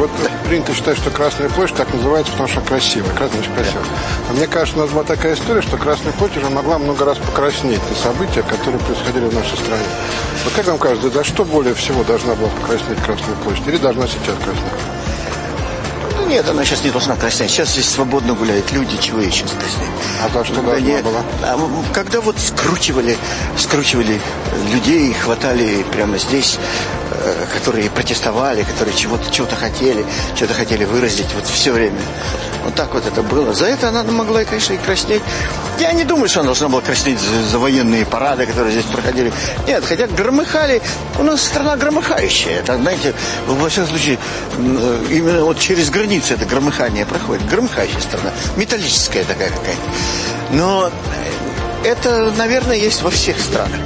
вот принято считать, что Красная площадь так называется, потому что красивая. Красная очень красивая. А мне кажется, у нас была такая история, что Красная площадь уже могла много раз покраснеть на события, которые происходили в нашей стране. Вот как вам кажется, за что более всего должна была покраснеть Красная площадь? Или должна сейчас краснеть? Ну нет, она сейчас не должна краснеть. Сейчас здесь свободно гуляют люди, чего ей сейчас краснеть? А за что должна не, была? а, когда вот скручивали, скручивали людей, хватали прямо здесь, которые протестовали, которые чего-то чего, хотели, что-то хотели выразить, вот все время. Вот так вот это было. За это она могла, конечно, и краснеть. Я не думаю, что она должна была краснеть за, за военные парады, которые здесь проходили. Нет, хотя громыхали. У нас страна громыхающая. Это, знаете, во всяком случае, э, именно вот через границу это громыхание проходит. Громыхающая страна. Металлическая такая какая-то. Но это, наверное, есть во всех странах.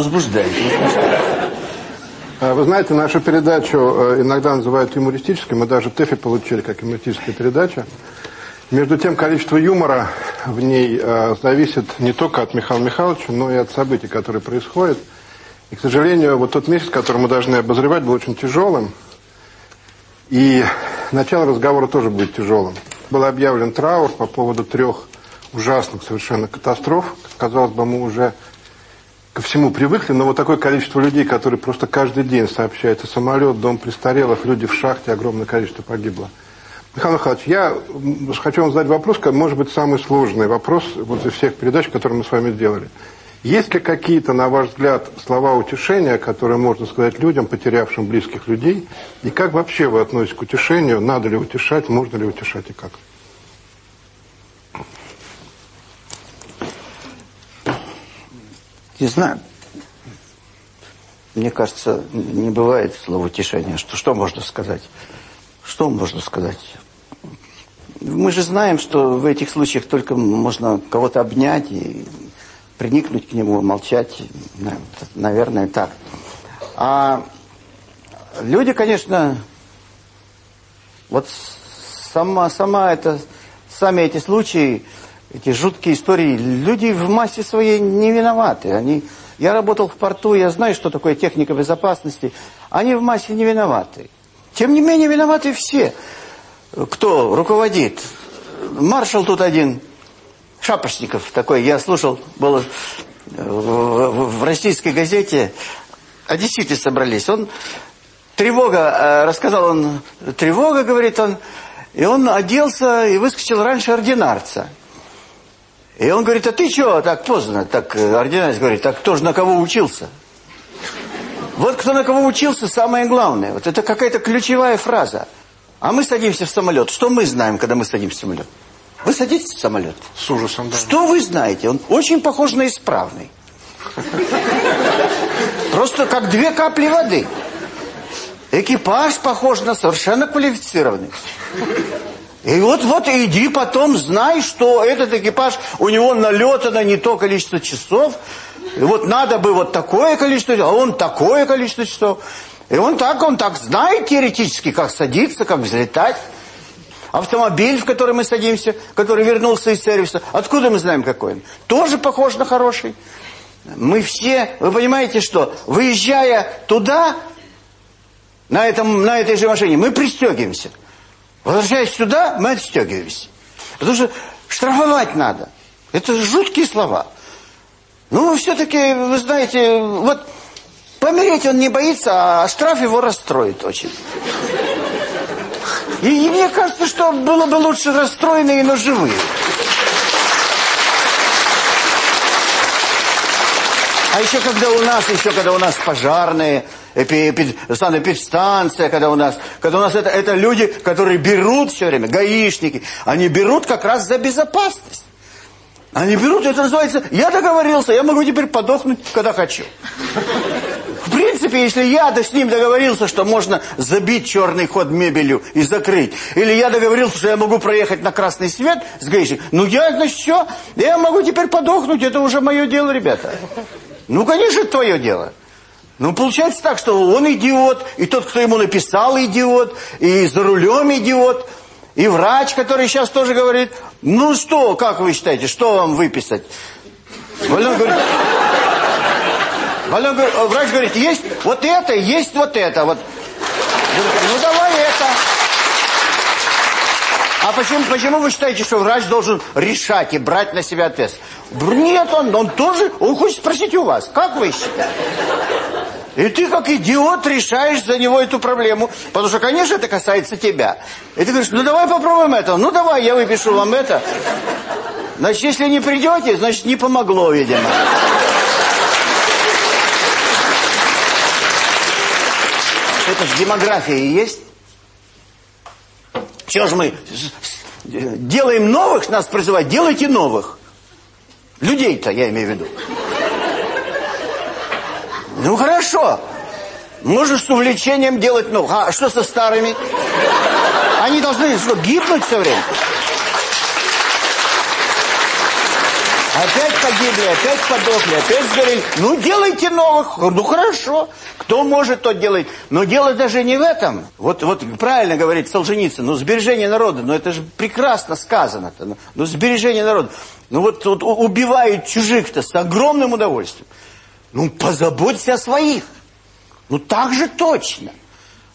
Возбуждает. А, Вы знаете, нашу передачу э, иногда называют юмористической. Мы даже ТЭФИ получили как юмористическая передача. Между тем, количество юмора в ней э, зависит не только от Михаила Михайловича, но и от событий, которые происходят. И, к сожалению, вот тот месяц, который мы должны обозревать, был очень тяжелым. И начало разговора тоже будет тяжелым. Был объявлен траур по поводу трех ужасных совершенно катастроф. Казалось бы, мы уже ко всему привыкли, но вот такое количество людей, которые просто каждый день сообщают, самолет, дом престарелых, люди в шахте, огромное количество погибло. Михаил Михайлович, я хочу вам задать вопрос, может быть, самый сложный вопрос вот из всех передач, которые мы с вами сделали. Есть ли какие-то, на ваш взгляд, слова утешения, которые можно сказать людям, потерявшим близких людей? И как вообще вы относитесь к утешению? Надо ли утешать, можно ли утешать и как? Не знаю. Мне кажется, не бывает слова утешения. Что, что можно сказать? Что можно сказать? Мы же знаем, что в этих случаях только можно кого-то обнять и приникнуть к нему, молчать. Наверное, так. А люди, конечно, вот сама, сама это, сами эти случаи эти жуткие истории. Люди в массе своей не виноваты. Они... Я работал в порту, я знаю, что такое техника безопасности. Они в массе не виноваты. Тем не менее, виноваты все, кто руководит. Маршал тут один, Шапошников такой, я слушал, было в, российской газете, одесситы собрались. Он, тревога, э, рассказал он, тревога, говорит он, и он оделся и выскочил раньше ординарца. И он говорит, а ты что так поздно? Так э, ординарец говорит, так кто же на кого учился? Вот кто на кого учился, самое главное. Вот это какая-то ключевая фраза. А мы садимся в самолет. Что мы знаем, когда мы садимся в самолет? Вы садитесь в самолет? С ужасом, да. Что вы знаете? Он очень похож на исправный. Просто как две капли воды. Экипаж похож на совершенно квалифицированный. И вот, вот иди потом, знай, что этот экипаж, у него налетано не то количество часов, и вот надо бы вот такое количество, а он такое количество часов. И он так, он так знает теоретически, как садиться, как взлетать. Автомобиль, в который мы садимся, который вернулся из сервиса, откуда мы знаем, какой он? Тоже похож на хороший. Мы все, вы понимаете, что, выезжая туда, на, этом, на этой же машине, мы пристегиваемся. Возвращаясь сюда, мы отстегиваемся. Потому что штрафовать надо. Это жуткие слова. Ну, все-таки, вы знаете, вот помереть он не боится, а штраф его расстроит очень. И, и мне кажется, что было бы лучше расстроенные, но живые. А еще когда у нас, еще когда у нас пожарные, эпи, эпи, санэпидстанция, когда у нас, когда у нас это, это люди, которые берут все время, гаишники, они берут как раз за безопасность. Они берут, это называется, я договорился, я могу теперь подохнуть, когда хочу. В принципе, если я с ним договорился, что можно забить черный ход мебелью и закрыть, или я договорился, что я могу проехать на красный свет с гаишником, ну я, значит, все, я могу теперь подохнуть, это уже мое дело, ребята. Ну, конечно, это твое дело. Ну, получается так, что он идиот, и тот, кто ему написал, идиот, и за рулем идиот, и врач, который сейчас тоже говорит, ну что, как вы считаете, что вам выписать? Вален говорит, Вален, врач говорит, есть вот это, есть вот это. Вот. Ну давай это. А почему, почему вы считаете, что врач должен решать и брать на себя тест? Нет, он, он тоже, он хочет спросить у вас, как вы считаете? И ты как идиот решаешь за него эту проблему, потому что, конечно, это касается тебя. И ты говоришь, ну давай попробуем это, ну давай, я выпишу вам это. Значит, если не придете, значит, не помогло, видимо. Это же демография есть. Чего же мы делаем новых, нас призывать, делайте новых. Людей-то, я имею в виду. Ну, хорошо. Можно с увлечением делать новых. А что со старыми? Они должны что, гибнуть все время? Опять погибли, опять подохли, опять сгорели. Ну, делайте новых. Ну, хорошо. Кто может, тот делает. Но дело даже не в этом. Вот, вот правильно говорит Солженицын. Ну, сбережение народа. Ну, это же прекрасно сказано-то. Ну, ну, сбережение народа. Ну, вот, вот убивают чужих-то с огромным удовольствием. Ну, позаботься о своих. Ну, так же точно.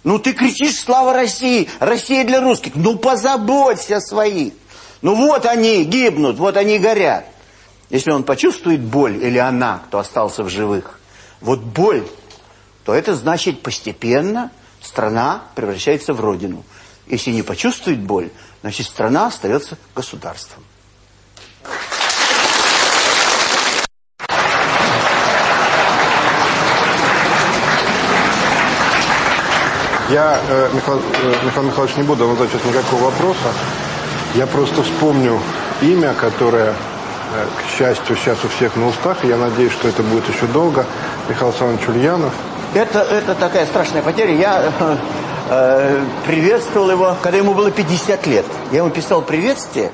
Ну, ты кричишь «Слава России!» «Россия для русских!» Ну, позаботься о своих. Ну, вот они гибнут, вот они горят. Если он почувствует боль, или она, кто остался в живых, вот боль, то это значит постепенно страна превращается в родину. Если не почувствует боль, значит страна остается государством. Я, э, Михаил, э, Михаил Михайлович, не буду вам сейчас никакого вопроса. Я просто вспомню имя, которое, к счастью, сейчас у всех на устах, я надеюсь, что это будет еще долго. Михаил Александрович Ульянов. Это, это такая страшная потеря. Я э, приветствовал его, когда ему было 50 лет. Я ему писал приветствие.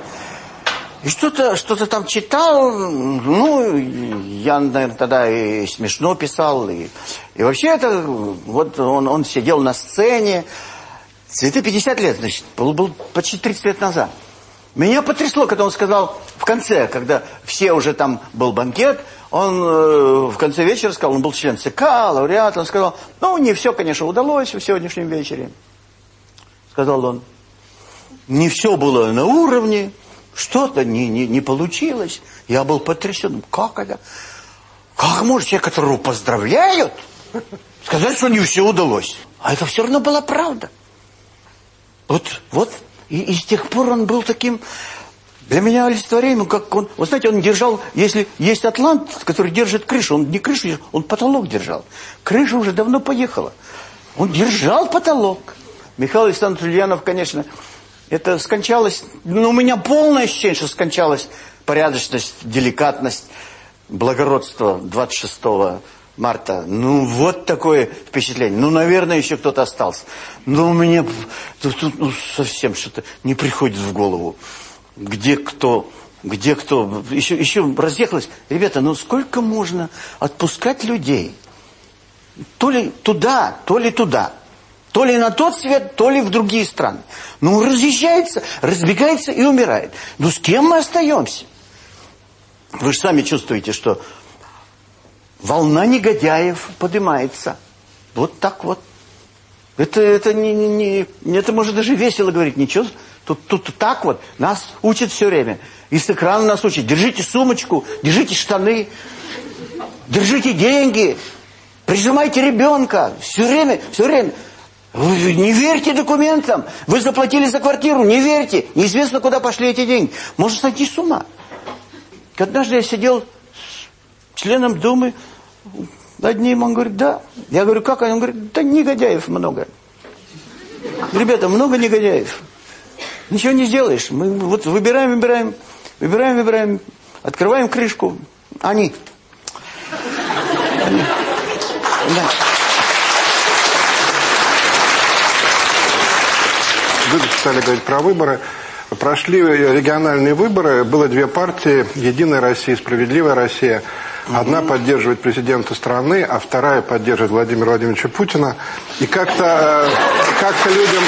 И что-то что, -то, там читал, ну, я, наверное, тогда и смешно писал, и, и вообще это, вот он, он сидел на сцене, цветы 50 лет, значит, был, был почти 30 лет назад. Меня потрясло, когда он сказал в конце, когда все уже там был банкет, он э, в конце вечера сказал, он был член ЦК, лауреат, он сказал, ну, не все, конечно, удалось в сегодняшнем вечере. Сказал он, не все было на уровне, что-то не, не, не получилось. Я был потрясен. Как это? Как может человек, которого поздравляют, сказать, что не все удалось? А это все равно была правда. Вот, вот, и, и с тех пор он был таким... Для меня олицетворением, как он... Вы знаете, он держал... Если есть атлант, который держит крышу, он не крышу, он потолок держал. Крыша уже давно поехала. Он держал потолок. Михаил Александрович Ульянов, конечно, это скончалось, ну, у меня полное ощущение, что скончалась порядочность, деликатность, благородство 26 марта. Ну, вот такое впечатление. Ну, наверное, еще кто-то остался. Но мне тут, тут ну, совсем что-то не приходит в голову. Где кто, где кто. Еще, еще разъехалось. Ребята, ну сколько можно отпускать людей? То ли туда, то ли туда. То ли на тот свет, то ли в другие страны. Ну, разъезжается, разбегается и умирает. Ну, с кем мы остаемся? Вы же сами чувствуете, что волна негодяев поднимается. Вот так вот. Это, это, не, не, не, это может даже весело говорить. Ничего, тут, тут так вот. Нас учат все время. И с экрана нас учат. Держите сумочку, держите штаны, держите деньги, прижимайте ребенка. Все время, все время. Вы не верьте документам. Вы заплатили за квартиру, не верьте. Неизвестно, куда пошли эти деньги. Можно сойти с ума. Однажды я сидел с членом Думы Одним он говорит, да. Я говорю, как? Он говорит, да негодяев много. Ребята, много негодяев. Ничего не сделаешь. Мы вот выбираем, выбираем, выбираем, выбираем, открываем крышку. Они. Они. Да. Вы стали говорить про выборы. Прошли региональные выборы, было две партии, Единая Россия и Справедливая Россия. Одна поддерживает президента страны, а вторая поддерживает Владимира Владимировича Путина. И как-то э, как людям...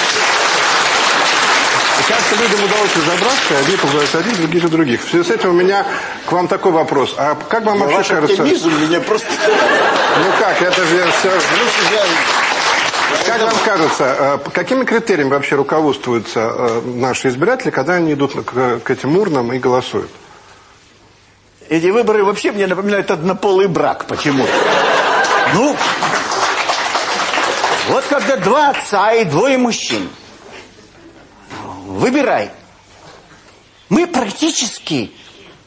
Как-то людям удалось разобраться, одни пугаются одних, другие же других. В связи с этим у меня к вам такой вопрос. А как вам вообще кажется... меня просто... Ну как, это же все... Ну, я... Как вам кажется, э, какими критериями вообще руководствуются э, наши избиратели, когда они идут к этим урнам и голосуют? Эти выборы вообще мне напоминают однополый брак почему-то. Ну, вот когда два отца и двое мужчин. Выбирай. Мы практически,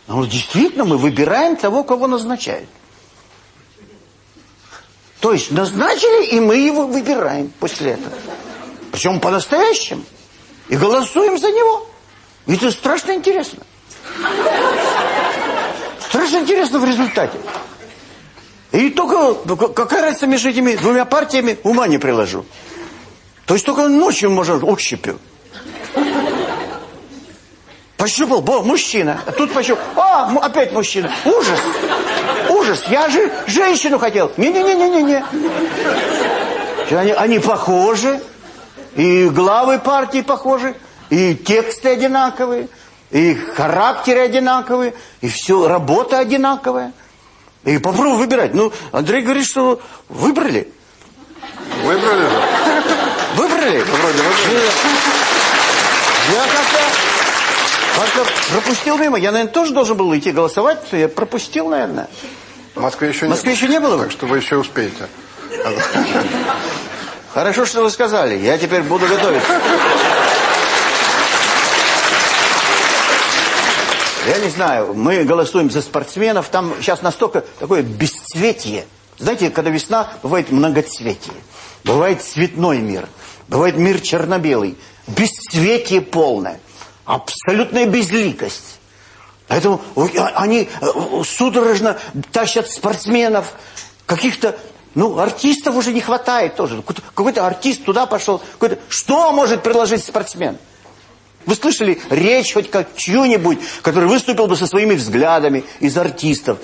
ну действительно, мы выбираем того, кого назначают. То есть назначили, и мы его выбираем после этого. Причем по-настоящему. И голосуем за него. И это страшно интересно. Страшно интересно в результате. И только, ну, какая разница между этими двумя партиями, ума не приложу. То есть только ночью можно ощупью. Пощупал, бо, мужчина. А тут пощупал, а, опять мужчина. Ужас ужас, я же женщину хотел. Не-не-не-не-не. Они, они похожи, и главы партии похожи, и тексты одинаковые, и характеры одинаковые, и все, работа одинаковая. И попробуй выбирать. Ну, Андрей говорит, что выбрали. Выбрали? Выбрали? Вроде выбрали. Я как-то как пропустил мимо. Я, наверное, тоже должен был идти голосовать. Я пропустил, наверное. В Москве еще, в Москве не, еще не было? Так что вы еще успеете. Хорошо, что вы сказали. Я теперь буду готовиться. Я не знаю, мы голосуем за спортсменов, там сейчас настолько такое бесцветие. Знаете, когда весна, бывает многоцветие. Бывает цветной мир, бывает мир черно-белый. Бесцветие полное, абсолютная безликость. Поэтому они э, судорожно тащат спортсменов, каких-то, ну, артистов уже не хватает тоже. Какой-то артист туда пошел. Что может предложить спортсмен? Вы слышали речь хоть как чью-нибудь, который выступил бы со своими взглядами из артистов?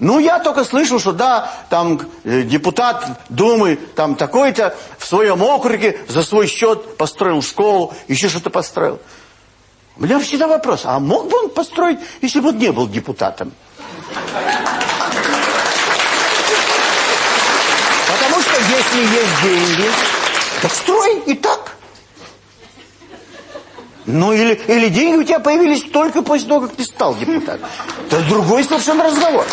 Ну, я только слышал, что да, там э, депутат Думы, там такой-то в своем округе за свой счет построил школу, еще что-то построил. У меня всегда вопрос, а мог бы он построить, если бы он не был депутатом? Потому что если есть деньги, так строй и так. Ну или, или деньги у тебя появились только после того, как ты стал депутатом. Это другой совершенно разговор.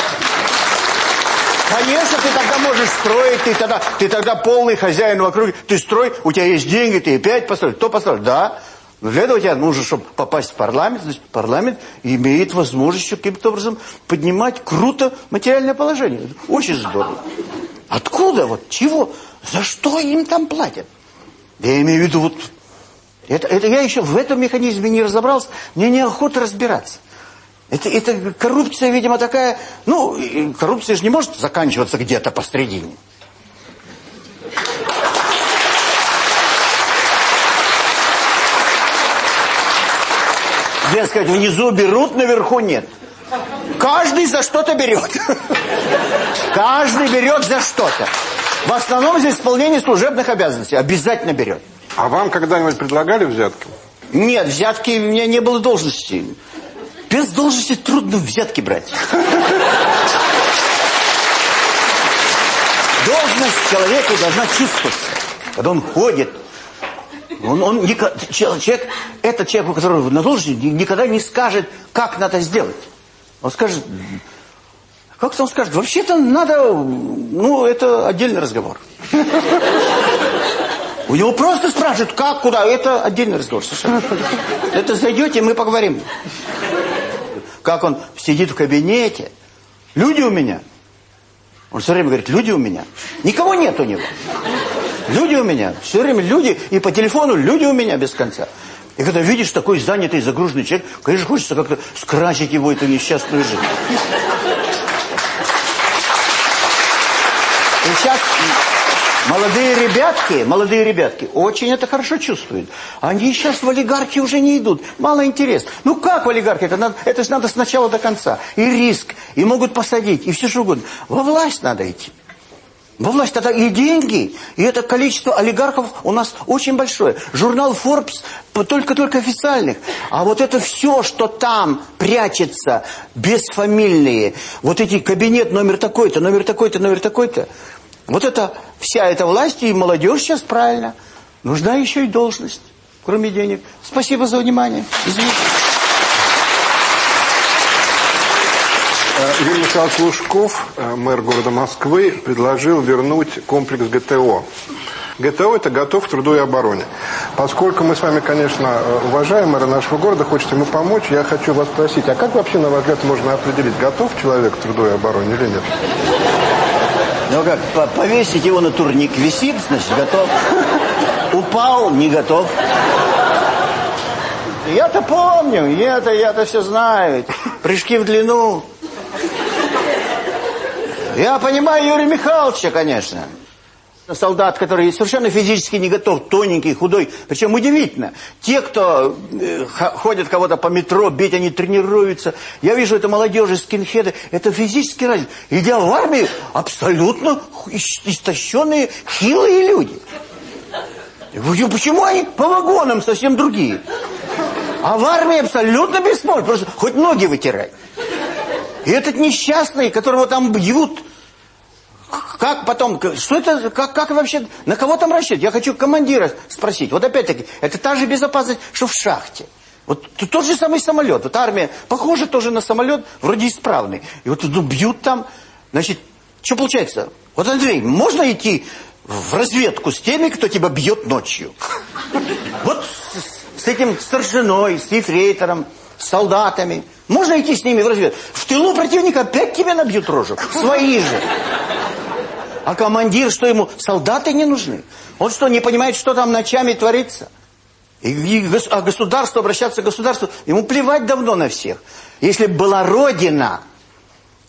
Конечно, ты тогда можешь строить, ты тогда, ты тогда полный хозяин вокруг, ты строй, у тебя есть деньги, ты опять построишь. Кто построил? Да. Но для этого тебе нужно, чтобы попасть в парламент, значит, парламент имеет возможность каким-то образом поднимать круто материальное положение. Очень здорово. Откуда? Вот чего? За что им там платят? Я имею в виду вот... Это, это я еще в этом механизме не разобрался. Мне неохота разбираться. Это, это коррупция, видимо, такая... Ну, коррупция же не может заканчиваться где-то посредине. Дескать, внизу берут, наверху нет. Каждый за что-то берет. Каждый берет за что-то. В основном за исполнение служебных обязанностей. Обязательно берет. А вам когда-нибудь предлагали взятки? Нет, взятки у меня не было должности. Без должности трудно взятки брать. Должность человеку должна чувствоваться. Когда он ходит, он, он человек, этот человек, у которого на должности, никогда не скажет, как надо сделать. Он скажет, как-то он скажет, вообще-то надо, ну, это отдельный разговор. У него просто спрашивают, как, куда, это отдельный разговор совершенно. Это зайдете, мы поговорим. Как он сидит в кабинете. Люди у меня Он все время говорит, люди у меня. Никого нет у него. Люди у меня. Все время люди. И по телефону люди у меня без конца. И когда видишь такой занятый, загруженный человек, конечно, хочется как-то скрасить его эту несчастную жизнь. И сейчас молодые ребятки, молодые ребятки очень это хорошо чувствуют. Они сейчас в олигархи уже не идут. Мало интерес. Ну как в олигархи? Это, надо, это же надо сначала до конца. И риск, и могут посадить, и все что угодно. Во власть надо идти. Во власть тогда и деньги, и это количество олигархов у нас очень большое. Журнал Forbes только-только официальных. А вот это все, что там прячется, бесфамильные, вот эти кабинет номер такой-то, номер такой-то, номер такой-то, вот это, вся эта власть и молодежь сейчас правильно. Нужна еще и должность, кроме денег. Спасибо за внимание. Извините. Юрий Михайлович Лужков, э, мэр города Москвы, предложил вернуть комплекс ГТО. ГТО – это готов к труду и обороне. Поскольку мы с вами, конечно, э, уважаем мэра нашего города, хочется ему помочь, я хочу вас спросить, а как вообще, на ваш взгляд, можно определить, готов человек к труду и обороне или нет? Ну как, повесить его на турник, висит, значит, готов. Упал, не готов. Я-то помню, я-то я-то все знаю. Прыжки в длину, я понимаю Юрия Михайловича, конечно. Солдат, который совершенно физически не готов, тоненький, худой. Причем удивительно. Те, кто э, ходят кого-то по метро, бить, они тренируются. Я вижу это молодежи, скинхеды. Это физически развит. Идя в армию, абсолютно истощенные, хилые люди. Почему они по вагонам совсем другие? А в армии абсолютно беспомощны. Просто хоть ноги вытирай. И этот несчастный, которого там бьют, как потом, что это, как, как вообще, на кого там рассчитывать? Я хочу командира спросить. Вот опять-таки, это та же безопасность, что в шахте. Вот тот же самый самолет. Вот армия похожа тоже на самолет, вроде исправный. И вот ну, бьют там. Значит, что получается? Вот, Андрей, можно идти в разведку с теми, кто тебя бьет ночью? Вот с, этим старшиной, с ефрейтором, с солдатами. Можно идти с ними в разведку. В тылу противника опять тебя набьют рожу. Свои же. А командир, что ему? Солдаты не нужны. Он что, не понимает, что там ночами творится? И, и, а государство, обращаться к государству, ему плевать давно на всех. Если была Родина,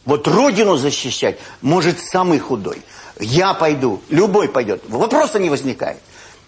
вот Родину защищать может самый худой. Я пойду, любой пойдет. Вопроса не возникает.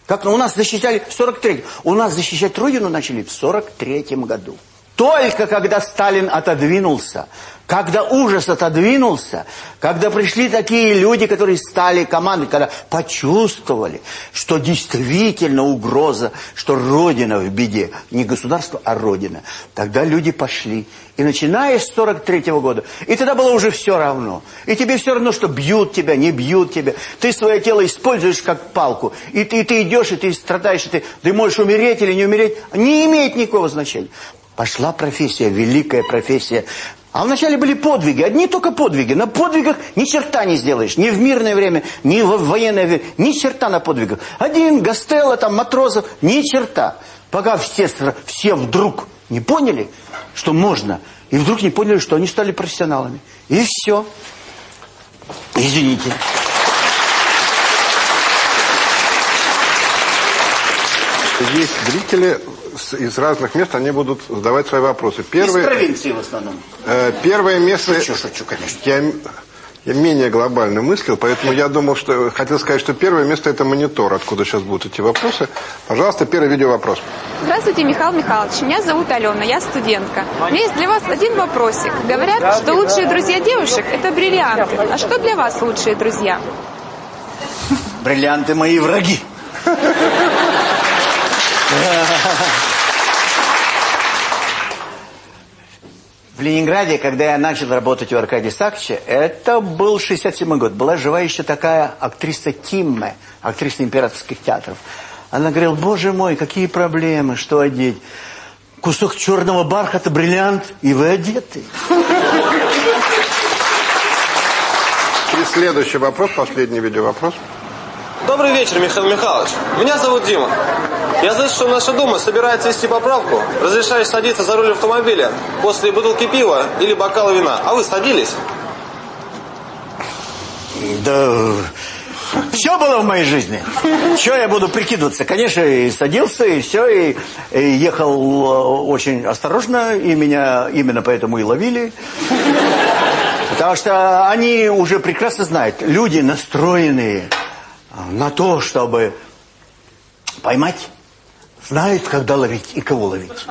Как у нас защищали в 43-м. У нас защищать Родину начали в 43-м году. Только когда Сталин отодвинулся, когда ужас отодвинулся, когда пришли такие люди, которые стали командой, когда почувствовали, что действительно угроза, что Родина в беде, не государство, а Родина, тогда люди пошли. И начиная с 43 -го года, и тогда было уже все равно. И тебе все равно, что бьют тебя, не бьют тебя. Ты свое тело используешь как палку. И ты, и ты идешь, и ты страдаешь, и ты, ты можешь умереть или не умереть. Не имеет никакого значения. Пошла профессия, великая профессия. А вначале были подвиги, одни только подвиги. На подвигах ни черта не сделаешь. Ни в мирное время, ни в военное время. Ни черта на подвигах. Один, Гастелло, там, матросов, ни черта. Пока все, все вдруг не поняли, что можно. И вдруг не поняли, что они стали профессионалами. И все. Извините. Есть зрители, из разных мест они будут задавать свои вопросы. Первый, из провинции в основном. Э, первое место... Шучу, шучу, конечно. Я, я менее глобально мыслил, поэтому я думал, что... Хотел сказать, что первое место это монитор, откуда сейчас будут идти вопросы. Пожалуйста, первый видеовопрос. Здравствуйте, Михаил Михайлович. Меня зовут Алена, я студентка. У меня есть для вас один вопросик. Говорят, что лучшие друзья девушек – это бриллианты. А что для вас лучшие друзья? Бриллианты мои враги. В Ленинграде, когда я начал работать у Аркадия Сакча, это был 67 год. Была жива еще такая актриса Тимме, актриса императорских театров. Она говорила, боже мой, какие проблемы, что одеть? Кусок черного бархата, бриллиант, и вы одеты. И следующий вопрос, последний видеовопрос. Добрый вечер, Михаил Михайлович. Меня зовут Дима. Я слышу, что наша Дума собирается вести поправку, разрешая садиться за руль автомобиля после бутылки пива или бокала вина. А вы садились? Да все было в моей жизни. Что я буду прикидываться? Конечно, и садился, и все, и, и ехал э, очень осторожно, и меня именно поэтому и ловили. Потому что они уже прекрасно знают, люди настроенные на то, чтобы поймать, знают, когда ловить и кого ловить.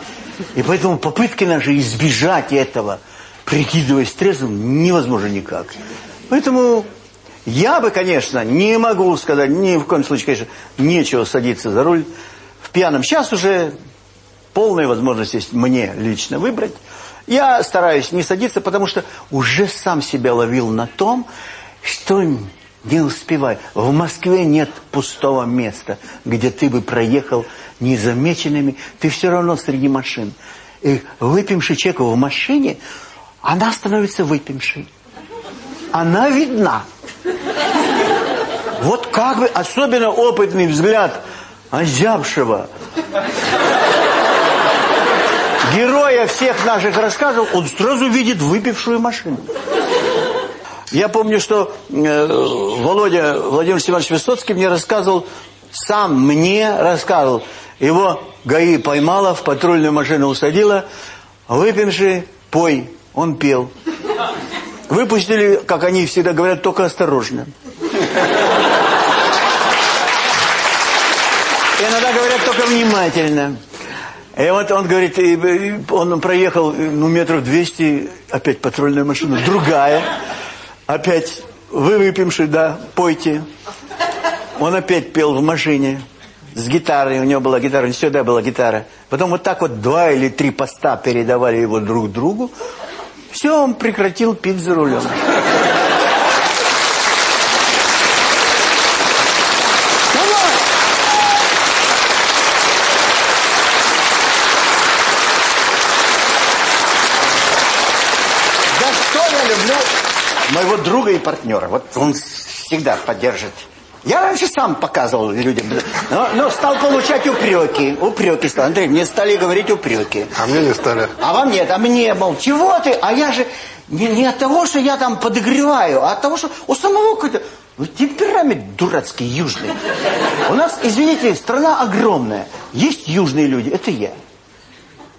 И поэтому попытки наши избежать этого, прикидываясь трезвым, невозможно никак. Поэтому я бы, конечно, не могу сказать, ни в коем случае, конечно, нечего садиться за руль в пьяном. Сейчас уже полная возможность есть мне лично выбрать. Я стараюсь не садиться, потому что уже сам себя ловил на том, что не успеваю. В Москве нет пустого места, где ты бы проехал незамеченными. Ты все равно среди машин. И выпивший человек в машине, она становится выпившей. Она видна. Вот как бы, особенно опытный взгляд озябшего героя всех наших рассказов, он сразу видит выпившую машину. Я помню, что э, Володя Владимир Семенович Высоцкий мне рассказывал, сам мне рассказывал, его ГАИ поймала, в патрульную машину усадила, выпивший, пой, он пел. Выпустили, как они всегда говорят, только осторожно. Иногда говорят только внимательно. И вот он говорит, он проехал ну, метров 200, опять патрульная машина, другая. Опять, вы выпьемши, да, пойте. Он опять пел в машине с гитарой, у него была гитара, не всегда была гитара. Потом вот так вот два или три поста передавали его друг другу. Все, он прекратил пить за рулем. моего друга и партнера. Вот он всегда поддержит. Я раньше сам показывал людям, но, но стал получать упреки. Упреки стал. Андрей, мне стали говорить упреки. А мне не стали. А вам нет. А мне, мол, чего ты? А я же не, не от того, что я там подогреваю, а от того, что у самого какой-то темперамент дурацкий, южный. У нас, извините, страна огромная. Есть южные люди, это я.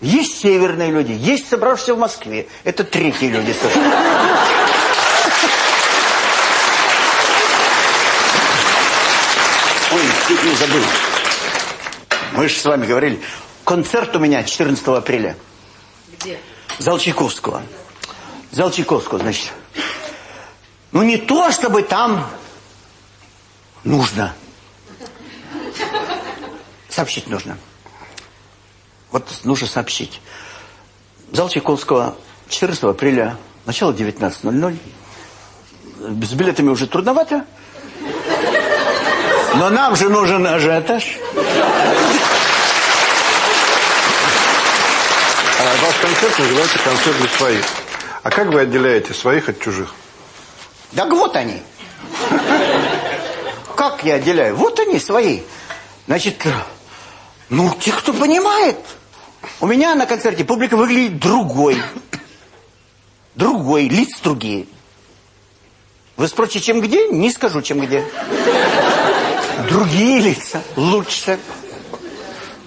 Есть северные люди, есть собравшиеся в Москве. Это третьи люди совершенно. Ой, чуть не забыл. Мы же с вами говорили. Концерт у меня 14 апреля. Где? Зал Чайковского. Зал Чайковского, значит. Ну, не то, чтобы там нужно. Сообщить нужно. Вот нужно сообщить. Зал Чайковского 14 апреля, начало 19.00. С билетами уже трудновато. Но нам же нужен ажиотаж. А ваш концерт называется «Концерт для своих». А как вы отделяете своих от чужих? Так вот они. Как я отделяю? Вот они, свои. Значит, ну, те, кто понимает. У меня на концерте публика выглядит другой. Другой, лиц другие. Вы спросите, чем где? Не скажу, чем где другие лица лучше.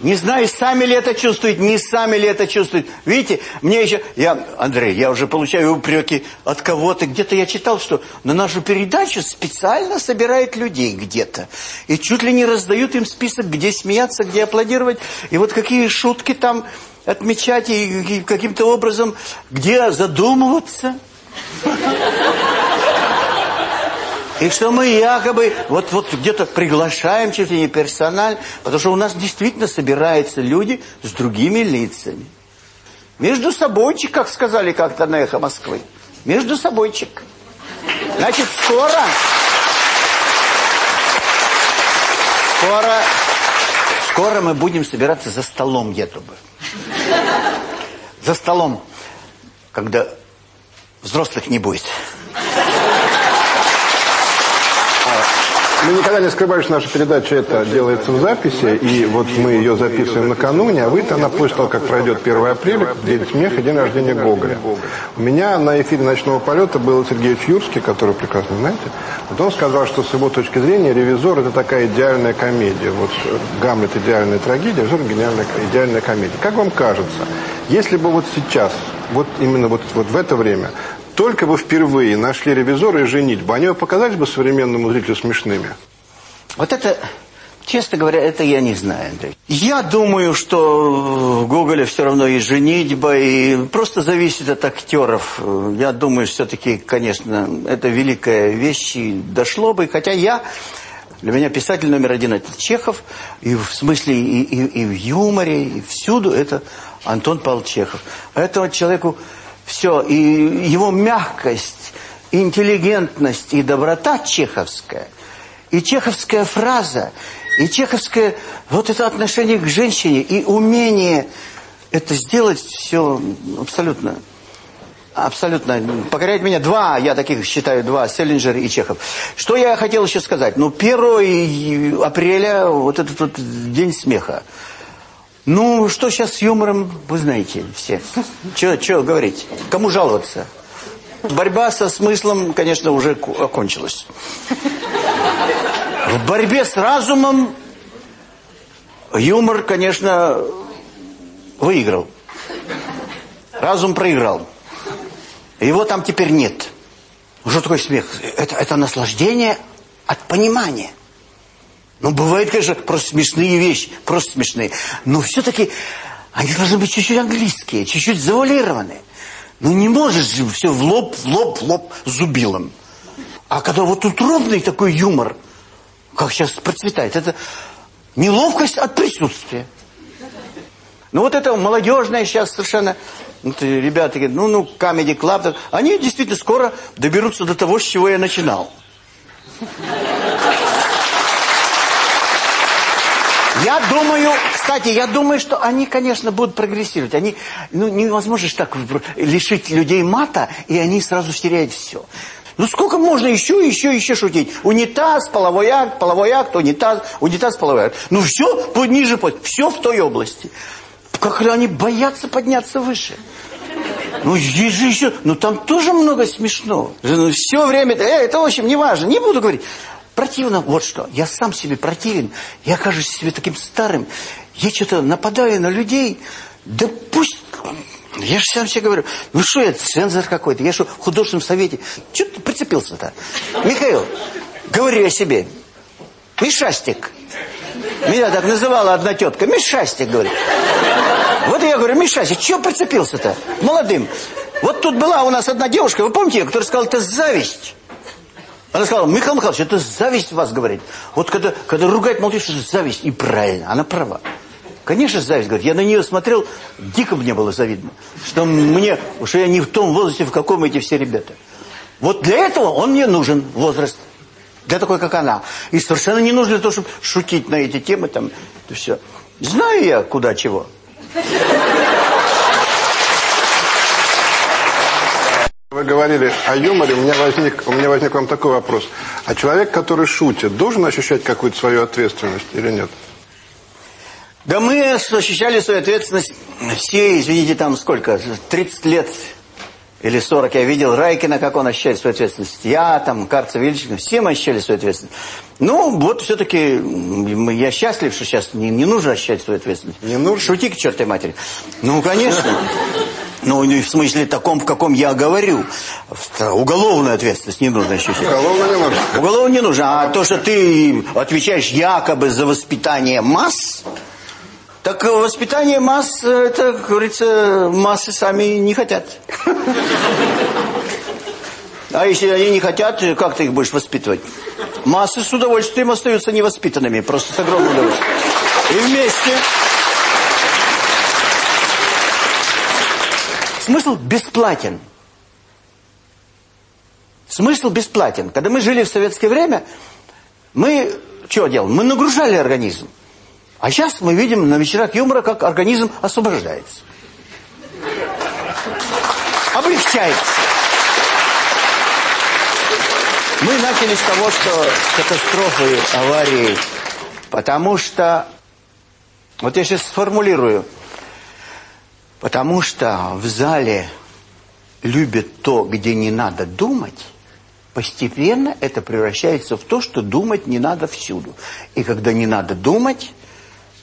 Не знаю, сами ли это чувствуют, не сами ли это чувствуют. Видите, мне еще... Я, Андрей, я уже получаю упреки от кого-то. Где-то я читал, что на нашу передачу специально собирают людей где-то. И чуть ли не раздают им список, где смеяться, где аплодировать. И вот какие шутки там отмечать, и, и каким-то образом, где задумываться. И что мы якобы вот, вот где-то приглашаем чуть ли не персональ, потому что у нас действительно собираются люди с другими лицами. Между собойчик, как сказали как-то на «Эхо Москвы». Между собойчик. Значит, скоро... Скоро... Скоро мы будем собираться за столом, я думаю. За столом, когда взрослых не будет. Мы никогда не скрывали, что наша передача это делается в записи, и вот мы ее записываем накануне, а выйдет она после того, как пройдет 1 апреля, день смеха, день рождения Гоголя. У меня на эфире «Ночного полета» был Сергей Юрский, который прекрасно знаете. Вот он сказал, что с его точки зрения «Ревизор» это такая идеальная комедия. Вот «Гамлет» идеальная трагедия, «Ревизор» гениальная, идеальная комедия. Как вам кажется, если бы вот сейчас, вот именно вот, вот в это время, только бы впервые нашли ревизора и женитьбу, они показались бы современному зрителю смешными? Вот это, честно говоря, это я не знаю, Андрей. Я думаю, что в Гоголе все равно и женитьба, и просто зависит от актеров. Я думаю, все-таки, конечно, это великая вещь, и дошло бы. Хотя я, для меня писатель номер один это Чехов, и в смысле и, и, и в юморе, и всюду это Антон Павлович Чехов. Этому человеку все, и его мягкость, интеллигентность и доброта чеховская, и чеховская фраза, и чеховское вот это отношение к женщине, и умение это сделать все абсолютно, абсолютно, покоряет меня два, я таких считаю, два, Селлинджер и Чехов. Что я хотел еще сказать? Ну, 1 апреля, вот этот вот день смеха. Ну, что сейчас с юмором, вы знаете все. Что говорить? Кому жаловаться? Борьба со смыслом, конечно, уже окончилась. В борьбе с разумом юмор, конечно, выиграл. Разум проиграл. Его там теперь нет. Что такое смех? Это, это наслаждение от понимания. Ну, бывает, конечно, просто смешные вещи, просто смешные. Но все-таки они должны быть чуть-чуть английские, чуть-чуть завуалированные. Ну, не можешь же все в лоб, в лоб, в лоб зубилом. А когда вот тут ровный такой юмор, как сейчас процветает, это неловкость от присутствия. Ну, вот это молодежное сейчас совершенно... Вот ребята говорят, ну, ну, Comedy Club, они действительно скоро доберутся до того, с чего я начинал. Я думаю, кстати, я думаю, что они, конечно, будут прогрессировать. Они, ну, невозможно же так лишить людей мата, и они сразу теряют все. Ну сколько можно еще, еще, еще шутить? Унитаз, половой акт, половой акт, унитаз, унитаз, половой акт. Ну все, ниже, все в той области. Как они боятся подняться выше. Ну, есть же еще, ну там тоже много смешного. Ну, все время, э, это, в общем, не важно, не буду говорить. Противно вот что. Я сам себе противен. Я кажусь себе таким старым. Я что-то нападаю на людей. Да пусть... Я же сам себе говорю, ну что я, цензор какой-то? Я что, в художественном совете? Чего ты прицепился-то? Михаил, говори о себе. Мишастик. Меня так называла одна тетка. Мишастик, говорит. Вот я говорю, Мишастик, чего прицепился-то? Молодым. Вот тут была у нас одна девушка, вы помните, которая сказала, это зависть. Она сказала, Михаил Михайлович, это зависть вас говорит. Вот когда, когда ругает, что это зависть. И правильно, она права. Конечно, зависть, говорит. Я на нее смотрел, дико мне было завидно. Что мне, что я не в том возрасте, в каком эти все ребята. Вот для этого он мне нужен, возраст. Для такой, как она. И совершенно не нужно для того, чтобы шутить на эти темы. Там, это все. Знаю я, куда чего. Вы говорили о юморе, у меня возник, у меня возник вам такой вопрос. А человек, который шутит, должен ощущать какую-то свою ответственность или нет? Да мы ощущали свою ответственность все, извините, там сколько, 30 лет или 40 я видел Райкина, как он ощущает свою ответственность. Я, там, Карцев, Ильичкин, все мы ощущали свою ответственность. Ну, вот все-таки я счастлив, что сейчас не, не нужно ощущать свою ответственность. Не нужно? Шути к чертой матери. Ну, конечно. Ну, в смысле таком, в каком я говорю. Уголовную ответственность не нужно ощущать. Уголовную не нужно. Уголовную не нужно. А то, что ты отвечаешь якобы за воспитание масс... Так воспитание масс, это, как говорится, массы сами не хотят. А если они не хотят, как ты их будешь воспитывать? Массы с удовольствием остаются невоспитанными, просто с огромным удовольствием. И вместе... Смысл бесплатен. Смысл бесплатен. Когда мы жили в советское время, мы что делали? Мы нагружали организм. А сейчас мы видим на вечерах юмора, как организм освобождается. Облегчается. Мы начали с того, что катастрофы, аварии, потому что, вот я сейчас сформулирую, потому что в зале любят то, где не надо думать, постепенно это превращается в то, что думать не надо всюду. И когда не надо думать,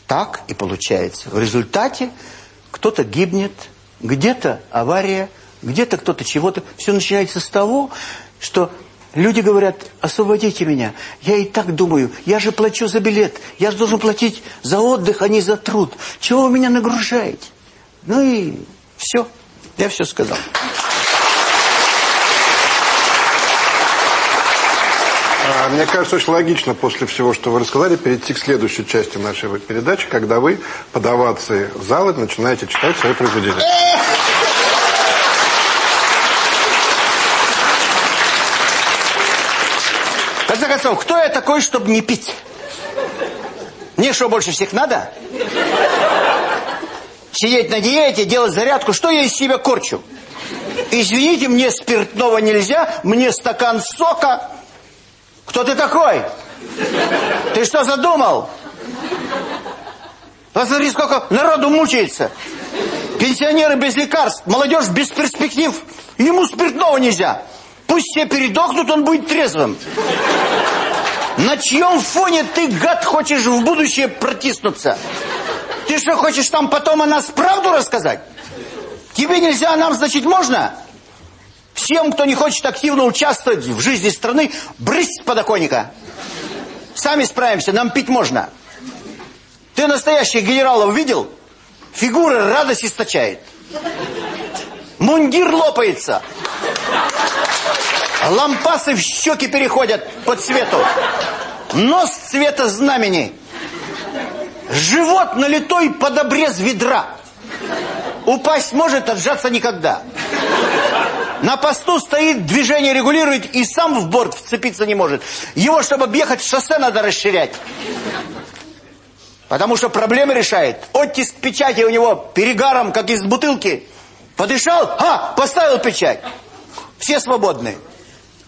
так и получается. В результате кто-то гибнет, где-то авария, где-то кто-то чего-то. Все начинается с того, что люди говорят, освободите меня. Я и так думаю, я же плачу за билет, я же должен платить за отдых, а не за труд. Чего вы меня нагружаете? Ну и все, я все сказал. А, мне кажется, очень логично после всего, что вы рассказали, перейти к следующей части нашей передачи, когда вы под овации зала начинаете читать свои произведения. В конце концов, кто я такой, чтобы не пить? Мне что, больше всех надо? Сидеть на диете, делать зарядку, что я из себя корчу? Извините, мне спиртного нельзя, мне стакан сока. Кто ты такой? Ты что задумал? Посмотри, сколько народу мучается. Пенсионеры без лекарств, молодежь без перспектив. Ему спиртного нельзя. Пусть все передохнут, он будет трезвым. На чьем фоне ты, гад, хочешь в будущее протиснуться? Ты что, хочешь там потом о нас правду рассказать? Тебе нельзя, а нам, значит, можно? Всем, кто не хочет активно участвовать в жизни страны, брысь с подоконника. Сами справимся, нам пить можно. Ты настоящих генералов видел? Фигура радость источает. Мундир лопается. Лампасы в щеки переходят по цвету. Нос цвета знамени. Живот налитой под обрез ведра. Упасть может, отжаться никогда. На посту стоит, движение регулирует и сам в борт вцепиться не может. Его, чтобы объехать, шоссе надо расширять. Потому что проблемы решает. Оттиск печати у него перегаром, как из бутылки. Подышал, а, поставил печать. Все свободны.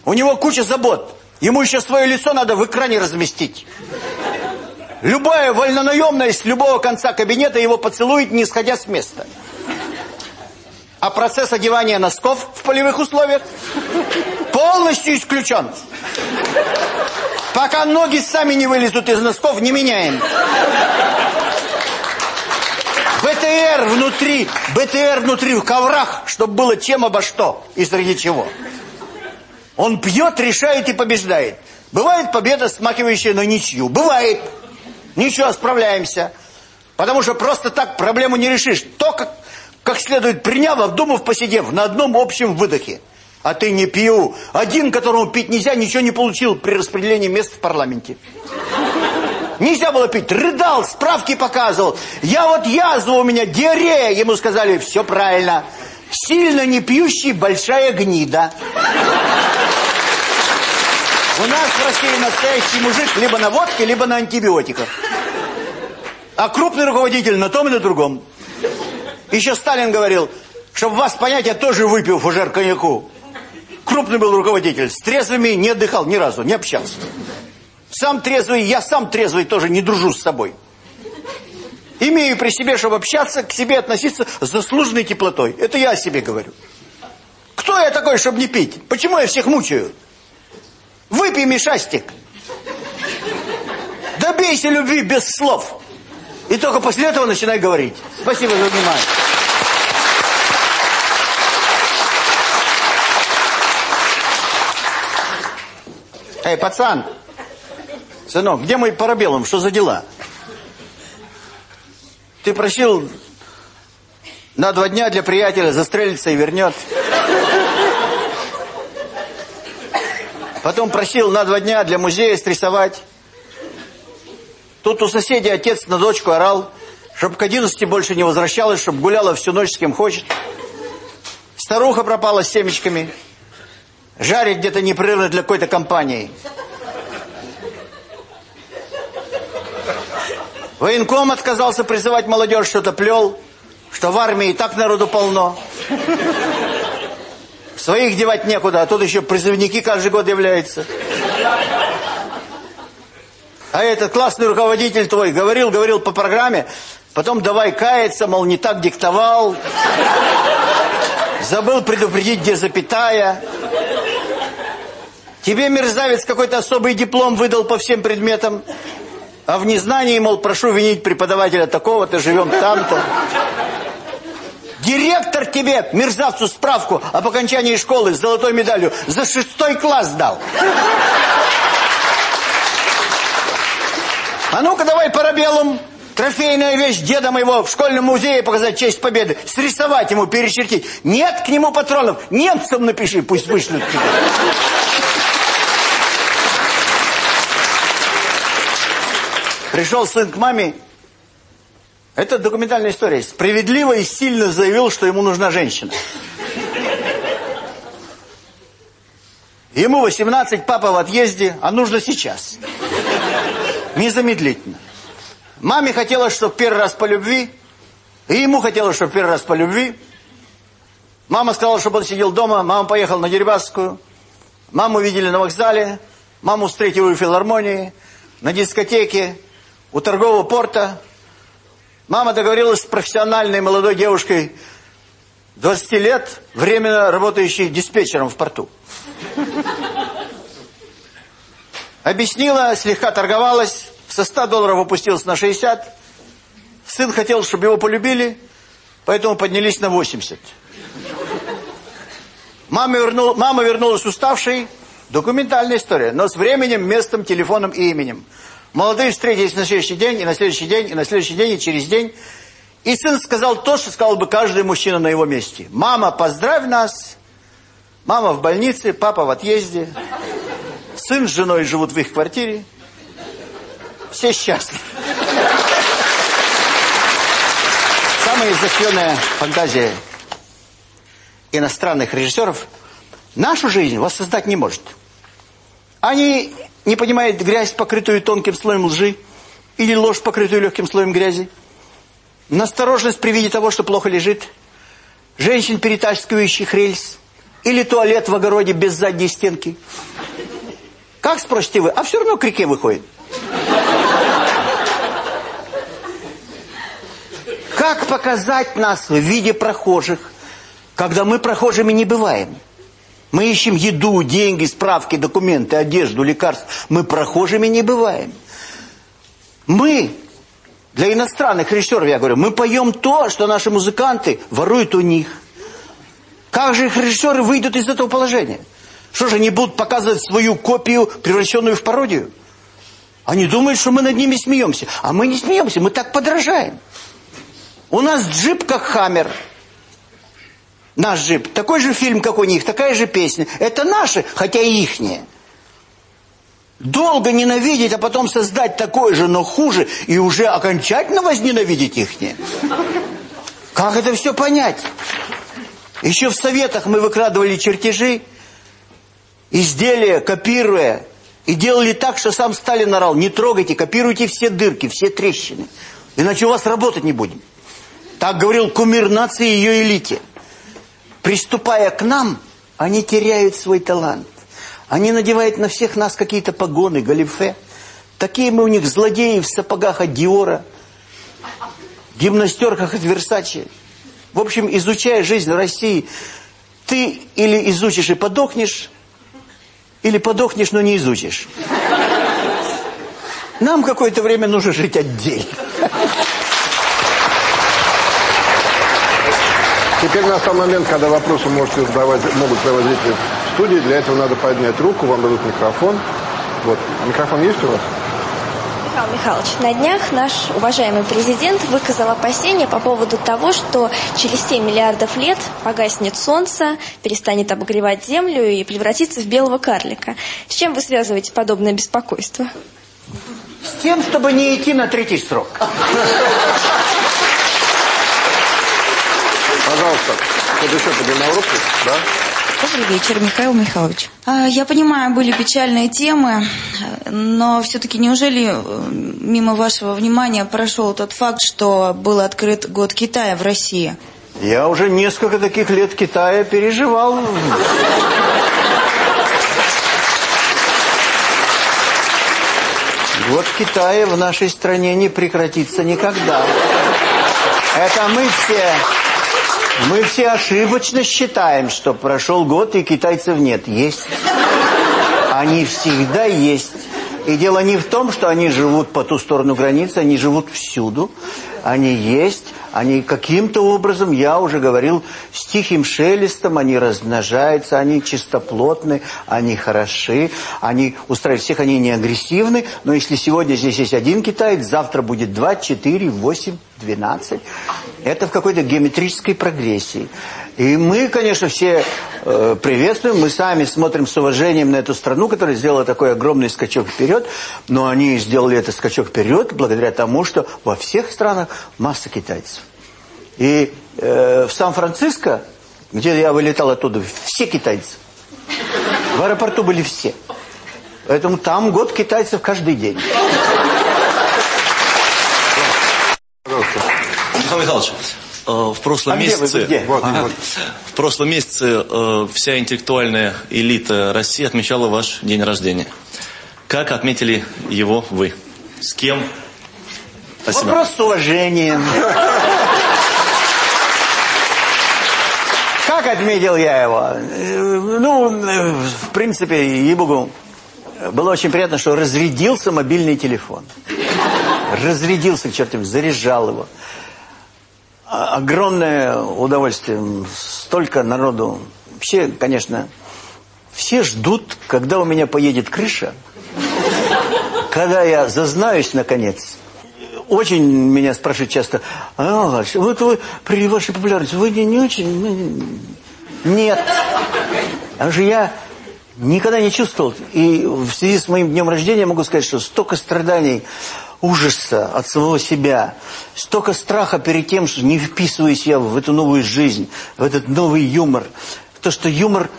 У него куча забот. Ему еще свое лицо надо в экране разместить. Любая вольнонаемная с любого конца кабинета его поцелует, не сходя с места. А процесс одевания носков в полевых условиях полностью исключен. Пока ноги сами не вылезут из носков, не меняем. БТР внутри, БТР внутри в коврах, чтобы было чем обо что и среди чего. Он пьет, решает и побеждает. Бывает победа, смакивающая на ничью. Бывает. Ничего, справляемся. Потому что просто так проблему не решишь. Только как следует приняв, обдумав, посидев на одном общем выдохе. А ты не пью. Один, которому пить нельзя, ничего не получил при распределении мест в парламенте. Нельзя было пить. Рыдал, справки показывал. Я вот язва у меня, диарея. Ему сказали, все правильно. Сильно не пьющий, большая гнида. У нас в России настоящий мужик либо на водке, либо на антибиотиках. А крупный руководитель на том и на другом. Еще Сталин говорил, чтобы вас понять, я тоже выпил фужер коньяку. Крупный был руководитель, с трезвыми не отдыхал ни разу, не общался. Сам трезвый, я сам трезвый тоже не дружу с собой. Имею при себе, чтобы общаться, к себе относиться с заслуженной теплотой. Это я о себе говорю. Кто я такой, чтобы не пить? Почему я всех мучаю? Выпей, Мишастик. Добейся любви без слов. И только после этого начинай говорить. Спасибо за внимание. Эй, пацан, сынок, где мой парабеллум? Что за дела? Ты просил на два дня для приятеля застрелиться и вернет. Потом просил на два дня для музея стрессовать. Тут у соседей отец на дочку орал, чтобы к 11 больше не возвращалась, чтобы гуляла всю ночь с кем хочет. Старуха пропала с семечками. Жарит где-то непрерывно для какой-то компании. Военком отказался призывать молодежь, что-то плел, что в армии и так народу полно. Своих девать некуда, а тут еще призывники каждый год являются. А этот классный руководитель твой говорил, говорил по программе, потом давай каяться, мол, не так диктовал. Забыл предупредить, где запятая. Тебе, мерзавец, какой-то особый диплом выдал по всем предметам. А в незнании, мол, прошу винить преподавателя такого-то, живем там-то. Директор тебе, мерзавцу, справку об окончании школы с золотой медалью за шестой класс дал. А ну-ка давай парабеллум. Трофейная вещь деда моего в школьном музее показать честь победы. Срисовать ему, перечертить. Нет к нему патронов. Немцам напиши, пусть вышлют тебе. Пришел сын к маме. Это документальная история. Справедливо и сильно заявил, что ему нужна женщина. Ему 18, папа в отъезде, а нужно сейчас. Незамедлительно. Маме хотелось, чтобы первый раз по любви, и ему хотелось, чтобы первый раз по любви. Мама сказала, чтобы он сидел дома, мама поехала на Дерибасскую. Маму видели на вокзале, маму встретили у филармонии, на дискотеке, у торгового порта. Мама договорилась с профессиональной молодой девушкой 20 лет, временно работающей диспетчером в порту. Объяснила, слегка торговалась, со 100 долларов опустилась на 60. Сын хотел, чтобы его полюбили, поэтому поднялись на 80. Мама, вернул, мама вернулась уставшей. Документальная история, но с временем, местом, телефоном и именем. Молодые встретились на следующий день, и на следующий день, и на следующий день, и через день. И сын сказал то, что сказал бы каждый мужчина на его месте. «Мама, поздравь нас!» Мама в больнице, папа в отъезде. Сын с женой живут в их квартире. Все счастливы. Самая изощренная фантазия иностранных режиссеров нашу жизнь воссоздать не может. Они не понимают грязь, покрытую тонким слоем лжи, или ложь, покрытую легким слоем грязи. Настороженность при виде того, что плохо лежит. Женщин, перетаскивающих рельс. Или туалет в огороде без задней стенки. Как, спросите вы? А все равно к реке выходит. Как показать нас в виде прохожих, когда мы прохожими не бываем? Мы ищем еду, деньги, справки, документы, одежду, лекарства. Мы прохожими не бываем. Мы, для иностранных режиссеров, я говорю, мы поем то, что наши музыканты воруют у них. Как же их режиссеры выйдут из этого положения? Что же, они будут показывать свою копию, превращенную в пародию? Они думают, что мы над ними смеемся. А мы не смеемся, мы так подражаем. У нас джип как хаммер. Наш джип. Такой же фильм, как у них, такая же песня. Это наши, хотя и ихние. Долго ненавидеть, а потом создать такое же, но хуже, и уже окончательно возненавидеть ихние. Как это все понять? Еще в Советах мы выкрадывали чертежи, изделия, копируя, и делали так, что сам Сталин орал, не трогайте, копируйте все дырки, все трещины, иначе у вас работать не будем. Так говорил кумир нации и ее элите. Приступая к нам, они теряют свой талант. Они надевают на всех нас какие-то погоны, галифе. Такие мы у них злодеи в сапогах от Диора, гимнастерках от Версачи. В общем, изучая жизнь России, ты или изучишь и подохнешь, или подохнешь, но не изучишь. Нам какое-то время нужно жить отдельно. Теперь настал момент, когда вопросы можете задавать, могут задавать зрители в студии. Для этого надо поднять руку, вам дадут микрофон. Вот. Микрофон есть у вас? Михаил Михайлович, на днях наш уважаемый президент выказал опасения по поводу того, что через 7 миллиардов лет погаснет солнце, перестанет обогревать землю и превратится в белого карлика. С чем вы связываете подобное беспокойство? С тем, чтобы не идти на третий срок. Пожалуйста, кто еще поднимал руку? Да? Добрый вечер, Михаил Михайлович. А, я понимаю, были печальные темы, но все-таки неужели э, мимо вашего внимания прошел тот факт, что был открыт год Китая в России? Я уже несколько таких лет Китая переживал. год Китая в нашей стране не прекратится никогда. Это мы все... Мы все ошибочно считаем, что прошел год и китайцев нет. Есть. Они всегда есть. И дело не в том, что они живут по ту сторону границы, они живут всюду. Они есть, они каким-то образом, я уже говорил, с тихим шелестом, они размножаются, они чистоплотны, они хороши, они устраивают всех, они не агрессивны. Но если сегодня здесь есть один китаец, завтра будет два, четыре, восемь, двенадцать. Это в какой-то геометрической прогрессии. И мы, конечно, все э, приветствуем, мы сами смотрим с уважением на эту страну, которая сделала такой огромный скачок вперед, но они сделали этот скачок вперед благодаря тому, что во всех странах масса китайцев. И э, в Сан-Франциско, где я вылетал оттуда, все китайцы. В аэропорту были все. Поэтому там год китайцев каждый день. Михаил Михайлович, в прошлом А где вы? месяце... Где? Вот, Ага. вот. В прошлом месяце э, вся интеллектуальная элита России отмечала ваш день рождения. Как отметили его вы? С кем? Спасибо. Вопрос с уважением. Как отметил я его? Э, Ну, э, в принципе, ей-богу, было очень приятно, что разрядился мобильный телефон. Разрядился, к чертям, заряжал его. Огромное удовольствие. Столько народу. Вообще, конечно, все ждут, когда у меня поедет крыша. Когда я зазнаюсь, наконец. Очень меня спрашивают часто, а, вот вы при вашей популярности, вы не, не очень... Нет. Потому что я никогда не чувствовал, и в связи с моим днем рождения могу сказать, что столько страданий, ужаса от самого себя, столько страха перед тем, что не вписываюсь я в эту новую жизнь, в этот новый юмор. То, что юмор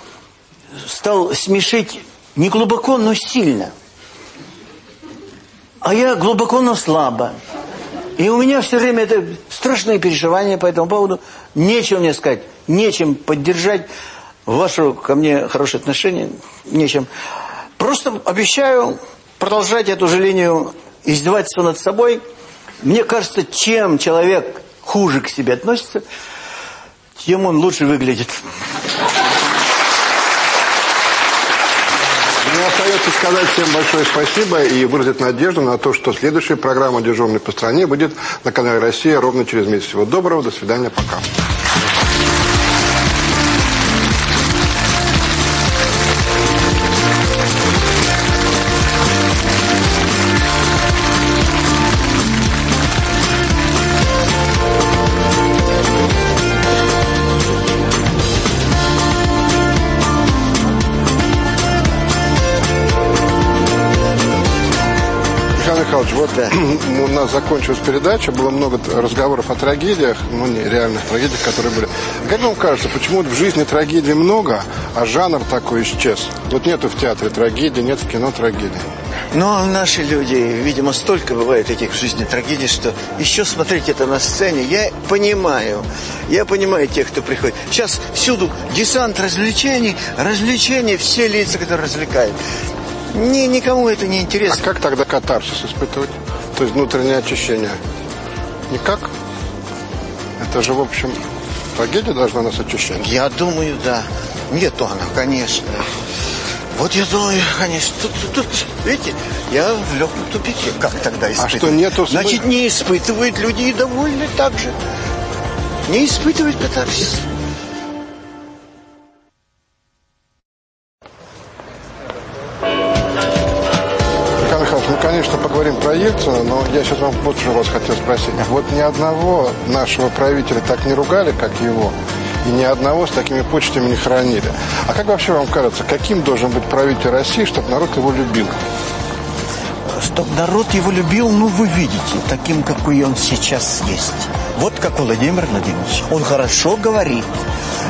стал смешить не глубоко, но сильно. А я глубоко, но слабо. И у меня все время это страшные переживания по этому поводу. Нечем мне сказать, нечем поддержать ваше ко мне хорошее отношение, нечем. Просто обещаю продолжать эту же линию издевательства над собой. Мне кажется, чем человек хуже к себе относится, тем он лучше выглядит. Мне остается сказать всем большое спасибо и выразить надежду на то, что следующая программа «Дежурный по стране» будет на канале «Россия» ровно через месяц. Всего доброго, до свидания, пока. Михаил Михайлович, вот у нас закончилась передача, было много разговоров о трагедиях, ну не реальных трагедиях, которые были. Как вам кажется, почему вот в жизни трагедий много, а жанр такой исчез? Вот нету в театре трагедии, нет в кино трагедии. Но наши люди, видимо, столько бывает этих в жизни трагедий, что еще смотреть это на сцене, я понимаю. Я понимаю тех, кто приходит. Сейчас всюду десант развлечений, развлечения, все лица, которые развлекают. Ни, никому это не А интересно. как тогда катарсис испытывать? То есть внутреннее очищение? Никак? Это же, в общем, трагедия должна нас очищать. Я думаю, да. Нету она, конечно. Вот я думаю, конечно, тут, тут, тут, видите, я в легком тупике. Как тогда испытывать? что нету смы- Значит, не испытывают люди и довольны так же. Не испытывают катарсис. Конечно, поговорим про Ельцина, но я сейчас вам вот что вас хотел спросить. Вот ни одного нашего правителя так не ругали, как его, и ни одного с такими почтами не хоронили. А как вообще вам кажется, каким должен быть правитель России, чтобы народ его любил? Чтоб народ его любил, ну вы видите, таким, какой он сейчас есть. Вот как Владимир Владимирович. Он хорошо говорит.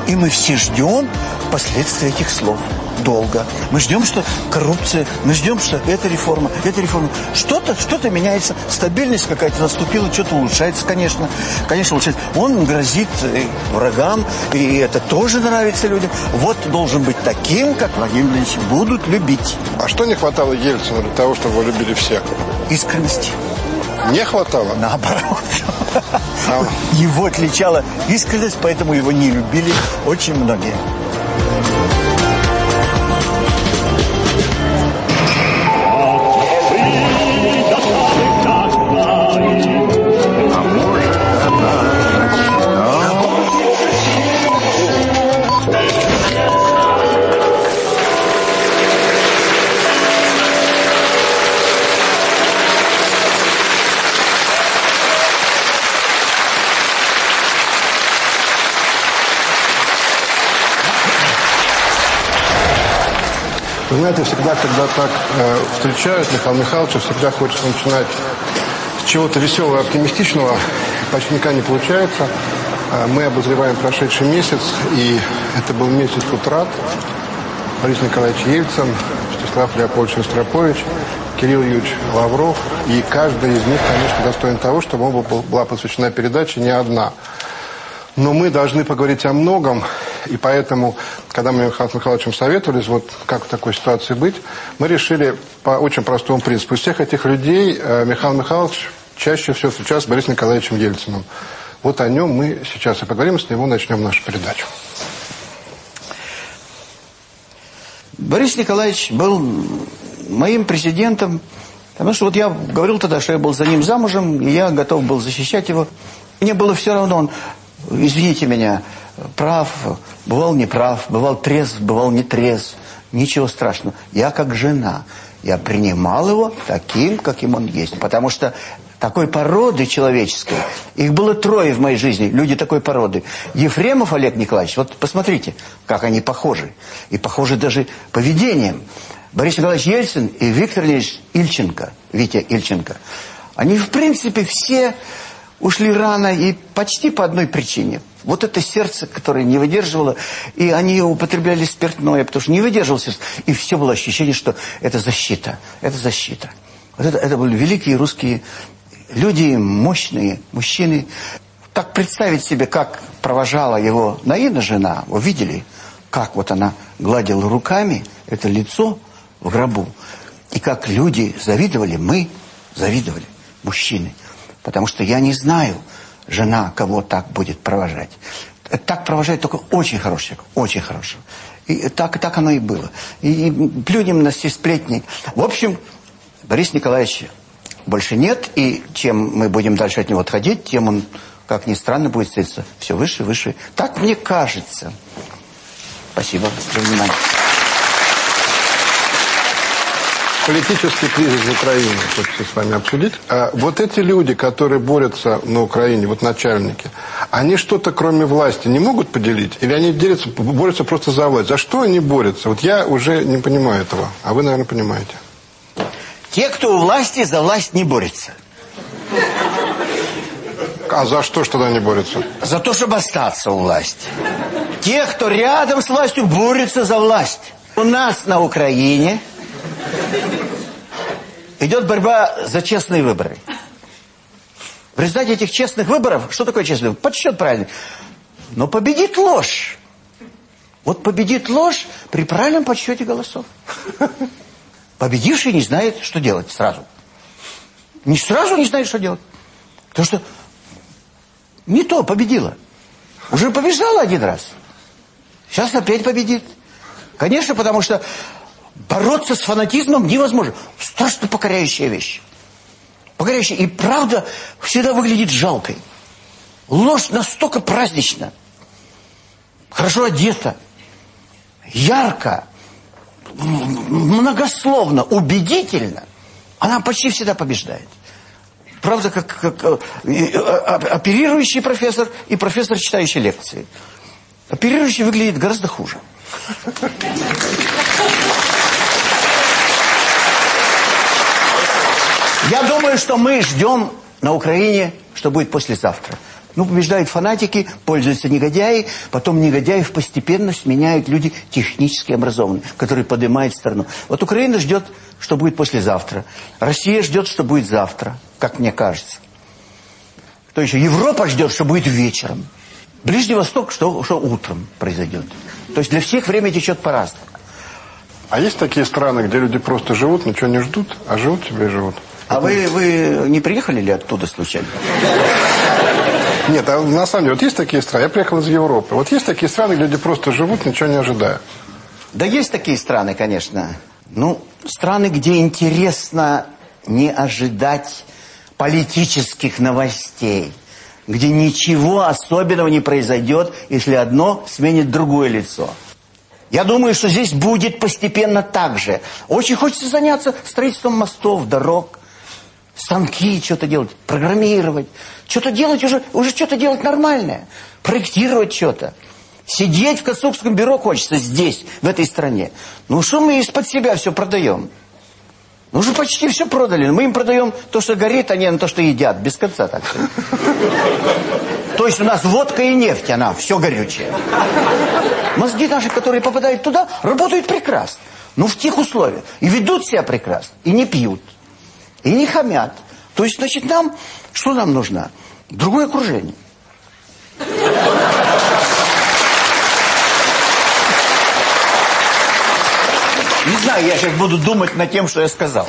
И мы все ждем последствий этих слов. Долго. Мы ждем, что коррупция, мы ждем, что эта реформа, эта реформа. Что-то, что-то меняется. Стабильность какая-то наступила, что-то улучшается, конечно. Конечно, улучшается. Он грозит врагам, и это тоже нравится людям. Вот должен быть таким, как Владимир Владимирович будут любить. А что не хватало Ельцину для того, чтобы его любили все? искренности. Не хватало? Наоборот. Его отличала искренность, поэтому его не любили очень многие. Знаете, всегда, когда так э, встречают Михаила Михайловича, всегда хочется начинать с чего-то веселого, оптимистичного. Почти никогда не получается. Э, мы обозреваем прошедший месяц, и это был месяц утрат. Борис Николаевич Ельцин, Стеслав Леопольдович Ростропович, Кирилл Юрьевич Лавров. И каждый из них, конечно, достоин того, чтобы ему была посвящена передача не одна. Но мы должны поговорить о многом, и поэтому, когда мы Михаилом Михайловичем советовались, вот как в такой ситуации быть, мы решили по очень простому принципу. Из всех этих людей э, Михаил Михайлович чаще всего встречался с Борисом Николаевичем Ельциным. Вот о нем мы сейчас и поговорим, с него начнем нашу передачу. Борис Николаевич был моим президентом, потому что вот я говорил тогда, что я был за ним замужем, и я готов был защищать его. Мне было все равно, он, извините меня, прав, бывал неправ, бывал трезв, бывал не трезв. Ничего страшного. Я как жена, я принимал его таким, каким он есть. Потому что такой породы человеческой, их было трое в моей жизни, люди такой породы. Ефремов Олег Николаевич, вот посмотрите, как они похожи. И похожи даже поведением. Борис Николаевич Ельцин и Виктор Ильич Ильченко, Витя Ильченко. Они, в принципе, все ушли рано и почти по одной причине. Вот это сердце, которое не выдерживало, и они употребляли спиртное, потому что не выдерживало сердце. И все было ощущение, что это защита, это защита. Вот это, это были великие русские люди, мощные мужчины. Так представить себе, как провожала его Наина жена, вы видели, как вот она гладила руками это лицо в гробу. И как люди завидовали, мы завидовали, мужчины. Потому что я не знаю, жена кого так будет провожать. Так провожает только очень хороший человек, очень хороший. И так, так оно и было. И, плюнем на все сплетни. В общем, Борис Николаевич больше нет, и чем мы будем дальше от него отходить, тем он, как ни странно, будет становиться все выше и выше. Так мне кажется. Спасибо за внимание. Политический кризис в Украине хочется с вами обсудить. А вот эти люди, которые борются на Украине, вот начальники, они что-то кроме власти не могут поделить? Или они делятся, борются просто за власть? За что они борются? Вот я уже не понимаю этого, а вы, наверное, понимаете. Те, кто у власти, за власть не борется. А за что ж тогда они борются? За то, чтобы остаться у власти. Те, кто рядом с властью, борются за власть. У нас на Украине идет борьба за честные выборы. В результате этих честных выборов, что такое честный выбор? Подсчет правильный. Но победит ложь. Вот победит ложь при правильном подсчете голосов. Победивший не знает, что делать сразу. Не сразу не знает, что делать. Потому что не то победила. Уже побеждала один раз. Сейчас опять победит. Конечно, потому что бороться с фанатизмом невозможно. Страшно покоряющая вещь. Покоряющая. И правда всегда выглядит жалкой. Ложь настолько празднична. Хорошо одета. Ярко. Многословно. Убедительно. Она почти всегда побеждает. Правда, как, как э, э, оперирующий профессор и профессор, читающий лекции. Оперирующий выглядит гораздо хуже. Я думаю, что мы ждем на Украине, что будет послезавтра. Ну, побеждают фанатики, пользуются негодяи, потом негодяев постепенно сменяют люди технически образованные, которые поднимают страну. Вот Украина ждет, что будет послезавтра. Россия ждет, что будет завтра, как мне кажется. Кто еще? Европа ждет, что будет вечером. Ближний Восток, что, что утром произойдет. То есть для всех время течет по-разному. А есть такие страны, где люди просто живут, ничего не ждут, а живут себе и живут? А вы, вы не приехали ли оттуда случайно? Нет, а на самом деле, вот есть такие страны, я приехал из Европы, вот есть такие страны, где люди просто живут, ничего не ожидая. Да есть такие страны, конечно. Ну, страны, где интересно не ожидать политических новостей, где ничего особенного не произойдет, если одно сменит другое лицо. Я думаю, что здесь будет постепенно так же. Очень хочется заняться строительством мостов, дорог, станки что-то делать, программировать. Что-то делать уже, уже что-то делать нормальное. Проектировать что-то. Сидеть в конструкторском бюро хочется здесь, в этой стране. Ну что мы из-под себя все продаем? Ну уже почти все продали. Мы им продаем то, что горит, а не то, что едят. Без конца так. То есть у нас водка и нефть, она все горючее. Мозги наши, которые попадают туда, работают прекрасно. Ну в тех условиях. И ведут себя прекрасно. И не пьют. И не хамят. То есть, значит, нам... Что нам нужно? Другое окружение. Не знаю, я сейчас буду думать над тем, что я сказал.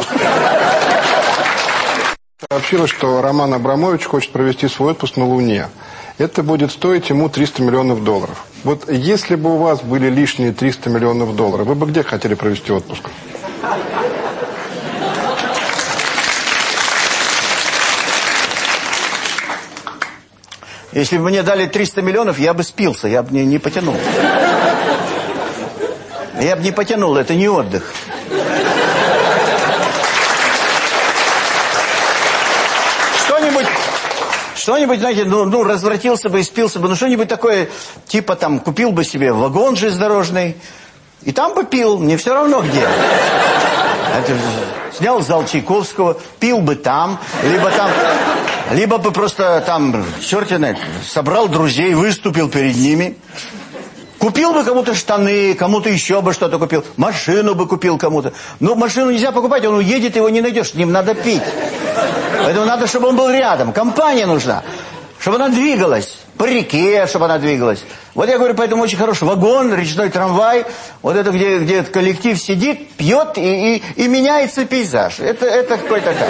Сообщилось, что Роман Абрамович хочет провести свой отпуск на Луне. Это будет стоить ему 300 миллионов долларов. Вот если бы у вас были лишние 300 миллионов долларов, вы бы где хотели провести отпуск? Если бы мне дали 300 миллионов, я бы спился, я бы не, не потянул. Я бы не потянул, это не отдых. Что-нибудь, что-нибудь, знаете, ну, ну, развратился бы и спился бы, ну, что-нибудь такое, типа там, купил бы себе вагон железнодорожный, и там бы пил, мне все равно где. Это, снял зал Чайковского, пил бы там, либо там, либо бы просто там, черт знает, собрал друзей, выступил перед ними. Купил бы кому-то штаны, кому-то еще бы что-то купил. Машину бы купил кому-то. Ну, машину нельзя покупать, он уедет, его не найдешь, с ним надо пить. Поэтому надо, чтобы он был рядом. Компания нужна. Чтобы она двигалась. По реке, чтобы она двигалась. Вот я говорю, поэтому очень хороший вагон, речной трамвай. Вот это, где, где коллектив сидит, пьет и, и, и меняется пейзаж. Это, это какой-то так.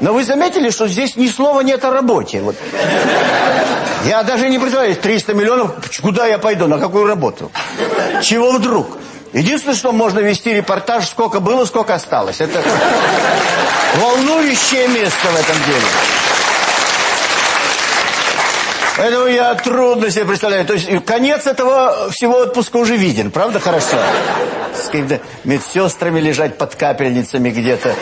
Но вы заметили, что здесь ни слова нет о работе? Вот. Я даже не представляю, 300 миллионов, куда я пойду, на какую работу? Чего вдруг? Единственное, что можно вести репортаж, сколько было, сколько осталось. Это волнующее место в этом деле. Поэтому я трудно себе представляю. То есть конец этого всего отпуска уже виден, правда хорошо? С какими-то медсестрами лежать под капельницами где-то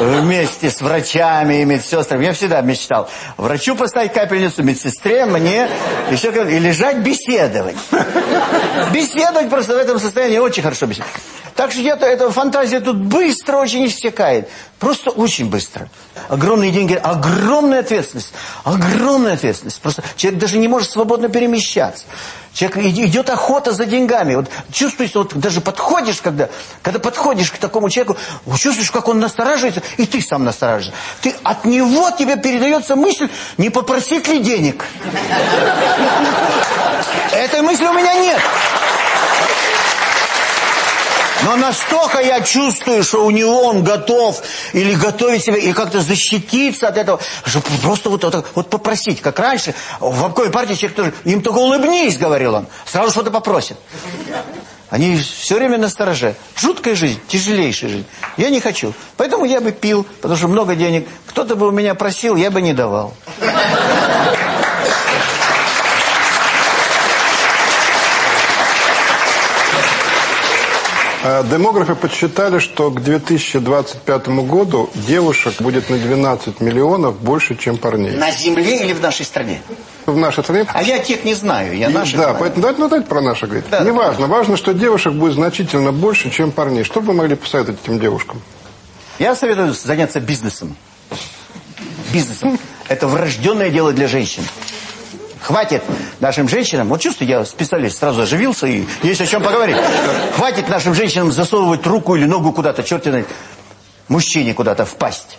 вместе с врачами и медсестрами. Я всегда мечтал. Врачу поставить капельницу, медсестре, мне, еще и лежать беседовать. Беседовать просто в этом состоянии очень хорошо беседовать. Так что где-то эта фантазия тут быстро очень истекает. Просто очень быстро. Огромные деньги, огромная ответственность. Огромная ответственность. Просто человек даже не может свободно перемещаться. Человек идет охота за деньгами. Вот чувствуешь, вот даже подходишь, когда, когда подходишь к такому человеку, чувствуешь, как он настораживается, и ты сам настораживаешься. Ты, от него тебе передается мысль, не попросить ли денег. Этой мысли у меня нет. Но настолько я чувствую, что у него он готов или готовит себя, или как-то защититься от этого, просто вот, вот, вот попросить, как раньше, в обкоме партии человек тоже, им только улыбнись, говорил он, сразу что-то попросит. Они все время на стороже. Жуткая жизнь, тяжелейшая жизнь. Я не хочу. Поэтому я бы пил, потому что много денег. Кто-то бы у меня просил, я бы не давал. Демографы подсчитали, что к 2025 году девушек будет на 12 миллионов больше, чем парней. На земле или в нашей стране? В нашей стране. А я тех не знаю, я наших Да, знаю. поэтому давайте, ну, давайте про наших говорить. Да, Неважно, да. важно, что девушек будет значительно больше, чем парней. Что бы вы могли посоветовать этим девушкам? Я советую заняться бизнесом. Бизнесом. Это врожденное дело для женщин. Хватит нашим женщинам, вот чувствую, я специалист, сразу оживился и есть о чем поговорить. Хватит нашим женщинам засовывать руку или ногу куда-то, черт знает, мужчине куда-то впасть.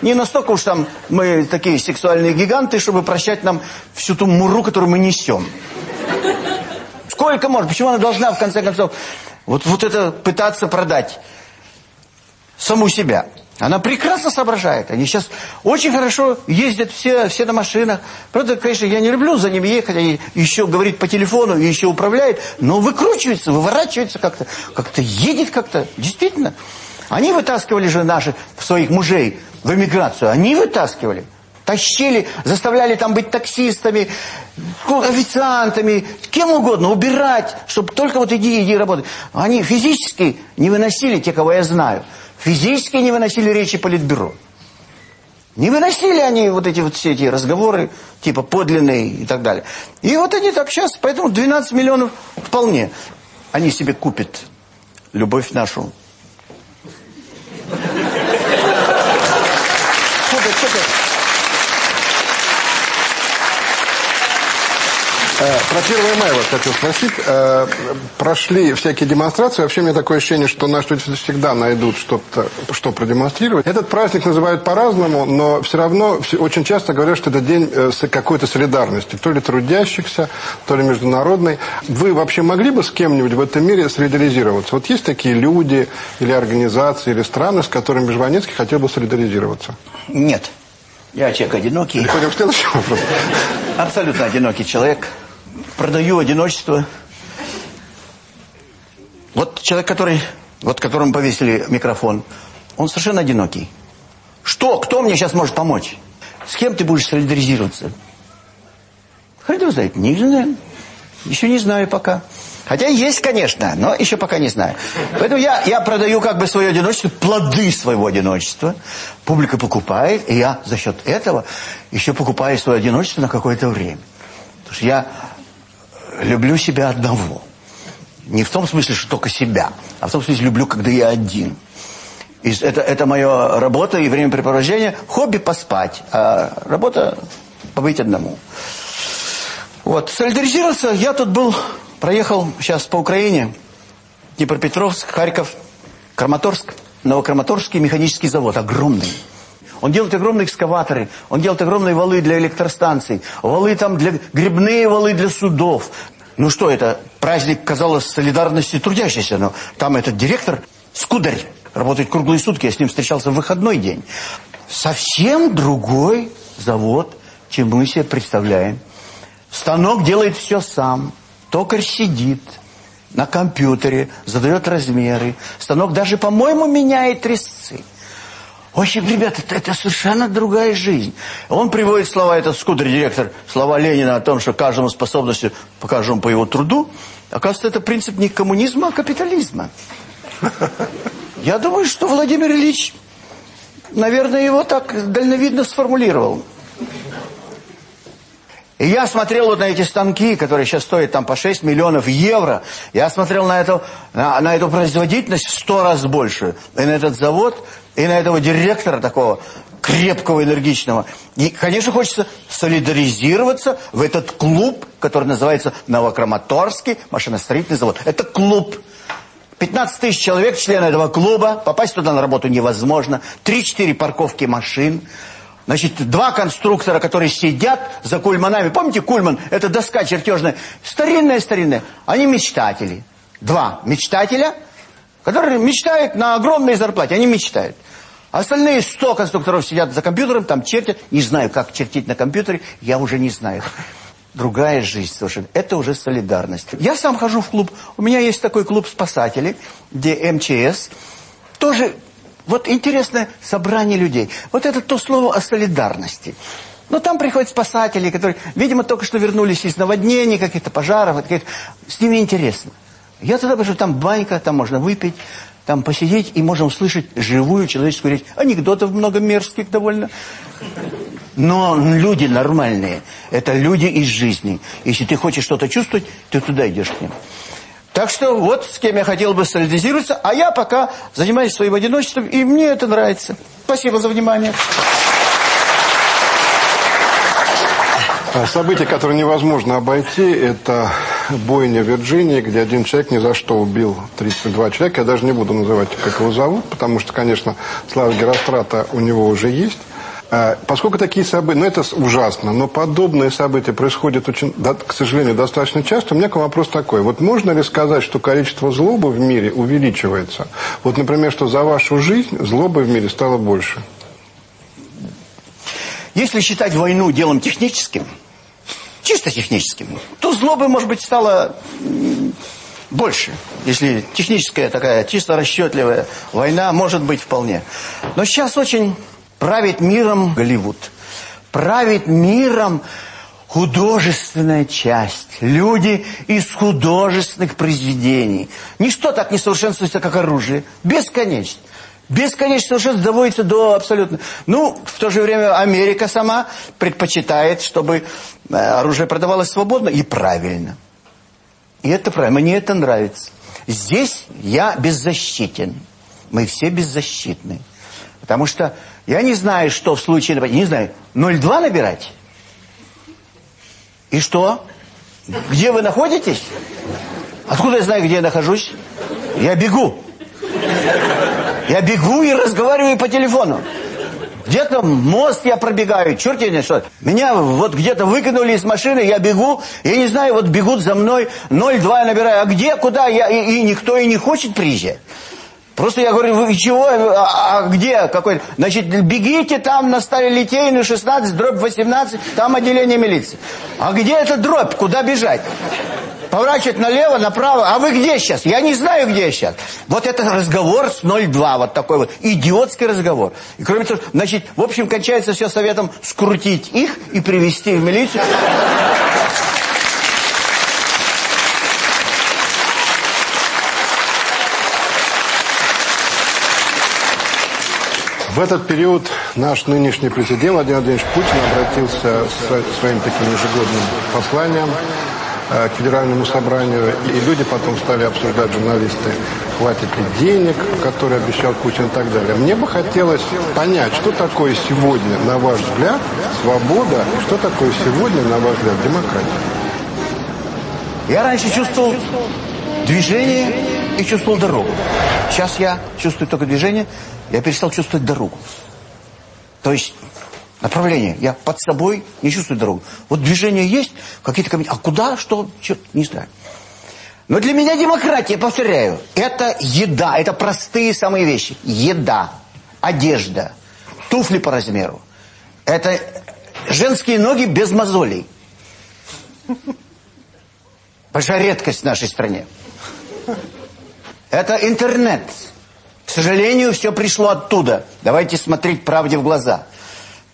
Не настолько уж там мы такие сексуальные гиганты, чтобы прощать нам всю ту муру, которую мы несем. Сколько можно? Почему она должна, в конце концов, вот, вот это пытаться продать саму себя? Она прекрасно соображает. Они сейчас очень хорошо ездят все, все на машинах. Правда, конечно, я не люблю за ними ехать. Они еще говорит по телефону, еще управляют. Но выкручиваются, выворачиваются как-то. Как-то едет как-то. Действительно. Они вытаскивали же наших, своих мужей в эмиграцию. Они вытаскивали. Тащили, заставляли там быть таксистами, официантами, кем угодно, убирать, чтобы только вот иди, иди работать. Они физически не выносили, те, кого я знаю, физически не выносили речи политбюро. Не выносили они вот эти вот все эти разговоры, типа подлинные и так далее. И вот они так сейчас, поэтому 12 миллионов вполне. Они себе купят любовь нашу. Купят, купят. Э, Про 1 мая вот хочу спросить. Э, Прошли всякие демонстрации. Вообще у меня такое ощущение, что наши люди всегда найдут что-то, что продемонстрировать. Этот праздник называют по-разному, но все равно очень часто говорят, что это день э, какой-то солидарности. То ли трудящихся, то ли международной. Вы вообще могли бы с кем-нибудь в этом мире солидаризироваться? Вот есть такие люди или организации, или страны, с которыми Жванецкий хотел бы солидаризироваться? Нет. Я человек одинокий. Переходим к следующему вопросу. Абсолютно одинокий человек. Продаю одиночество. Вот человек, который, вот которому повесили микрофон, он совершенно одинокий. Что? Кто мне сейчас может помочь? С кем ты будешь солидаризироваться? Его знает. Не знаю. Еще не знаю пока. Хотя есть, конечно, но еще пока не знаю. Поэтому я, я продаю как бы свое одиночество, плоды своего одиночества. Публика покупает, и я за счет этого еще покупаю свое одиночество на какое-то время. Потому что я люблю себя одного. Не в том смысле, что только себя, а в том смысле люблю, когда я один. И это, это моя работа и времяпрепровождение. Хобби поспать, а работа побыть одному. Вот, солидаризироваться, я тут был, проехал сейчас по Украине, Днепропетровск, Харьков, Краматорск, Новокраматорский механический завод, огромный. Он делает огромные экскаваторы, он делает огромные валы для электростанций, валы там для, грибные валы для судов. Ну что это, праздник, казалось, солидарности трудящихся, но там этот директор, Скударь, работает круглые сутки, я с ним встречался в выходной день. Совсем другой завод, чем мы себе представляем. Станок делает все сам. Токарь сидит на компьютере, задает размеры. Станок даже, по-моему, меняет резцы. В общем, ребята, это, это совершенно другая жизнь. Он приводит слова, этот скутер-директор, слова Ленина о том, что каждому способностью покажем по его труду. Оказывается, это принцип не коммунизма, а капитализма. Я думаю, что Владимир Ильич, наверное, его так дальновидно сформулировал. И я смотрел вот на эти станки, которые сейчас стоят там по 6 миллионов евро. Я смотрел на эту, на, на эту производительность в 100 раз больше. И на этот завод, и на этого директора такого крепкого, энергичного. И, конечно, хочется солидаризироваться в этот клуб, который называется Новокраматорский машиностроительный завод. Это клуб. 15 тысяч человек, члены этого клуба. Попасть туда на работу невозможно. 3-4 парковки машин. Значит, два конструктора, которые сидят за кульманами. Помните, кульман, это доска чертежная, старинная-старинная. Они мечтатели. Два мечтателя, которые мечтают на огромной зарплате. Они мечтают. Остальные 100 конструкторов сидят за компьютером, там чертят. Не знаю, как чертить на компьютере, я уже не знаю. Другая жизнь совершенно. Это уже солидарность. Я сам хожу в клуб. У меня есть такой клуб спасателей, где МЧС. Тоже вот интересное собрание людей. Вот это то слово о солидарности. Но там приходят спасатели, которые, видимо, только что вернулись из наводнений, каких-то пожаров. С ними интересно. Я туда пошел, там банька, там можно выпить, там посидеть, и можем услышать живую человеческую речь. Анекдотов много мерзких довольно. Но люди нормальные. Это люди из жизни. Если ты хочешь что-то чувствовать, ты туда идешь к ним. Так что вот с кем я хотел бы солидаризироваться, а я пока занимаюсь своим одиночеством, и мне это нравится. Спасибо за внимание. Событие, которое невозможно обойти, это бойня в Вирджинии, где один человек ни за что убил 32 человека. Я даже не буду называть, как его зовут, потому что, конечно, слава Герострата у него уже есть. А, поскольку такие события, ну это ужасно, но подобные события происходят, очень, к сожалению, достаточно часто, у меня к вам вопрос такой. Вот можно ли сказать, что количество злобы в мире увеличивается? Вот, например, что за вашу жизнь злобы в мире стало больше? Если считать войну делом техническим, чисто техническим, то злобы, может быть, стало больше. Если техническая такая, чисто расчетливая война, может быть, вполне. Но сейчас очень Правит миром Голливуд. Правит миром художественная часть. Люди из художественных произведений. Ничто так не совершенствуется, как оружие. Бесконечно. Бесконечно совершенство доводится до абсолютно... Ну, в то же время Америка сама предпочитает, чтобы оружие продавалось свободно и правильно. И это правильно. Мне это нравится. Здесь я беззащитен. Мы все беззащитны. Потому что я не знаю, что в случае, не знаю, 0,2 набирать? И что? Где вы находитесь? Откуда я знаю, где я нахожусь? Я бегу. Я бегу и разговариваю по телефону. Где-то мост я пробегаю, черт я что. Меня вот где-то выкинули из машины, я бегу, я не знаю, вот бегут за мной, 0,2 я набираю. А где, куда? Я, и, и никто и не хочет приезжать. Просто я говорю, вы чего? А, а где? Какой? Значит, бегите там на Сталилитейную 16, дробь 18, там отделение милиции. А где эта дробь? Куда бежать? Поворачивать налево, направо. А вы где сейчас? Я не знаю, где сейчас. Вот это разговор с 02, вот такой вот идиотский разговор. И кроме того, значит, в общем, кончается все советом скрутить их и привести в милицию. В этот период наш нынешний президент Владимир Владимирович Путин обратился с своим таким ежегодным посланием э, к Федеральному собранию, и люди потом стали обсуждать, журналисты, хватит ли денег, которые обещал Путин и так далее. Мне бы хотелось понять, что такое сегодня, на ваш взгляд, свобода, что такое сегодня, на ваш взгляд, демократия? Я раньше чувствовал движение и чувствовал дорогу. Сейчас я чувствую только движение я перестал чувствовать дорогу. То есть направление. Я под собой не чувствую дорогу. Вот движение есть, какие-то комментарии. А куда, что, черт, не знаю. Но для меня демократия, повторяю, это еда, это простые самые вещи. Еда, одежда, туфли по размеру. Это женские ноги без мозолей. Большая редкость в нашей стране. Это интернет. К сожалению, все пришло оттуда. Давайте смотреть правде в глаза.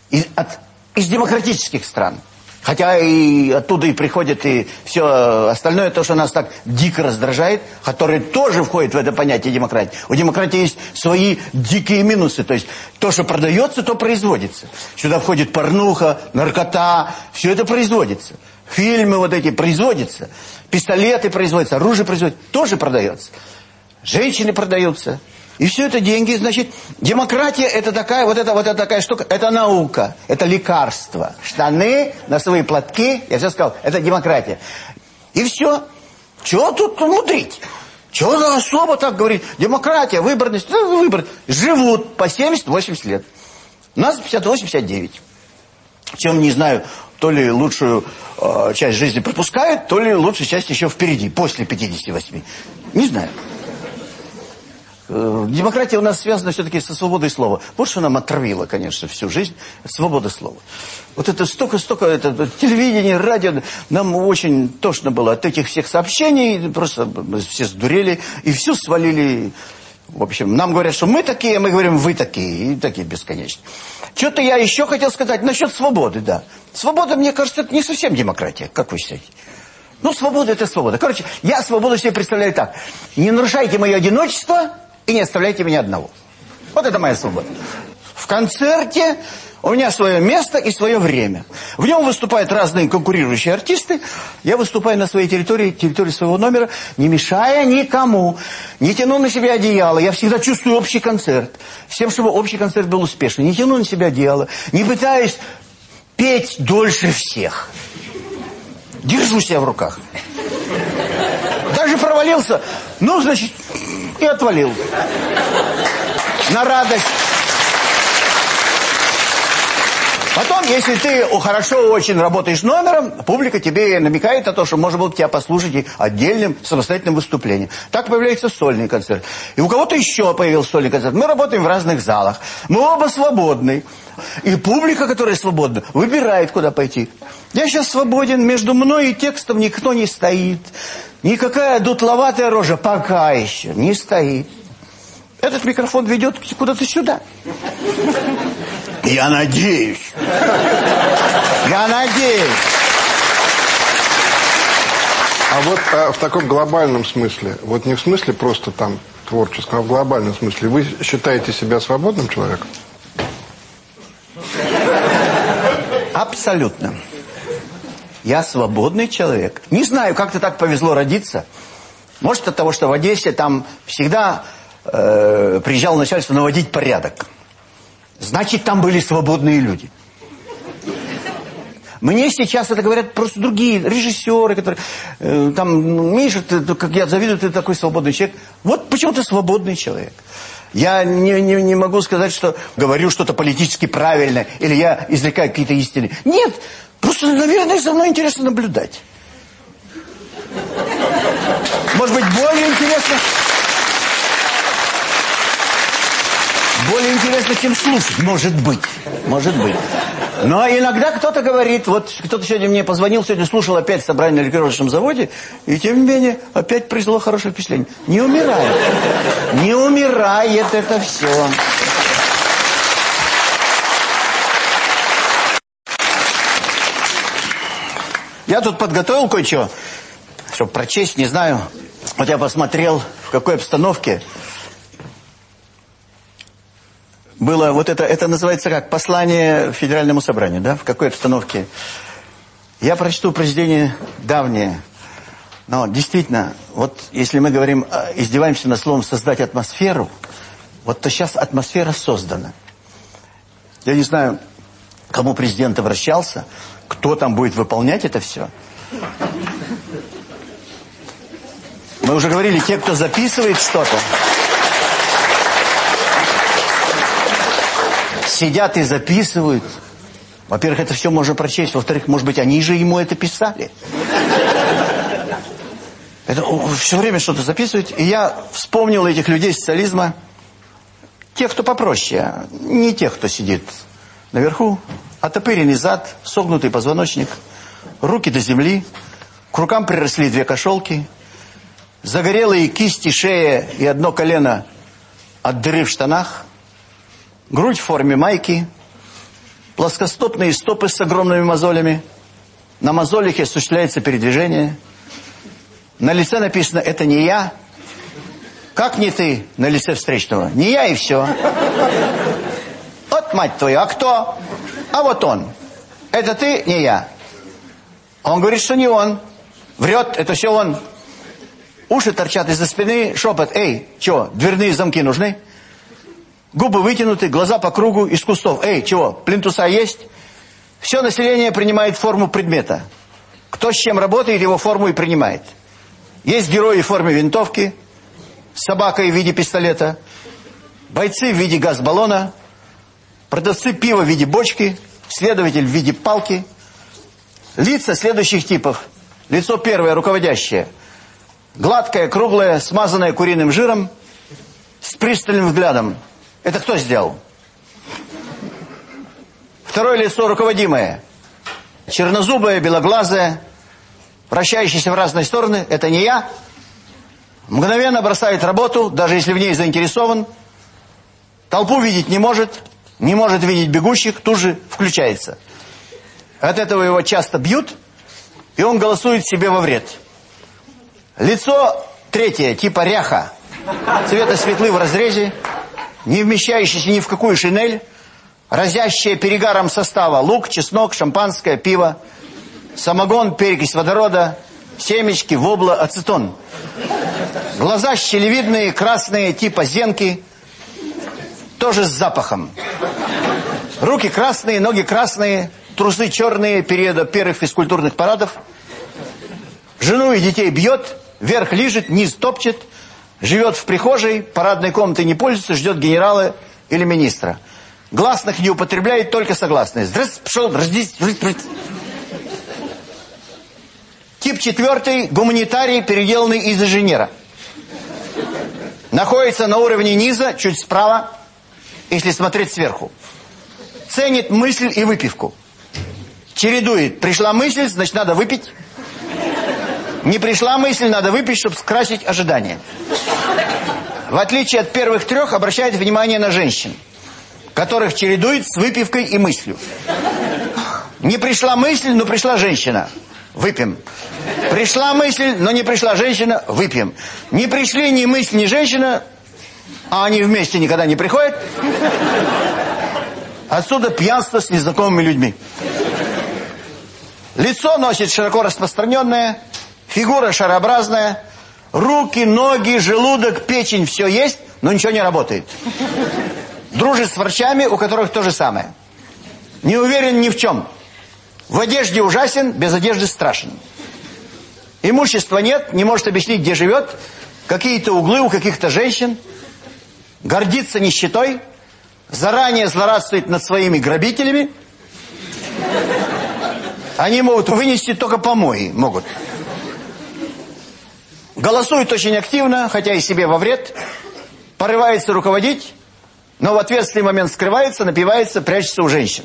Из, от, из демократических стран. Хотя и оттуда и приходит и все остальное, то, что нас так дико раздражает, которое тоже входит в это понятие демократии. У демократии есть свои дикие минусы. То есть то, что продается, то производится. Сюда входит порнуха, наркота, все это производится. Фильмы вот эти производятся, пистолеты производятся, оружие производится, тоже продается. Женщины продаются. И все это деньги, значит, демократия это такая, вот это вот это такая штука, это наука, это лекарство. Штаны, носовые платки, я все сказал, это демократия. И все. Чего тут мудрить? Чего особо так говорить? Демократия, выборность, ну, выбор. Живут по 70-80 лет. У нас 58-59. Чем, не знаю, то ли лучшую э, часть жизни пропускают, то ли лучшая часть еще впереди, после 58. Не знаю. Э, демократия у нас связана все-таки со свободой слова. Вот что нам отравило, конечно, всю жизнь. Свобода слова. Вот это столько-столько, это телевидение, радио. Нам очень тошно было от этих всех сообщений. Просто все сдурели и все свалили. В общем, нам говорят, что мы такие, мы говорим, вы такие. И такие бесконечно. Что-то я еще хотел сказать насчет свободы, да. Свобода, мне кажется, это не совсем демократия. Как вы считаете? Ну, свобода – это свобода. Короче, я свободу себе представляю так. Не нарушайте мое одиночество – и не оставляйте меня одного. Вот это моя свобода. В концерте у меня свое место и свое время. В нем выступают разные конкурирующие артисты. Я выступаю на своей территории, территории своего номера, не мешая никому. Не тяну на себя одеяло. Я всегда чувствую общий концерт. С тем, чтобы общий концерт был успешный. Не тяну на себя одеяло. Не пытаюсь петь дольше всех. Держу себя в руках. Даже провалился. Ну, значит, и отвалил. На радость. Потом, если ты хорошо очень работаешь номером, публика тебе намекает на то, что можно было бы тебя послушать и отдельным самостоятельным выступлением. Так появляется сольный концерт. И у кого-то еще появился сольный концерт. Мы работаем в разных залах. Мы оба свободны. И публика, которая свободна, выбирает, куда пойти. Я сейчас свободен, между мной и текстом никто не стоит. Никакая дутловатая рожа пока еще не стоит. Этот микрофон ведет куда-то сюда. Я надеюсь. Я надеюсь. А вот а, в таком глобальном смысле, вот не в смысле просто там творческом, а в глобальном смысле, вы считаете себя свободным человеком? Абсолютно. Я свободный человек. Не знаю, как-то так повезло родиться. Может, от того, что в Одессе там всегда э, приезжало начальство наводить порядок. Значит, там были свободные люди. Мне сейчас это говорят просто другие режиссеры, которые э, там, Миша, ты, как я завидую, ты такой свободный человек. Вот почему ты свободный человек. Я не, не, не могу сказать, что говорю что-то политически правильное, или я извлекаю какие-то истины. Нет, просто, наверное, за мной интересно наблюдать. Может быть, более интересно... Более интересно, чем слушать, может быть. Может быть. Но иногда кто-то говорит, вот кто-то сегодня мне позвонил, сегодня слушал опять собрание на ликеровочном заводе, и тем не менее опять произвело хорошее впечатление. Не умирает. Не умирает это все. Я тут подготовил кое-что, чтобы прочесть, не знаю. Вот я посмотрел, в какой обстановке было вот это, это называется как послание Федеральному собранию, да, в какой обстановке. Я прочту произведение давнее, но действительно, вот если мы говорим, э, издеваемся на словом «создать атмосферу», вот то сейчас атмосфера создана. Я не знаю, кому президент обращался, кто там будет выполнять это все. Мы уже говорили, те, кто записывает что-то, сидят и записывают. Во-первых, это все можно прочесть. Во-вторых, может быть, они же ему это писали. Это все время что-то записывают. И я вспомнил этих людей социализма. Тех, кто попроще. Не тех, кто сидит наверху. Отопыренный зад, согнутый позвоночник, руки до земли. К рукам приросли две кошелки. Загорелые кисти, шея и одно колено от дыры в штанах грудь в форме майки, плоскостопные стопы с огромными мозолями. На мозолях осуществляется передвижение. На лице написано «это не я». Как не ты на лице встречного? Не я и все. Вот мать твою, а кто? А вот он. Это ты, не я. Он говорит, что не он. Врет, это все он. Уши торчат из-за спины, шепот. Эй, что, дверные замки нужны? Губы вытянуты, глаза по кругу, из кустов. Эй, чего, плинтуса есть? Все население принимает форму предмета. Кто с чем работает, его форму и принимает. Есть герои в форме винтовки, собака в виде пистолета, бойцы в виде газ-баллона, продавцы пива в виде бочки, следователь в виде палки. Лица следующих типов. Лицо первое, руководящее. Гладкое, круглое, смазанное куриным жиром, с пристальным взглядом. Это кто сделал? Второе лицо руководимое. Чернозубое, белоглазое, вращающееся в разные стороны. Это не я. Мгновенно бросает работу, даже если в ней заинтересован. Толпу видеть не может, не может видеть бегущих, тут же включается. От этого его часто бьют, и он голосует себе во вред. Лицо третье, типа ряха. Цвета светлы в разрезе, не вмещающийся ни в какую шинель, разящая перегаром состава лук, чеснок, шампанское, пиво, самогон, перекись водорода, семечки, вобла, ацетон. Глаза щелевидные, красные, типа зенки, тоже с запахом. Руки красные, ноги красные, трусы черные, периода первых физкультурных парадов. Жену и детей бьет, вверх лижет, низ топчет – Живет в прихожей, парадной комнатой не пользуется, ждет генерала или министра. Гласных не употребляет, только согласные. Здравствуйте, пошел. Тип четвертый – гуманитарий, переделанный из инженера. Находится на уровне низа, чуть справа, если смотреть сверху. Ценит мысль и выпивку. Чередует. Пришла мысль, значит, надо выпить. Не пришла мысль, надо выпить, чтобы скрасить ожидания. В отличие от первых трех, обращает внимание на женщин, которых чередует с выпивкой и мыслью. Не пришла мысль, но пришла женщина. Выпьем. Пришла мысль, но не пришла женщина. Выпьем. Не пришли ни мысль, ни женщина, а они вместе никогда не приходят. Отсюда пьянство с незнакомыми людьми. Лицо носит широко распространенное, фигура шарообразная, руки, ноги, желудок, печень, все есть, но ничего не работает. Дружит с врачами, у которых то же самое. Не уверен ни в чем. В одежде ужасен, без одежды страшен. Имущества нет, не может объяснить, где живет. Какие-то углы у каких-то женщин. Гордится нищетой. Заранее злорадствует над своими грабителями. Они могут вынести только помои. Могут. Голосует очень активно, хотя и себе во вред. Порывается руководить, но в ответственный момент скрывается, напивается, прячется у женщин.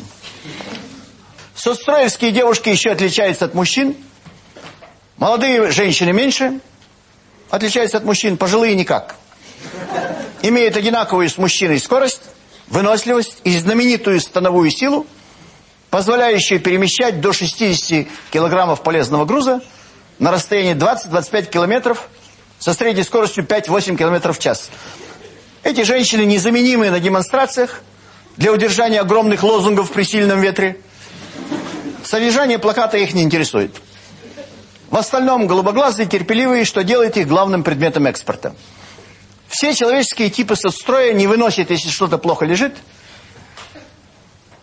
Соцстроевские девушки еще отличаются от мужчин. Молодые женщины меньше, отличаются от мужчин, пожилые никак. Имеют одинаковую с мужчиной скорость, выносливость и знаменитую становую силу, позволяющую перемещать до 60 килограммов полезного груза на расстоянии 20-25 километров со средней скоростью 5-8 километров в час. Эти женщины незаменимые на демонстрациях для удержания огромных лозунгов при сильном ветре. Содержание плаката их не интересует. В остальном голубоглазые, терпеливые, что делает их главным предметом экспорта. Все человеческие типы соцстроя не выносят, если что-то плохо лежит.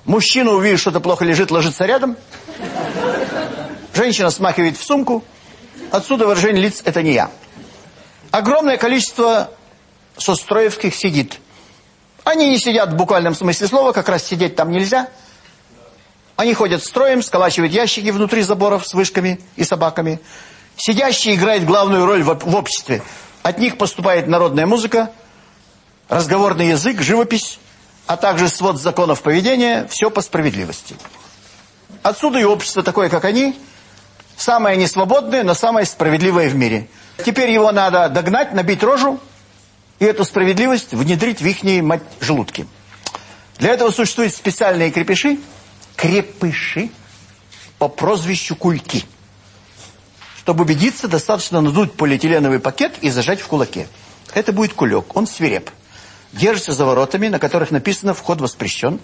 Мужчина, увидев, что-то плохо лежит, ложится рядом. Женщина смахивает в сумку. Отсюда выражение лиц «это не я». Огромное количество соцстроевских сидит. Они не сидят в буквальном смысле слова, как раз сидеть там нельзя – они ходят строем, сколачивают ящики внутри заборов с вышками и собаками. Сидящие играют главную роль в, в обществе. От них поступает народная музыка, разговорный язык, живопись, а также свод законов поведения, все по справедливости. Отсюда и общество такое, как они, самое несвободное, но самое справедливое в мире. Теперь его надо догнать, набить рожу и эту справедливость внедрить в их мать желудки. Для этого существуют специальные крепежи, крепыши по прозвищу Кульки. Чтобы убедиться, достаточно надуть полиэтиленовый пакет и зажать в кулаке. Это будет кулек, он свиреп. Держится за воротами, на которых написано «Вход воспрещен».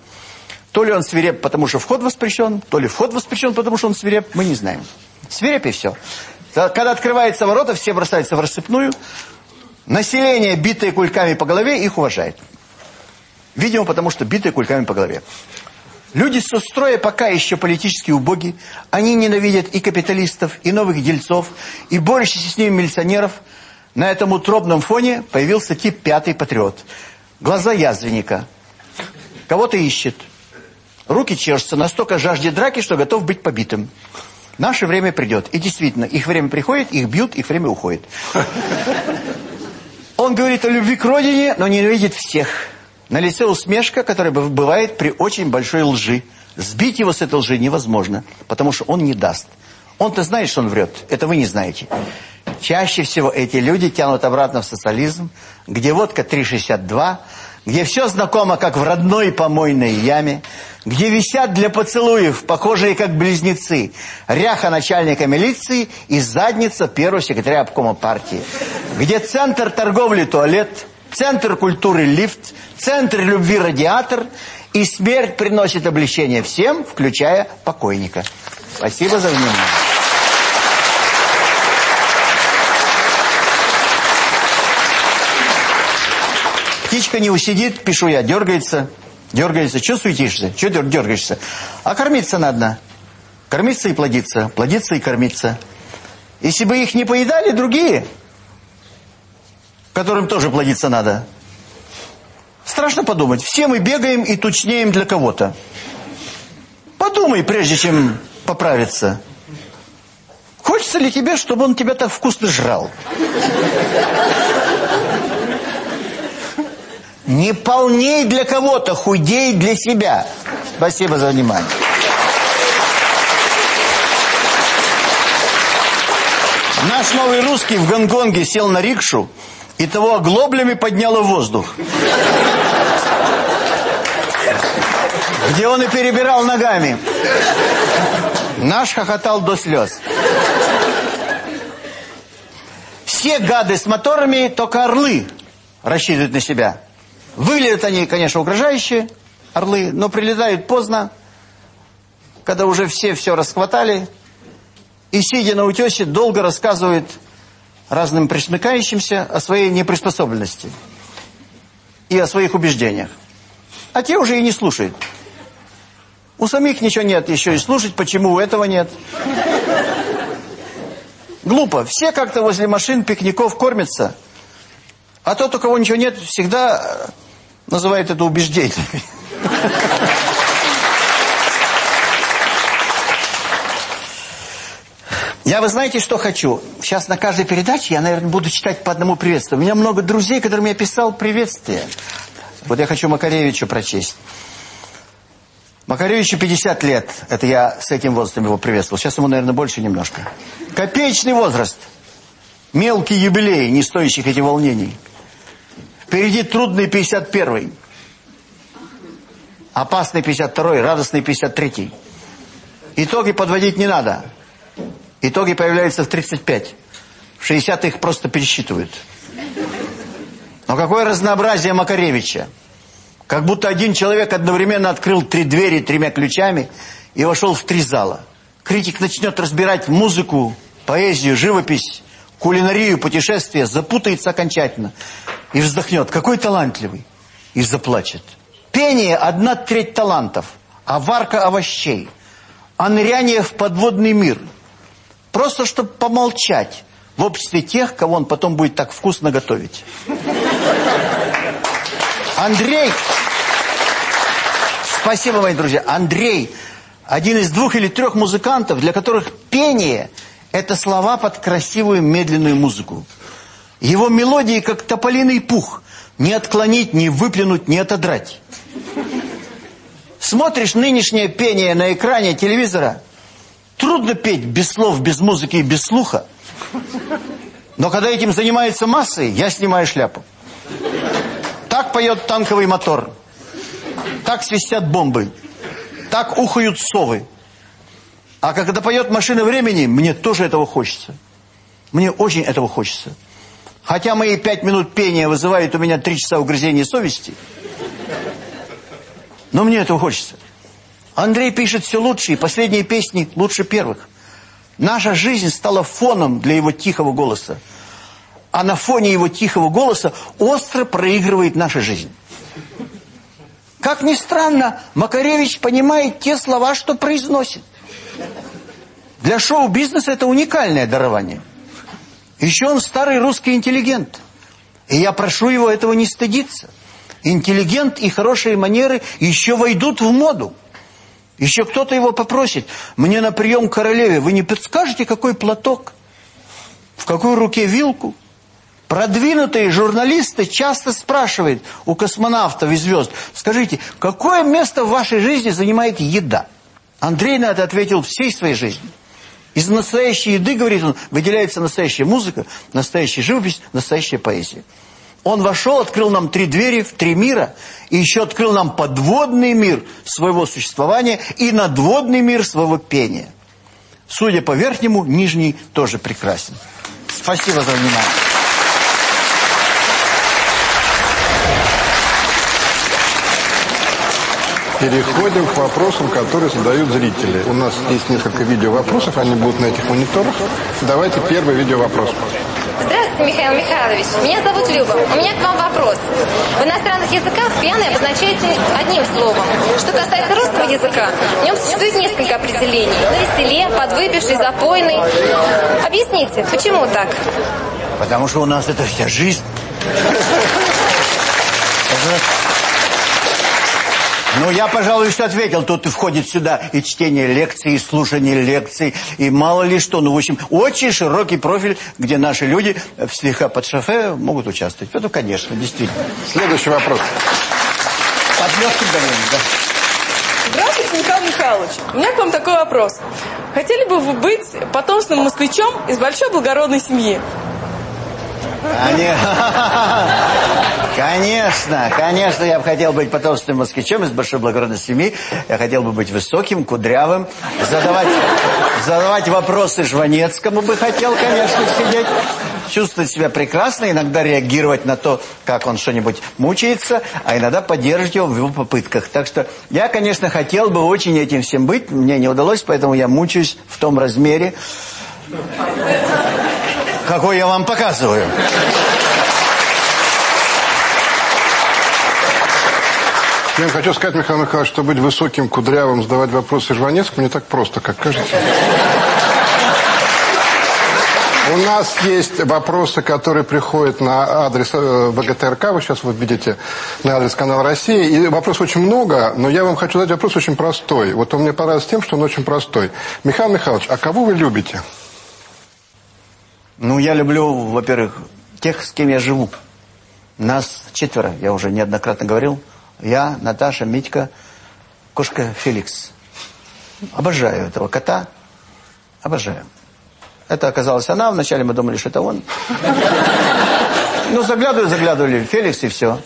То ли он свиреп, потому что вход воспрещен, то ли вход воспрещен, потому что он свиреп, мы не знаем. Свиреп и все. Когда открываются ворота, все бросаются в рассыпную. Население, битое кульками по голове, их уважает. Видимо, потому что битые кульками по голове. Люди со строя пока еще политически убоги. Они ненавидят и капиталистов, и новых дельцов, и борющихся с ними милиционеров. На этом утробном фоне появился тип пятый патриот. Глаза язвенника. Кого-то ищет. Руки чешутся, настолько жаждет драки, что готов быть побитым. Наше время придет. И действительно, их время приходит, их бьют, их время уходит. Он говорит о любви к родине, но ненавидит всех. На лице усмешка, которая бывает при очень большой лжи. Сбить его с этой лжи невозможно, потому что он не даст. Он-то знает, что он врет. Это вы не знаете. Чаще всего эти люди тянут обратно в социализм, где водка 3,62, где все знакомо, как в родной помойной яме, где висят для поцелуев, похожие как близнецы, ряха начальника милиции и задница первого секретаря обкома партии, где центр торговли туалет – Центр культуры лифт, центр любви радиатор, и смерть приносит облегчение всем, включая покойника. Спасибо за внимание. Птичка не усидит, пишу я, дергается, дергается. Чего суетишься? Чего дергаешься? А кормиться надо. Кормиться и плодиться, плодиться и кормиться. Если бы их не поедали другие, которым тоже плодиться надо. Страшно подумать. Все мы бегаем и тучнеем для кого-то. Подумай, прежде чем поправиться. Хочется ли тебе, чтобы он тебя так вкусно жрал? Не полней для кого-то, худей для себя. Спасибо за внимание. Наш новый русский в Гонконге сел на рикшу и того оглоблями подняло в воздух. Где он и перебирал ногами. Наш хохотал до слез. Все гады с моторами, только орлы рассчитывают на себя. Выглядят они, конечно, угрожающие, орлы, но прилетают поздно, когда уже все все расхватали, и, сидя на утесе, долго рассказывают разным присмыкающимся о своей неприспособленности и о своих убеждениях. А те уже и не слушают. У самих ничего нет, еще и слушать, почему у этого нет. Глупо. Все как-то возле машин, пикников кормятся. А тот, у кого ничего нет, всегда называет это убеждением. Я, вы знаете, что хочу? Сейчас на каждой передаче я, наверное, буду читать по одному приветствию. У меня много друзей, которым я писал приветствия. Вот я хочу Макаревичу прочесть. Макаревичу 50 лет. Это я с этим возрастом его приветствовал. Сейчас ему, наверное, больше немножко. Копеечный возраст. Мелкий юбилей, не стоящих этих волнений. Впереди трудный 51-й. Опасный 52-й, радостный 53-й. Итоги подводить не надо. Итоги появляются в 35. В 60 их просто пересчитывают. Но какое разнообразие Макаревича. Как будто один человек одновременно открыл три двери тремя ключами и вошел в три зала. Критик начнет разбирать музыку, поэзию, живопись, кулинарию, путешествия, запутается окончательно и вздохнет. Какой талантливый! И заплачет. Пение – одна треть талантов, а варка овощей, а ныряние в подводный мир. Просто, чтобы помолчать в обществе тех, кого он потом будет так вкусно готовить. Андрей, спасибо, мои друзья, Андрей, один из двух или трех музыкантов, для которых пение – это слова под красивую медленную музыку. Его мелодии, как тополиный пух, не отклонить, не выплюнуть, не отодрать. Смотришь нынешнее пение на экране телевизора, трудно петь без слов, без музыки и без слуха. Но когда этим занимается массой, я снимаю шляпу. Так поет танковый мотор. Так свистят бомбы. Так ухают совы. А когда поет машина времени, мне тоже этого хочется. Мне очень этого хочется. Хотя мои пять минут пения вызывают у меня три часа угрызения совести. Но мне этого хочется. Андрей пишет все лучше, и последние песни лучше первых. Наша жизнь стала фоном для его тихого голоса. А на фоне его тихого голоса остро проигрывает наша жизнь. Как ни странно, Макаревич понимает те слова, что произносит. Для шоу-бизнеса это уникальное дарование. Еще он старый русский интеллигент. И я прошу его этого не стыдиться. Интеллигент и хорошие манеры еще войдут в моду. Еще кто-то его попросит. Мне на прием к королеве вы не подскажете, какой платок? В какой руке вилку? Продвинутые журналисты часто спрашивают у космонавтов и звезд, скажите, какое место в вашей жизни занимает еда? Андрей на это ответил всей своей жизнью. Из настоящей еды, говорит он, выделяется настоящая музыка, настоящая живопись, настоящая поэзия. Он вошел, открыл нам три двери в три мира, и еще открыл нам подводный мир своего существования и надводный мир своего пения. Судя по верхнему, нижний тоже прекрасен. Спасибо за внимание. Переходим к вопросам, которые задают зрители. У нас есть несколько видео-вопросов, они будут на этих мониторах. Давайте первый видео-вопрос. Здравствуйте, Михаил Михайлович. Меня зовут Люба. У меня к вам вопрос. В иностранных языках пьяный обозначается одним словом. Что касается русского языка, в нем существует несколько определений. На веселе, подвыпивший, запойный. Объясните, почему так? Потому что у нас это вся жизнь. Ну, я, пожалуй, все ответил. Тут и входит сюда и чтение лекций, и слушание лекций, и мало ли что. Ну, в общем, очень широкий профиль, где наши люди в слегка под шофе могут участвовать. Это, конечно, действительно. Следующий вопрос. Под легким давлением, да. Здравствуйте, Михаил Михайлович. У меня к вам такой вопрос. Хотели бы вы быть потомственным москвичом из большой благородной семьи? Конечно, конечно, я бы хотел быть потомственным москвичом из большой благородной семьи. Я хотел бы быть высоким, кудрявым, задавать, задавать вопросы Жванецкому бы хотел, конечно, сидеть. Чувствовать себя прекрасно, иногда реагировать на то, как он что-нибудь мучается, а иногда поддерживать его в его попытках. Так что я, конечно, хотел бы очень этим всем быть. Мне не удалось, поэтому я мучаюсь в том размере, какой я вам показываю. Я хочу сказать, Михаил Михайлович, что быть высоким, кудрявым, задавать вопросы Жванецкому не так просто, как кажется. У нас есть вопросы, которые приходят на адрес э, ВГТРК, вы сейчас вот видите, на адрес канала России. И вопросов очень много, но я вам хочу задать вопрос очень простой. Вот он мне понравился тем, что он очень простой. Михаил Михайлович, а кого вы любите? Ну, я люблю, во-первых, тех, с кем я живу. Нас четверо, я уже неоднократно говорил. Я, Наташа, Митька, кошка Феликс. Обожаю этого кота. Обожаю. Это оказалась она. Вначале мы думали, что это он. Ну, заглядывали, заглядывали. Феликс и все.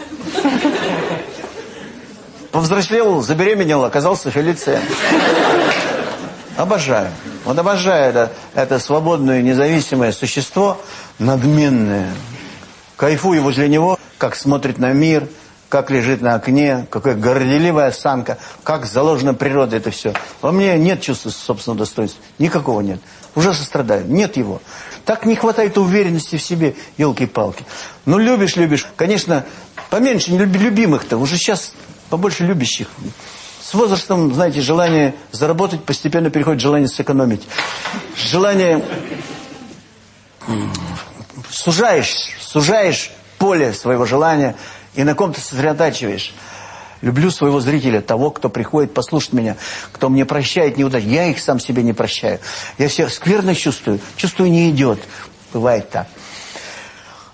Повзрослел, забеременел, оказался Фелиция. Обожаю. Вот обожаю это, это свободное, независимое существо, надменное. Кайфую возле него, как смотрит на мир, как лежит на окне, какая горделивая осанка, как заложена природа это все. Во мне нет чувства собственного достоинства. Никакого нет. Ужасно страдаю. Нет его. Так не хватает уверенности в себе, елки-палки. Ну, любишь, любишь. Конечно, поменьше любимых-то. Уже сейчас побольше любящих. С возрастом, знаете, желание заработать постепенно переходит в желание сэкономить. Желание... Сужаешь, сужаешь поле своего желания и на ком-то сосредотачиваешь. Люблю своего зрителя, того, кто приходит послушать меня, кто мне прощает неудачи. Я их сам себе не прощаю. Я себя скверно чувствую. Чувствую, не идет. Бывает так.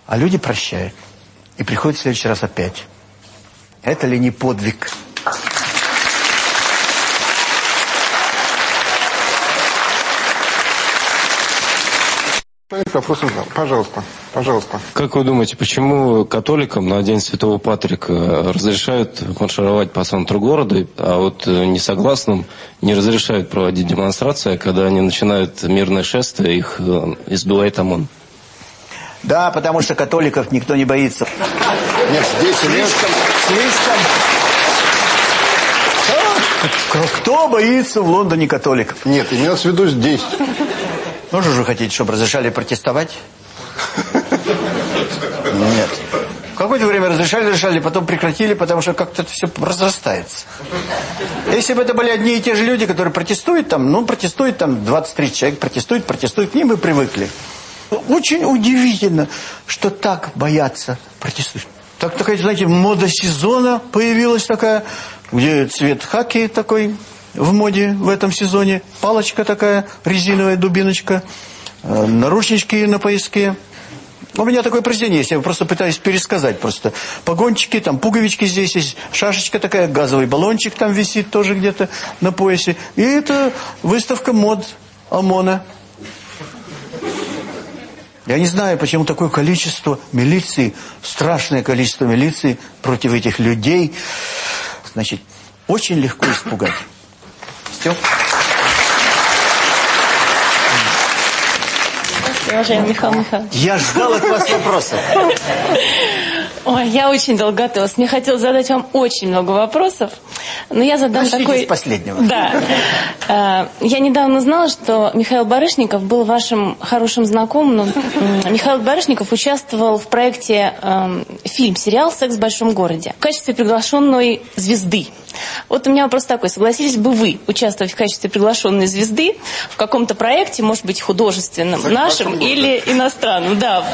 А люди прощают. И приходят в следующий раз опять. Это ли не подвиг? Вопросом, пожалуйста, пожалуйста. Как вы думаете, почему католикам на День Святого Патрика разрешают маршировать по центру города, а вот несогласным не разрешают проводить демонстрации, а когда они начинают мирное шествие, их э, избивает ОМОН? Да, потому что католиков никто не боится. Нет, здесь слишком, слишком. Кто боится в Лондоне католиков? Нет, имелось в виду здесь. Что же хотите, чтобы разрешали протестовать? Нет. Какое-то время разрешали, разрешали, потом прекратили, потому что как-то это все разрастается. Если бы это были одни и те же люди, которые протестуют там, ну, протестуют там 23 человек, протестуют, протестуют, к ним мы привыкли. Очень удивительно, что так боятся протестуют. Так, такая, знаете, мода сезона появилась такая, где цвет хаки такой в моде в этом сезоне. Палочка такая, резиновая дубиночка, э, наручнички на пояске. У меня такое произведение есть, я просто пытаюсь пересказать просто. Погончики, там пуговички здесь есть, шашечка такая, газовый баллончик там висит тоже где-то на поясе. И это выставка мод ОМОНа. Я не знаю, почему такое количество милиции, страшное количество милиции против этих людей. Значит, очень легко испугать. Все. Уважаемый Михаил Михайлович. Я ждал от вас вопросов. Ой, я очень долго готовилась. Мне хотелось задать вам очень много вопросов, но я задам Начните такой... с последнего. Да. Э, Я недавно узнала, что Михаил Барышников был вашим хорошим знакомым. Михаил Барышников участвовал в проекте эм, фильм-сериал «Секс в большом городе» в качестве приглашенной звезды. Вот у меня вопрос такой. Согласились бы вы участвовать в качестве приглашенной звезды в каком-то проекте, может быть, художественном, нашем или иностранном? Да,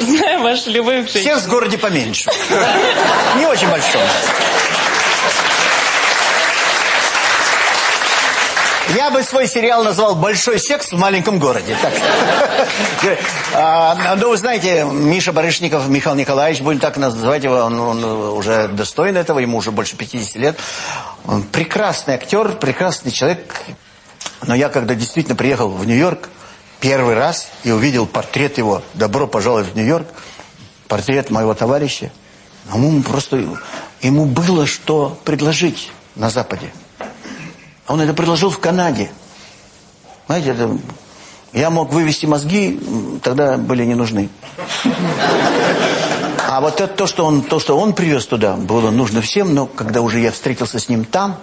знаю вашу любовь к женщинам. Всех в городе поменьше. Не очень большом. Я бы свой сериал назвал «Большой секс в маленьком городе». Так. А, ну, вы знаете, Миша Барышников, Михаил Николаевич, будем так называть его, он, он уже достоин этого, ему уже больше 50 лет. Он прекрасный актер, прекрасный человек. Но я, когда действительно приехал в Нью-Йорк, первый раз и увидел портрет его «Добро пожаловать в Нью-Йорк», портрет моего товарища, ему просто ему было что предложить на Западе. А он это предложил в Канаде. Знаете, это, я мог вывести мозги, тогда были не нужны. А вот это то, что он, то, что он привез туда, было нужно всем, но когда уже я встретился с ним там,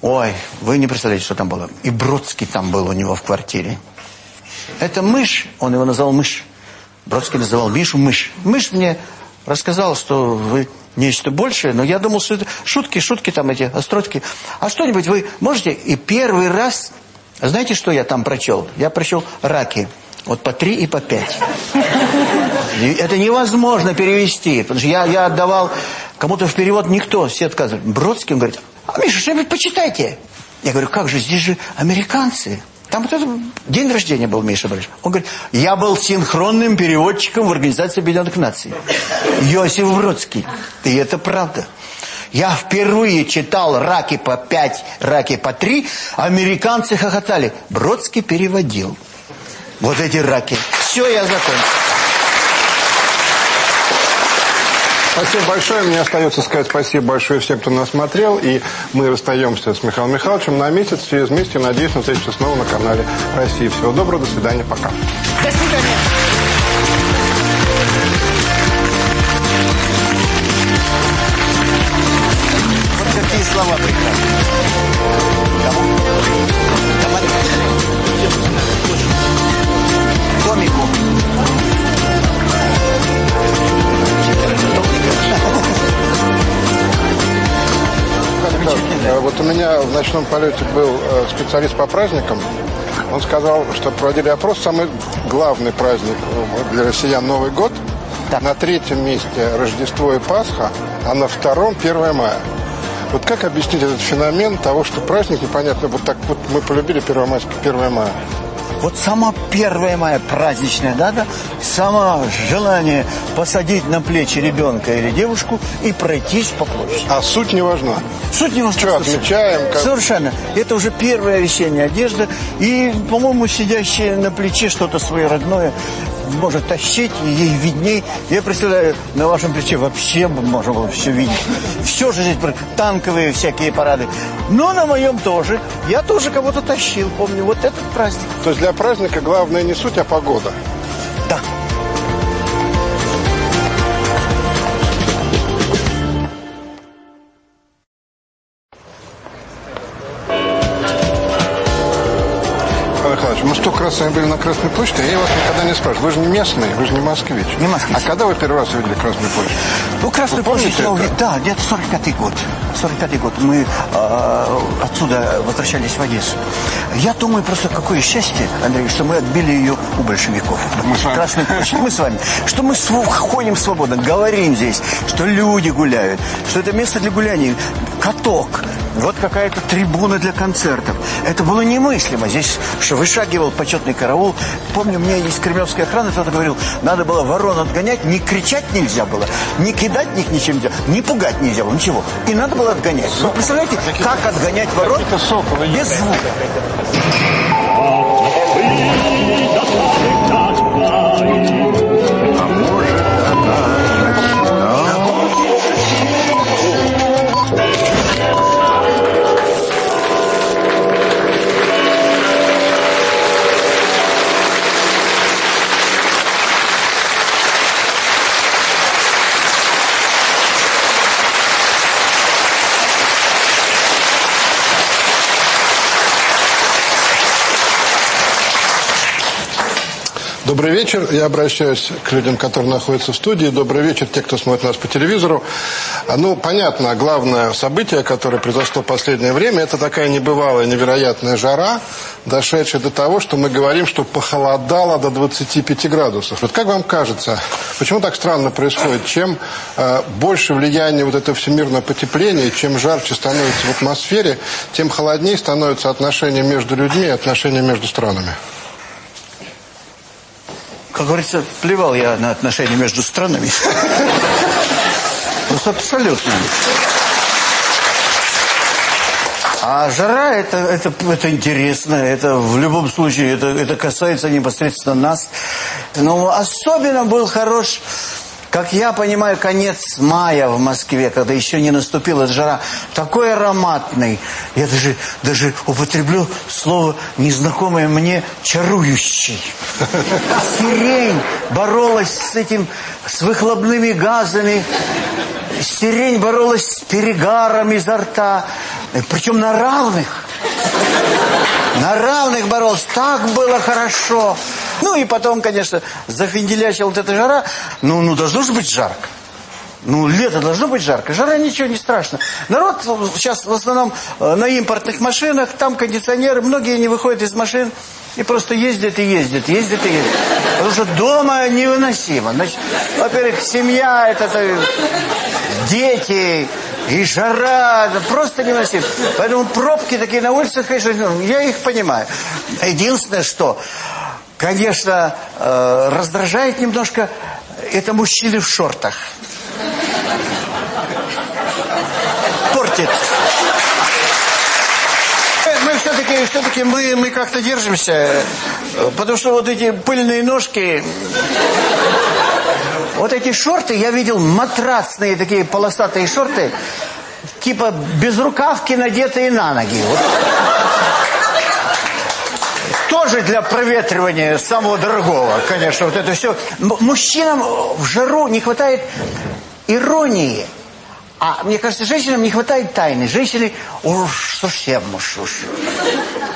ой, вы не представляете, что там было. И Бродский там был у него в квартире. Это мышь, он его назвал мышь. Бродский называл Мишу мышь. Мышь мне рассказал, что вы нечто большее, но я думал, что это шутки, шутки там эти, остротки. А что-нибудь вы можете? И первый раз, знаете, что я там прочел? Я прочел раки. Вот по три и по пять. Это невозможно перевести, потому что я, я отдавал кому-то в перевод, никто, все отказывают. Бродский, он говорит, а, Миша, что-нибудь почитайте. Я говорю, как же, здесь же американцы. Там вот это день рождения был Миша Борисович. Он говорит, я был синхронным переводчиком в Организации Объединенных Наций. Йосиф Бродский. И это правда. Я впервые читал «Раки по пять, раки по три», американцы хохотали. Бродский переводил. Вот эти раки. Все, я закончил. Спасибо большое. Мне остается сказать спасибо большое всем, кто нас смотрел. И мы расстаемся с Михаилом Михайловичем на месяц. Через месяц, надеюсь, на встречу снова на канале России. Всего доброго, до свидания, пока. До свидания. Вот какие слова прекрасные. Комику. Э, вот у меня в ночном полете был э, специалист по праздникам. Он сказал, что проводили опрос. Самый главный праздник э, для россиян Новый год. Так. На третьем месте Рождество и Пасха, а на втором 1 мая. Вот как объяснить этот феномен того, что праздник непонятно, вот так вот мы полюбили 1 мая, 1 мая. Вот сама первая моя праздничная дата, само желание посадить на плечи ребенка или девушку и пройтись по площади. А суть не важна? Суть не важна. Что, отмечаем? Как... Совершенно. Это уже первая весенняя одежда. И, по-моему, сидящая на плече что-то свое родное может тащить, и ей видней. Я представляю, на вашем плече вообще можно было все видеть. Все же здесь, танковые всякие парады. Но на моем тоже. Я тоже кого-то тащил, помню, вот этот праздник. То есть для праздника главное не суть, а погода? Раз с вами были на Красной площади, я вас никогда не спрашивал. Вы же не местный, вы же не москвич. Не москвич. А когда вы первый раз увидели Красную площадь? Ну, Красную вы площадь я увидел, да, где-то 45-й год. 45-й год. Мы э, отсюда возвращались в Одессу. Я думаю, просто какое счастье, Андрей, что мы отбили ее у большевиков. Мы с вами. Красную площадь. Мы с вами. Что мы ходим свободно, говорим здесь, что люди гуляют, что это место для гуляний каток, вот какая-то трибуна для концертов. Это было немыслимо. Здесь что вышагивал почетный караул. Помню, мне из кремлевской охраны кто-то говорил, надо было ворон отгонять, не кричать нельзя было, не кидать них ничем нельзя, не пугать нельзя было, ничего. И надо было отгонять. Ну, Вы представляете, как отгонять ворон без звука? Thank you. Добрый вечер. Я обращаюсь к людям, которые находятся в студии. Добрый вечер, те, кто смотрит нас по телевизору. А, Ну, понятно, главное событие, которое произошло в последнее время, это такая небывалая, невероятная жара, дошедшая до того, что мы говорим, что похолодало до 25 градусов. Вот как вам кажется, почему так странно происходит? Чем э, больше влияние вот этого всемирного потепления, чем жарче становится в атмосфере, тем холоднее становятся отношения между людьми и отношения между странами? Как говорится, плевал я на отношения между странами. Ну, абсолютно. А жара это, это, это интересно, это в любом случае, это, это касается непосредственно нас. Но особенно был хорош, как я понимаю, конец мая в Москве, когда еще не наступила жара. Такой ароматный, я даже, даже употреблю слово незнакомое мне, чарующий. Сирень боролась с этим, с выхлопными газами, Сирень боролась с перегаром изо рта, причем на равных. На равных боролась. Так было хорошо. Ну и потом, конечно, зафинделячила вот эта жара. Ну, ну должно же быть жарко. Ну, лето должно быть жарко. Жара ничего не страшно. Народ сейчас в основном э, на импортных машинах, там кондиционеры, многие не выходят из машин и просто ездят и ездят, ездят и ездят. Потому что дома невыносимо. Значит, во-первых, семья, это, это дети и жара, просто невыносимо. Поэтому пробки такие на улицах, конечно, я их понимаю. Единственное, что, конечно, э, раздражает немножко, это мужчины в шортах. Портит. Мы все-таки все-таки мы, мы как-то держимся, потому что вот эти пыльные ножки, вот эти шорты, я видел матрасные такие полосатые шорты, типа безрукавки, надетые на ноги. Вот. Тоже для проветривания самого дорогого, конечно, вот это все. Мужчинам в жару не хватает иронии. А мне кажется, женщинам не хватает тайны. Женщины уж совсем уж, уж.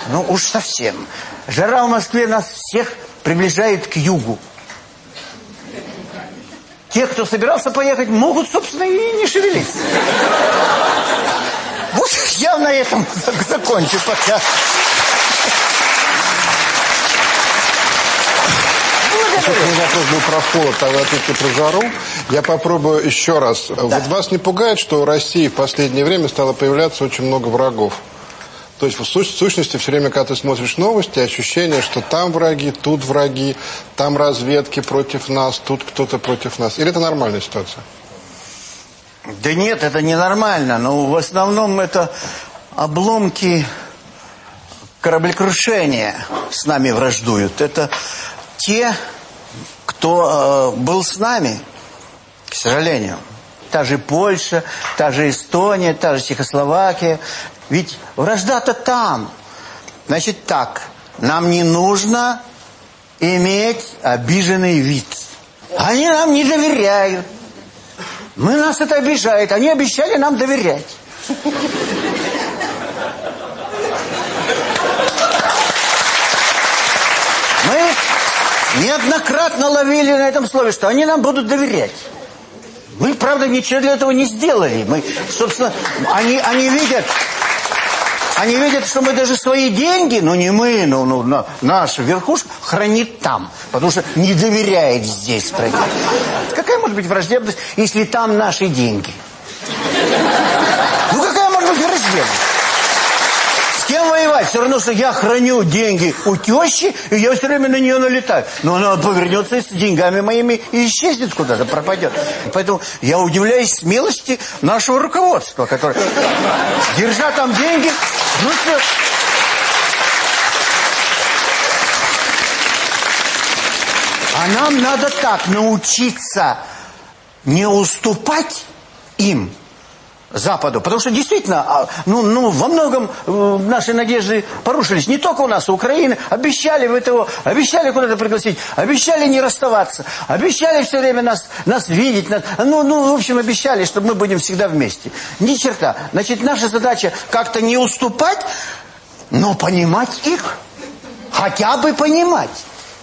Ну уж совсем. Жара в Москве нас всех приближает к югу. Те, кто собирался поехать, могут, собственно, и не шевелиться. Вот я на этом закончу пока. Мой вопрос был про холод, а вы ответили про жару. Я попробую еще раз. Да. Вот вас не пугает, что у России в последнее время стало появляться очень много врагов? То есть в сущности все время, когда ты смотришь новости, ощущение, что там враги, тут враги, там разведки против нас, тут кто-то против нас. Или это нормальная ситуация? Да нет, это ненормально. Но в основном это обломки кораблекрушения с нами враждуют. Это те кто э, был с нами, к сожалению. Та же Польша, та же Эстония, та же Чехословакия. Ведь вражда-то там. Значит так, нам не нужно иметь обиженный вид. Они нам не доверяют. Мы нас это обижает. Они обещали нам доверять. Мы неоднократно ловили на этом слове, что они нам будут доверять. Мы, правда, ничего для этого не сделали. Мы, собственно, они, они видят... Они видят, что мы даже свои деньги, ну не мы, ну, ну на, наша верхушка, хранит там. Потому что не доверяет здесь. Какая может быть враждебность, если там наши деньги? Ну какая может быть враждебность? Воевать? Все равно, что я храню деньги у тещи, и я все время на нее налетаю. Но она повернется с деньгами моими и исчезнет куда-то, пропадет. Поэтому я удивляюсь смелости нашего руководства, которое, держа там деньги, ну. А нам надо так научиться не уступать им, Западу. Потому что действительно, а, ну, ну, во многом э, наши надежды порушились. Не только у нас, у Украины. Обещали в ВТО, обещали куда-то пригласить, обещали не расставаться, обещали все время нас, нас видеть. Нас, ну, ну, в общем, обещали, что мы будем всегда вместе. Ни черта. Значит, наша задача как-то не уступать, но понимать их. Хотя бы понимать.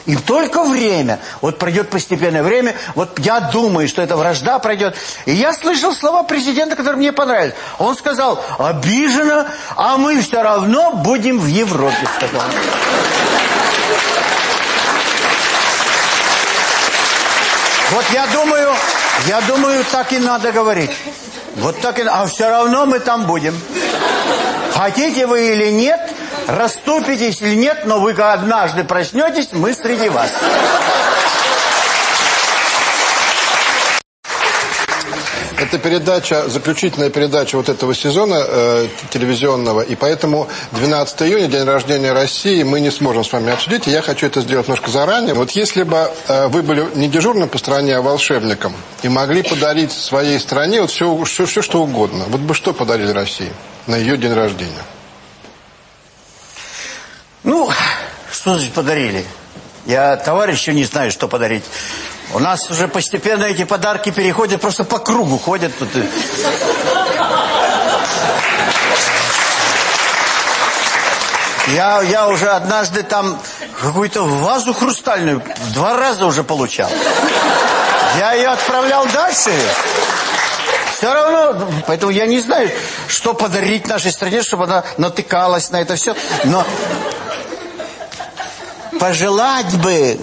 И только время, вот пройдет постепенное время, вот я думаю, что эта вражда пройдет. И я слышал слова президента, которые мне понравились. Он сказал, обижена, а мы все равно будем в Европе, сказал. Вот я думаю, я думаю, так и надо говорить. Вот так и... А все равно мы там будем. Хотите вы или нет, расступитесь или нет, но вы однажды проснетесь, мы среди вас. Это передача, заключительная передача вот этого сезона э, телевизионного, и поэтому 12 июня, день рождения России, мы не сможем с вами обсудить, и я хочу это сделать немножко заранее. Вот если бы э, вы были не дежурным по стране, а волшебником, и могли подарить своей стране вот все, все, все что угодно, вот бы что подарили России на ее день рождения? Ну, что значит подарили? Я товарищу не знаю, что подарить. У нас уже постепенно эти подарки переходят, просто по кругу ходят тут. Я, я уже однажды там какую-то вазу хрустальную два раза уже получал. Я ее отправлял дальше. Все равно, поэтому я не знаю, что подарить нашей стране, чтобы она натыкалась на это все. Но пожелать бы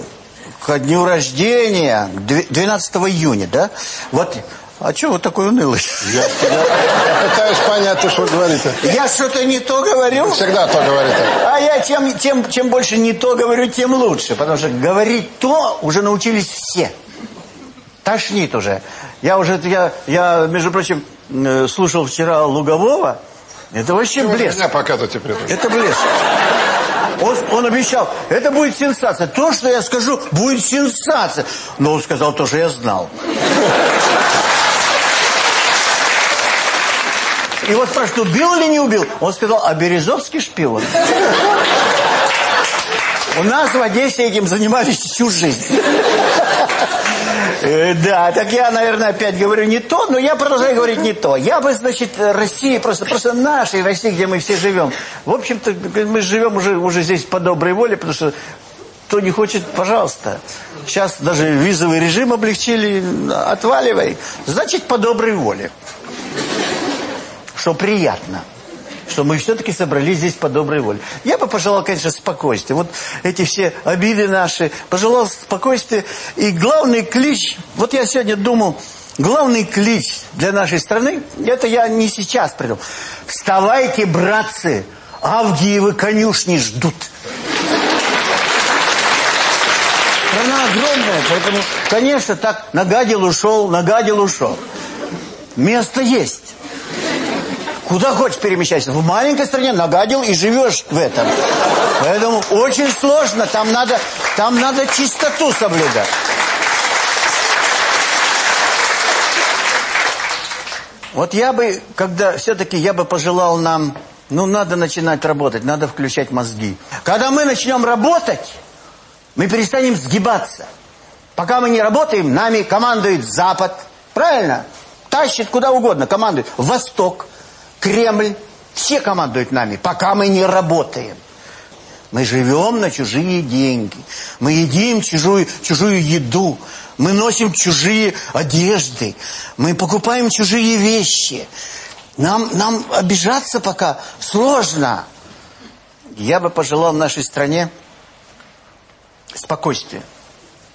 ко дню рождения, 12 июня, да? Вот, а что вот такой унылый? Я, я, я пытаюсь понять, то, что говорите. Я что-то не то говорю? Всегда то говорите. А я чем, тем, чем больше не то говорю, тем лучше. Потому что говорить то уже научились все. Тошнит уже. Я уже, я, я между прочим, э, слушал вчера Лугового. Это вообще Чего блеск. меня? Это блеск. Он, он обещал, это будет сенсация. То, что я скажу, будет сенсация. Но он сказал то, что я знал. И вот спрашивают, убил или не убил? Он сказал, а Березовский шпион. У нас в Одессе этим занимались всю жизнь. Э, Да, так я, наверное, опять говорю не то, но я продолжаю говорить не то. Я бы, значит, России, просто, просто нашей России, где мы все живем. В общем-то, мы живем уже, уже здесь по доброй воле, потому что кто не хочет, пожалуйста. Сейчас даже визовый режим облегчили, отваливай. Значит, по доброй воле. Что приятно что мы все-таки собрались здесь по доброй воле. Я бы пожелал, конечно, спокойствия. Вот эти все обиды наши, пожелал спокойствия. И главный клич, вот я сегодня думал, главный клич для нашей страны, это я не сейчас придумал. Вставайте, братцы, Авгиевы конюшни ждут. Страна огромная, поэтому, конечно, так нагадил, ушел, нагадил, ушел. Место есть. Куда хочешь перемещайся. В маленькой стране нагадил и живешь в этом. Поэтому очень сложно. Там надо, там надо чистоту соблюдать. Вот я бы, когда все-таки я бы пожелал нам, ну, надо начинать работать, надо включать мозги. Когда мы начнем работать, мы перестанем сгибаться. Пока мы не работаем, нами командует Запад. Правильно? Тащит куда угодно, командует. Восток. Кремль, все командуют нами, пока мы не работаем. Мы живем на чужие деньги. Мы едим чужую, чужую еду. Мы носим чужие одежды. Мы покупаем чужие вещи. Нам, нам обижаться пока сложно. Я бы пожелал нашей стране спокойствия,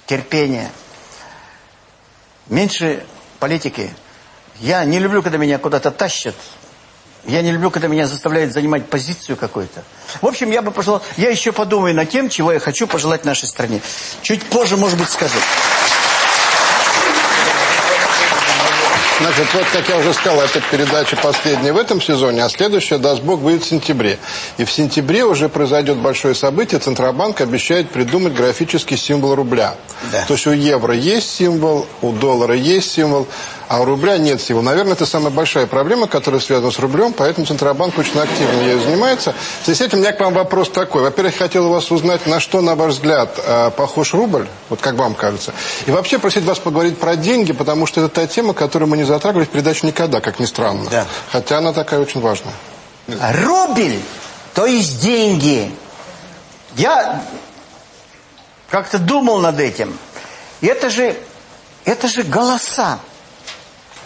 терпения. Меньше политики. Я не люблю, когда меня куда-то тащат. Я не люблю, когда меня заставляют занимать позицию какую-то. В общем, я бы пожелал... Я еще подумаю над тем, чего я хочу пожелать нашей стране. Чуть позже, может быть, скажу. Значит, вот, как я уже сказал, эта передача последняя в этом сезоне, а следующая, даст Бог, будет в сентябре. И в сентябре уже произойдет большое событие. Центробанк обещает придумать графический символ рубля. Да. То есть у евро есть символ, у доллара есть символ, а у рубля нет символа. Наверное, это самая большая проблема, которая связана с рублем, поэтому Центробанк очень активно ею занимается. В связи с этим у меня к вам вопрос такой. Во-первых, хотел у вас узнать, на что, на ваш взгляд, э, похож рубль, вот как вам кажется. И вообще просить вас поговорить про деньги, потому что это та тема, которую мы не затрагивали в передаче никогда, как ни странно. Да. Хотя она такая очень важная. Рубль, то есть деньги. Я как-то думал над этим. Это же, это же голоса.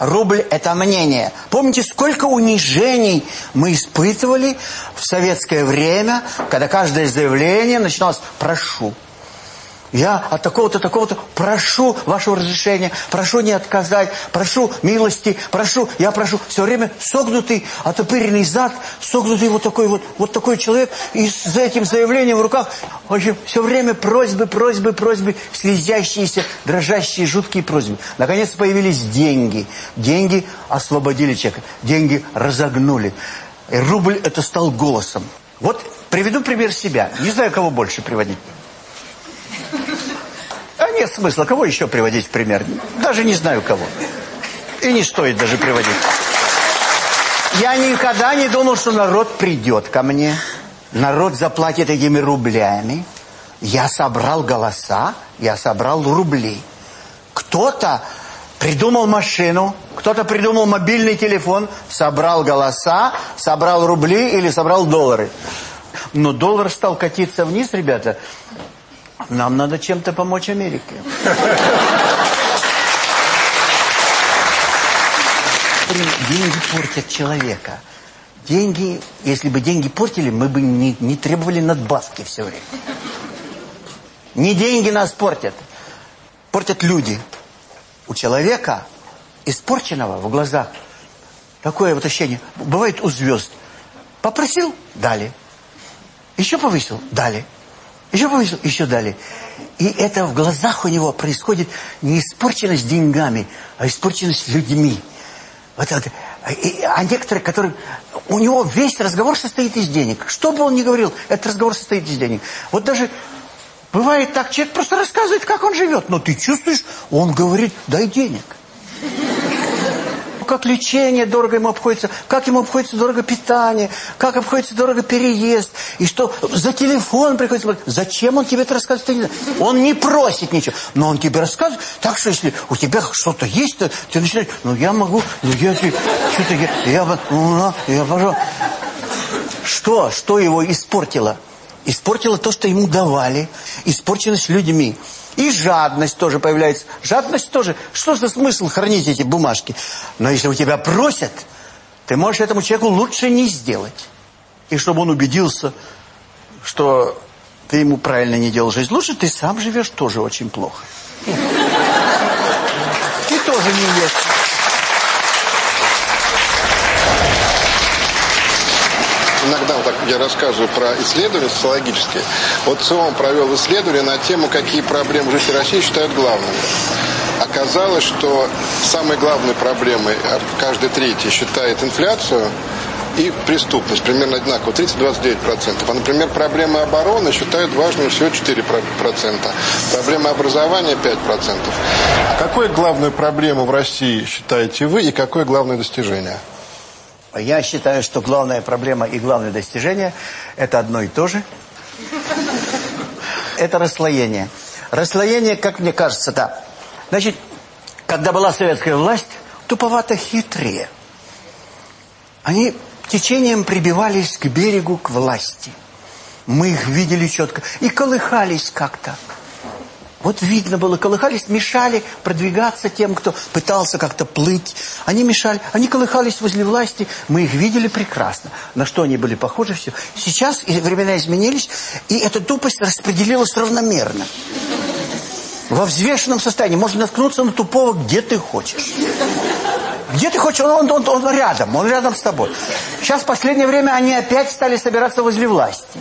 Рубль – это мнение. Помните, сколько унижений мы испытывали в советское время, когда каждое заявление начиналось «прошу». Я от такого-то, такого-то прошу вашего разрешения, прошу не отказать, прошу милости, прошу, я прошу. Все время согнутый, отопыренный зад, согнутый вот такой вот, вот такой человек, и с этим заявлением в руках, в общем, все время просьбы, просьбы, просьбы, слезящиеся, дрожащие, жуткие просьбы. Наконец появились деньги. Деньги освободили человека, деньги разогнули. И рубль это стал голосом. Вот приведу пример себя. Не знаю, кого больше приводить. А нет смысла. Кого еще приводить в пример? Даже не знаю кого. И не стоит даже приводить. Я никогда не думал, что народ придет ко мне. Народ заплатит этими рублями. Я собрал голоса, я собрал рубли. Кто-то придумал машину, кто-то придумал мобильный телефон, собрал голоса, собрал рубли или собрал доллары. Но доллар стал катиться вниз, ребята. Нам надо чем-то помочь Америке. Деньги портят человека. Деньги, если бы деньги портили, мы бы не, не требовали надбавки все время. Не деньги нас портят. Портят люди. У человека, испорченного в глазах, такое вот ощущение, бывает у звезд. Попросил – дали. Еще повысил – дали. Еще повысил, еще дали. И это в глазах у него происходит не испорченность деньгами, а испорченность людьми. Вот, вот. А некоторые, которые... У него весь разговор состоит из денег. Что бы он ни говорил, этот разговор состоит из денег. Вот даже бывает так, человек просто рассказывает, как он живет. Но ты чувствуешь, он говорит, дай денег как лечение дорого ему обходится, как ему обходится дорого питание, как обходится дорого переезд, и что за телефон приходится... Зачем он тебе это рассказывает? Он не просит ничего, но он тебе рассказывает. Так что если у тебя что-то есть, то ты начинаешь, ну я могу, ну я что-то, я, я, ну, я, пожалуйста. Что? Что его испортило? Испортило то, что ему давали, испорченность людьми. И жадность тоже появляется. Жадность тоже. Что за смысл хранить эти бумажки? Но если у тебя просят, ты можешь этому человеку лучше не сделать. И чтобы он убедился, что ты ему правильно не делал жизнь. Лучше ты сам живешь тоже очень плохо. Ты тоже не ешь. иногда вот так я рассказываю про исследования социологические. Вот ЦИОМ провел исследование на тему, какие проблемы жители России считают главными. Оказалось, что самой главной проблемой каждый третий считает инфляцию и преступность примерно одинаково, 30-29%. А, например, проблемы обороны считают важными всего 4%. Проблемы образования 5%. А какой главную проблему в России считаете вы и какое главное достижение? Я считаю, что главная проблема и главное достижение – это одно и то же. Это расслоение. Расслоение, как мне кажется, да. Значит, когда была советская власть, туповато хитрее. Они течением прибивались к берегу, к власти. Мы их видели четко. И колыхались как-то. Вот видно было, колыхались, мешали продвигаться тем, кто пытался как-то плыть. Они мешали, они колыхались возле власти, мы их видели прекрасно. На что они были похожи, все. Сейчас времена изменились, и эта тупость распределилась равномерно. Во взвешенном состоянии можно наткнуться на тупого, где ты хочешь. Где ты хочешь? Он, он, он, он рядом, он рядом с тобой. Сейчас в последнее время они опять стали собираться возле власти.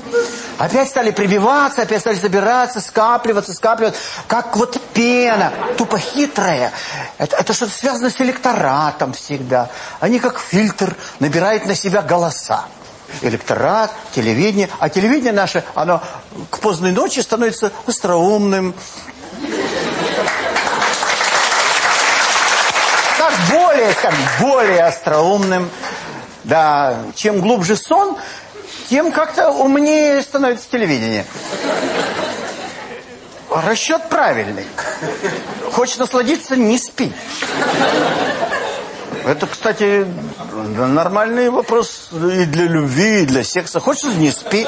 Опять стали прибиваться, опять стали собираться, скапливаться, скапливаться. Как вот пена, тупо хитрая. Это, это что-то связано с электоратом всегда. Они как фильтр набирают на себя голоса. Электорат, телевидение. А телевидение наше, оно к поздней ночи становится остроумным, более, скажем, более остроумным. Да, чем глубже сон, тем как-то умнее становится телевидение. Расчет правильный. Хочешь насладиться, не спи. Это, кстати, нормальный вопрос и для любви, и для секса. Хочешь, не спи.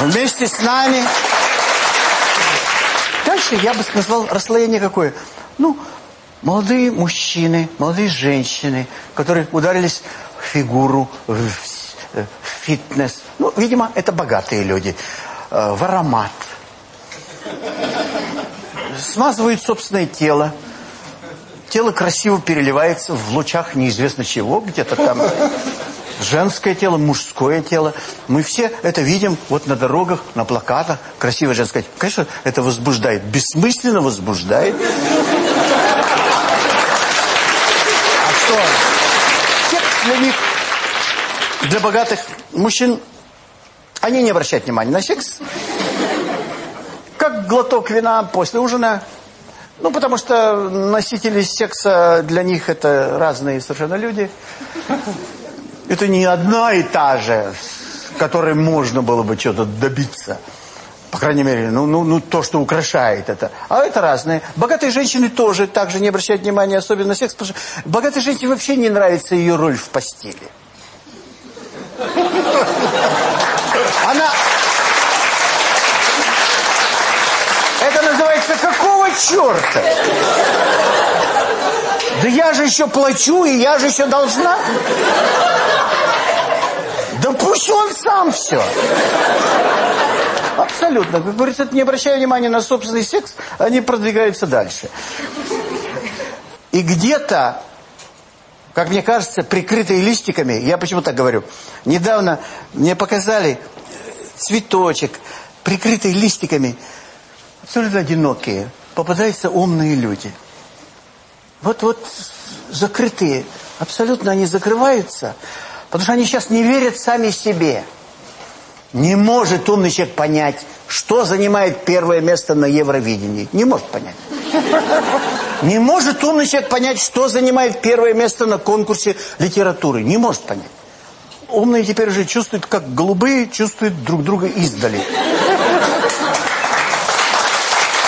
Вместе с нами дальше я бы назвал расслоение какое. Ну, молодые мужчины, молодые женщины, которые ударились в фигуру, в, в фитнес. Ну, видимо, это богатые люди. Э, в аромат. Смазывают собственное тело. Тело красиво переливается в лучах неизвестно чего, где-то там женское тело, мужское тело. Мы все это видим вот на дорогах, на плакатах. Красивое женское тело. Конечно, это возбуждает. Бессмысленно возбуждает. А что? Секс для них, для богатых мужчин, они не обращают внимания на секс. Как глоток вина после ужина – ну, потому что носители секса для них это разные совершенно люди. Это не одна и та же, которой можно было бы что-то добиться. По крайней мере, ну, ну, ну, то, что украшает это. А это разные. Богатые женщины тоже также не обращают внимания, особенно на секс, потому что богатой женщине вообще не нравится ее роль в постели. Она... Это называется «какого черта?» Да я же еще плачу, и я же еще должна. Да пусть он сам все. Абсолютно. Как говорится, не обращая внимания на собственный секс, они продвигаются дальше. И где-то, как мне кажется, прикрытые листиками, я почему так говорю, недавно мне показали цветочек, прикрытый листиками, абсолютно одинокие, попадаются умные люди. Вот-вот закрытые, абсолютно они закрываются, потому что они сейчас не верят сами себе. Не может умный человек понять, что занимает первое место на Евровидении. Не может понять. Не может умный человек понять, что занимает первое место на конкурсе литературы. Не может понять. Умные теперь уже чувствуют, как голубые чувствуют друг друга издали.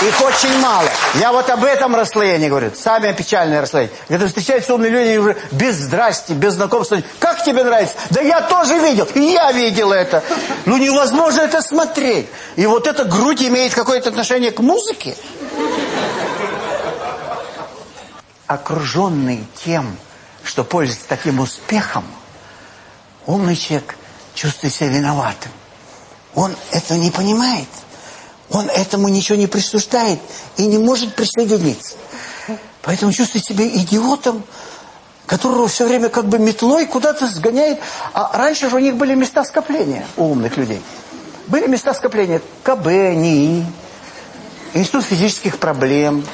Их очень мало. Я вот об этом расслоении говорю. Самое печальное расслоение. Когда встречаются умные люди уже без здрасти, без знакомства. Как тебе нравится? Да я тоже видел. Я видел это. Ну невозможно это смотреть. И вот эта грудь имеет какое-то отношение к музыке. Окруженный тем, что пользуется таким успехом, умный человек чувствует себя виноватым. Он это не понимает. Он этому ничего не присуждает и не может присоединиться. Поэтому чувствует себя идиотом, которого все время как бы метлой куда-то сгоняет. А раньше же у них были места скопления у умных людей. Были места скопления КБ, НИИ, Институт физических проблем,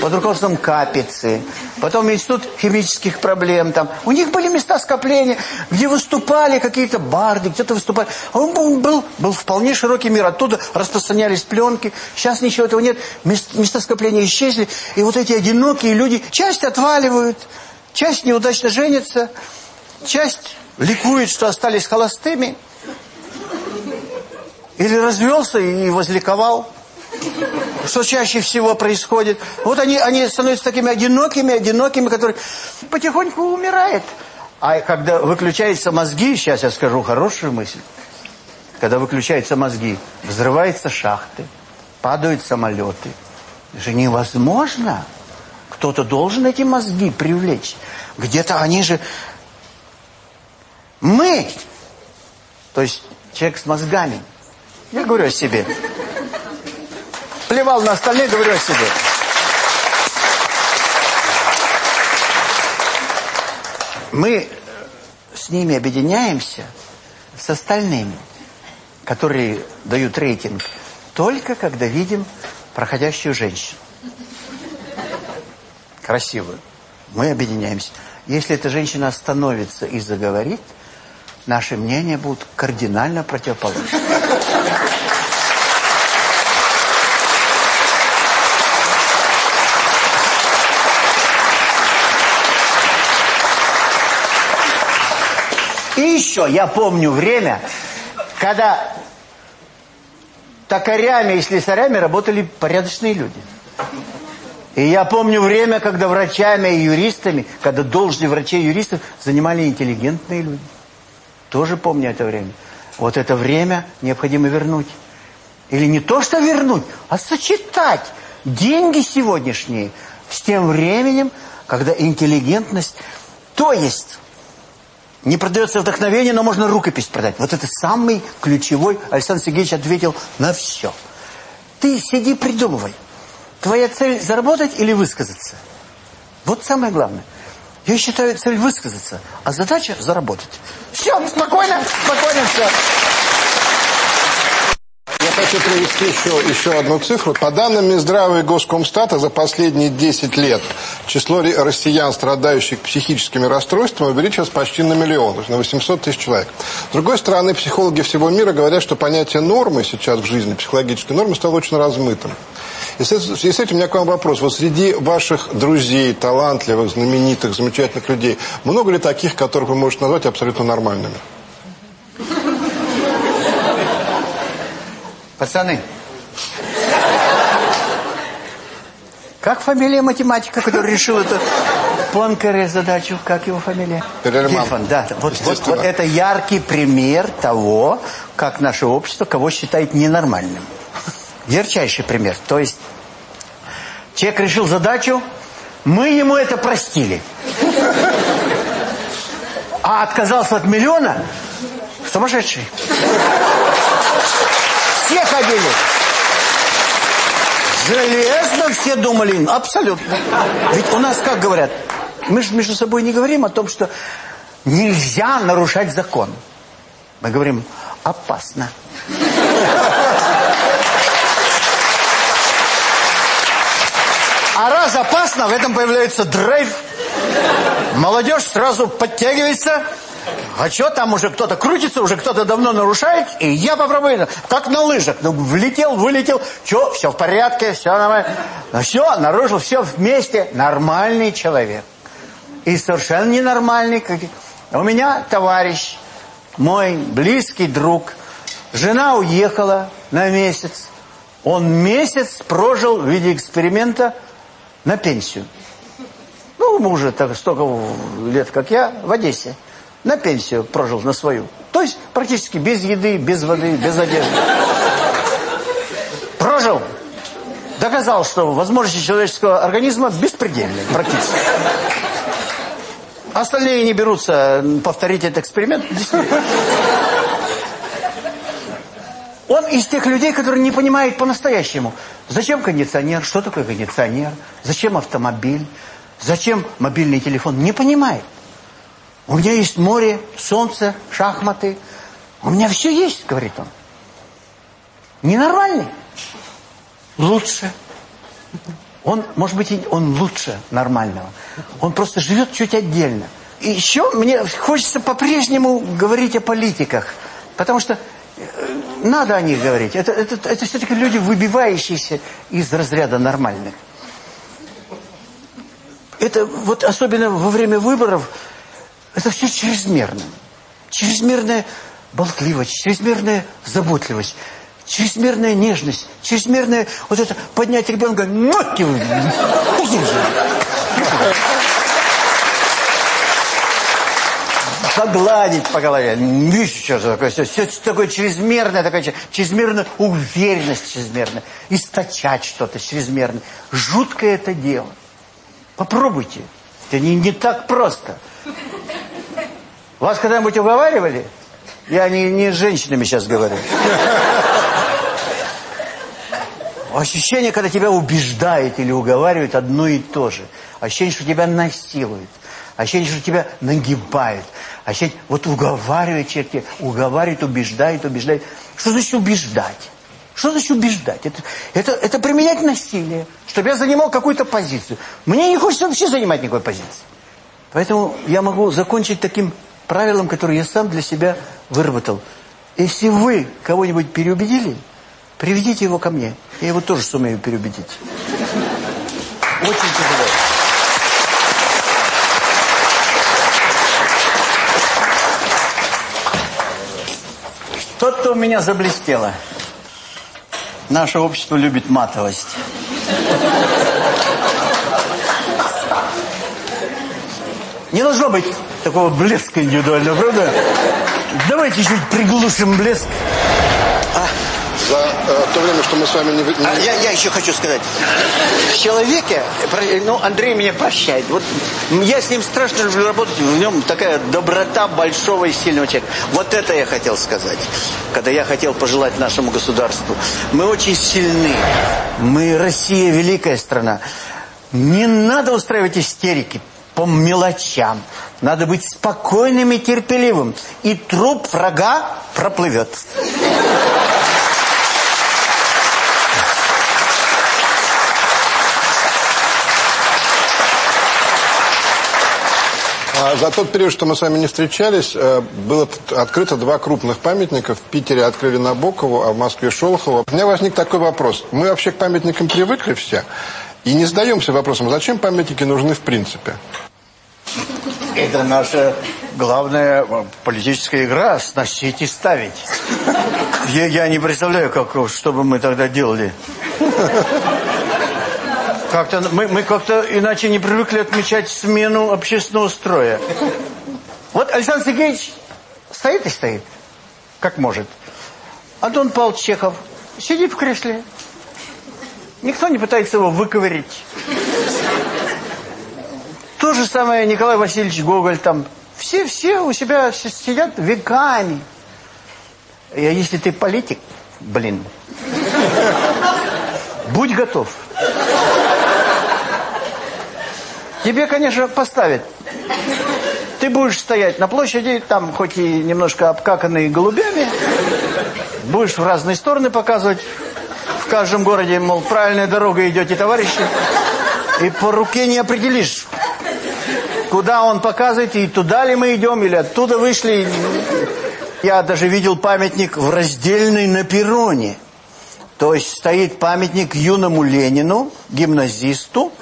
под руководством Капицы, потом Институт химических проблем. Там. У них были места скопления, где выступали какие-то барды, где-то выступали. А он был, был, был вполне широкий мир, оттуда распространялись пленки. Сейчас ничего этого нет, места скопления исчезли. И вот эти одинокие люди, часть отваливают, часть неудачно женится, часть ликует, что остались холостыми. Или развелся и возликовал что чаще всего происходит. Вот они, они становятся такими одинокими, одинокими, которые потихоньку умирают. А когда выключаются мозги, сейчас я скажу хорошую мысль, когда выключаются мозги, взрываются шахты, падают самолеты. Это же невозможно. Кто-то должен эти мозги привлечь. Где-то они же... Мы, то есть человек с мозгами, я говорю о себе, плевал на остальных, говорю о себе. Мы с ними объединяемся, с остальными, которые дают рейтинг, только когда видим проходящую женщину. Красивую. Мы объединяемся. Если эта женщина остановится и заговорит, наши мнения будут кардинально противоположны. Еще я помню время, когда токарями и слесарями работали порядочные люди. И я помню время, когда врачами и юристами, когда должности врачей и юристов занимали интеллигентные люди. Тоже помню это время. Вот это время необходимо вернуть. Или не то, что вернуть, а сочетать деньги сегодняшние с тем временем, когда интеллигентность, то есть не продается вдохновение, но можно рукопись продать. Вот это самый ключевой, Александр Сергеевич ответил на все. Ты сиди, придумывай. Твоя цель заработать или высказаться? Вот самое главное. Я считаю, цель высказаться, а задача заработать. Все, спокойно, спокойно все. Хочу привести еще, еще одну цифру. По данным Минздрава и Госкомстата, за последние 10 лет число россиян, страдающих психическими расстройствами, увеличилось почти на миллион, то есть на 800 тысяч человек. С другой стороны, психологи всего мира говорят, что понятие нормы сейчас в жизни, психологической нормы, стало очень размытым. И с этим у меня к вам вопрос. Вот среди ваших друзей, талантливых, знаменитых, замечательных людей, много ли таких, которых вы можете назвать абсолютно нормальными? Пацаны, как фамилия математика, который решил эту Понкаре задачу? Как его фамилия? Перельман. Гельфанд, да. Вот, вот, вот это яркий пример того, как наше общество кого считает ненормальным. Ярчайший пример. То есть человек решил задачу, мы ему это простили. А отказался от миллиона, сумасшедший. Все ходили. Железно все думали. Абсолютно. Ведь у нас как говорят? Мы же между собой не говорим о том, что нельзя нарушать закон. Мы говорим, опасно. А раз опасно, в этом появляется драйв. Молодежь сразу подтягивается. А что там уже кто-то крутится, уже кто-то давно нарушает, и я попробую, как на лыжах. Ну, влетел, вылетел, что, все в порядке, все нормально. Ну, все, нарушил, все вместе. Нормальный человек. И совершенно ненормальный. Как... У меня товарищ, мой близкий друг, жена уехала на месяц. Он месяц прожил в виде эксперимента на пенсию. Ну, ему уже так, столько лет, как я, в Одессе. На пенсию прожил, на свою. То есть практически без еды, без воды, без одежды. Прожил. Доказал, что возможности человеческого организма беспредельны практически. Остальные не берутся повторить этот эксперимент. Он из тех людей, которые не понимают по-настоящему. Зачем кондиционер? Что такое кондиционер? Зачем автомобиль? Зачем мобильный телефон? Не понимает. У меня есть море, солнце, шахматы. У меня все есть, говорит он. Ненормальный. Лучше. Он, может быть, он лучше нормального. Он просто живет чуть отдельно. И еще мне хочется по-прежнему говорить о политиках. Потому что надо о них говорить. Это, это, это все-таки люди, выбивающиеся из разряда нормальных. Это вот особенно во время выборов, это все чрезмерно. Чрезмерная болтливость, чрезмерная заботливость, чрезмерная нежность, чрезмерная вот это поднять ребенка, погладить по голове. Видишь, что такое? Все, такое чрезмерное, такая чрезмерная уверенность чрезмерная. Источать что-то чрезмерное. Жуткое это дело. Попробуйте. Это не, не так просто. Вас когда-нибудь уговаривали? Я не, не с женщинами сейчас говорю. Ощущение, когда тебя убеждают или уговаривают, одно и то же. Ощущение, что тебя насилуют. Ощущение, что тебя нагибают. Ощущение, вот уговаривает человек, уговаривает, убеждает, убеждает. Что значит убеждать? Что значит убеждать? Это, это, это применять насилие, чтобы я занимал какую-то позицию. Мне не хочется вообще занимать никакой позиции. Поэтому я могу закончить таким правилом, которое я сам для себя выработал. Если вы кого-нибудь переубедили, приведите его ко мне. Я его тоже сумею переубедить. Очень тяжело. Что-то у меня заблестело. Наше общество любит матовость. Не должно быть такого блеска индивидуального, правда? Давайте чуть приглушим блеск. А, За э, то время, что мы с вами не... не... А я, я еще хочу сказать. В человеке, ну, Андрей меня прощает. Вот я с ним страшно люблю работать. В нем такая доброта большого и сильного человека. Вот это я хотел сказать. Когда я хотел пожелать нашему государству. Мы очень сильны. Мы, Россия, великая страна. Не надо устраивать истерики по мелочам. Надо быть спокойным и терпеливым. И труп врага проплывет. А за тот период, что мы с вами не встречались, э, было открыто два крупных памятника. В Питере открыли Набокову, а в Москве Шолохову. У меня возник такой вопрос. Мы вообще к памятникам привыкли все и не задаемся вопросом, зачем памятники нужны в принципе? Это наша главная политическая игра – сносить и ставить. Я, я не представляю, как, что бы мы тогда делали. Как-то мы, мы как-то иначе не привыкли отмечать смену общественного строя. Вот Александр Сергеевич стоит и стоит, как может. Антон Павлович Чехов сидит в кресле. Никто не пытается его выковырить. То же самое Николай Васильевич Гоголь там. Все-все у себя сидят веками. И если ты политик, блин, будь готов. Тебе, конечно, поставят. Ты будешь стоять на площади, там хоть и немножко обкаканный голубями, будешь в разные стороны показывать. В каждом городе, мол, правильная дорога идете, товарищи. И по руке не определишь, куда он показывает, и туда ли мы идем, или оттуда вышли. Я даже видел памятник в раздельной на перроне. То есть стоит памятник юному Ленину, гимназисту,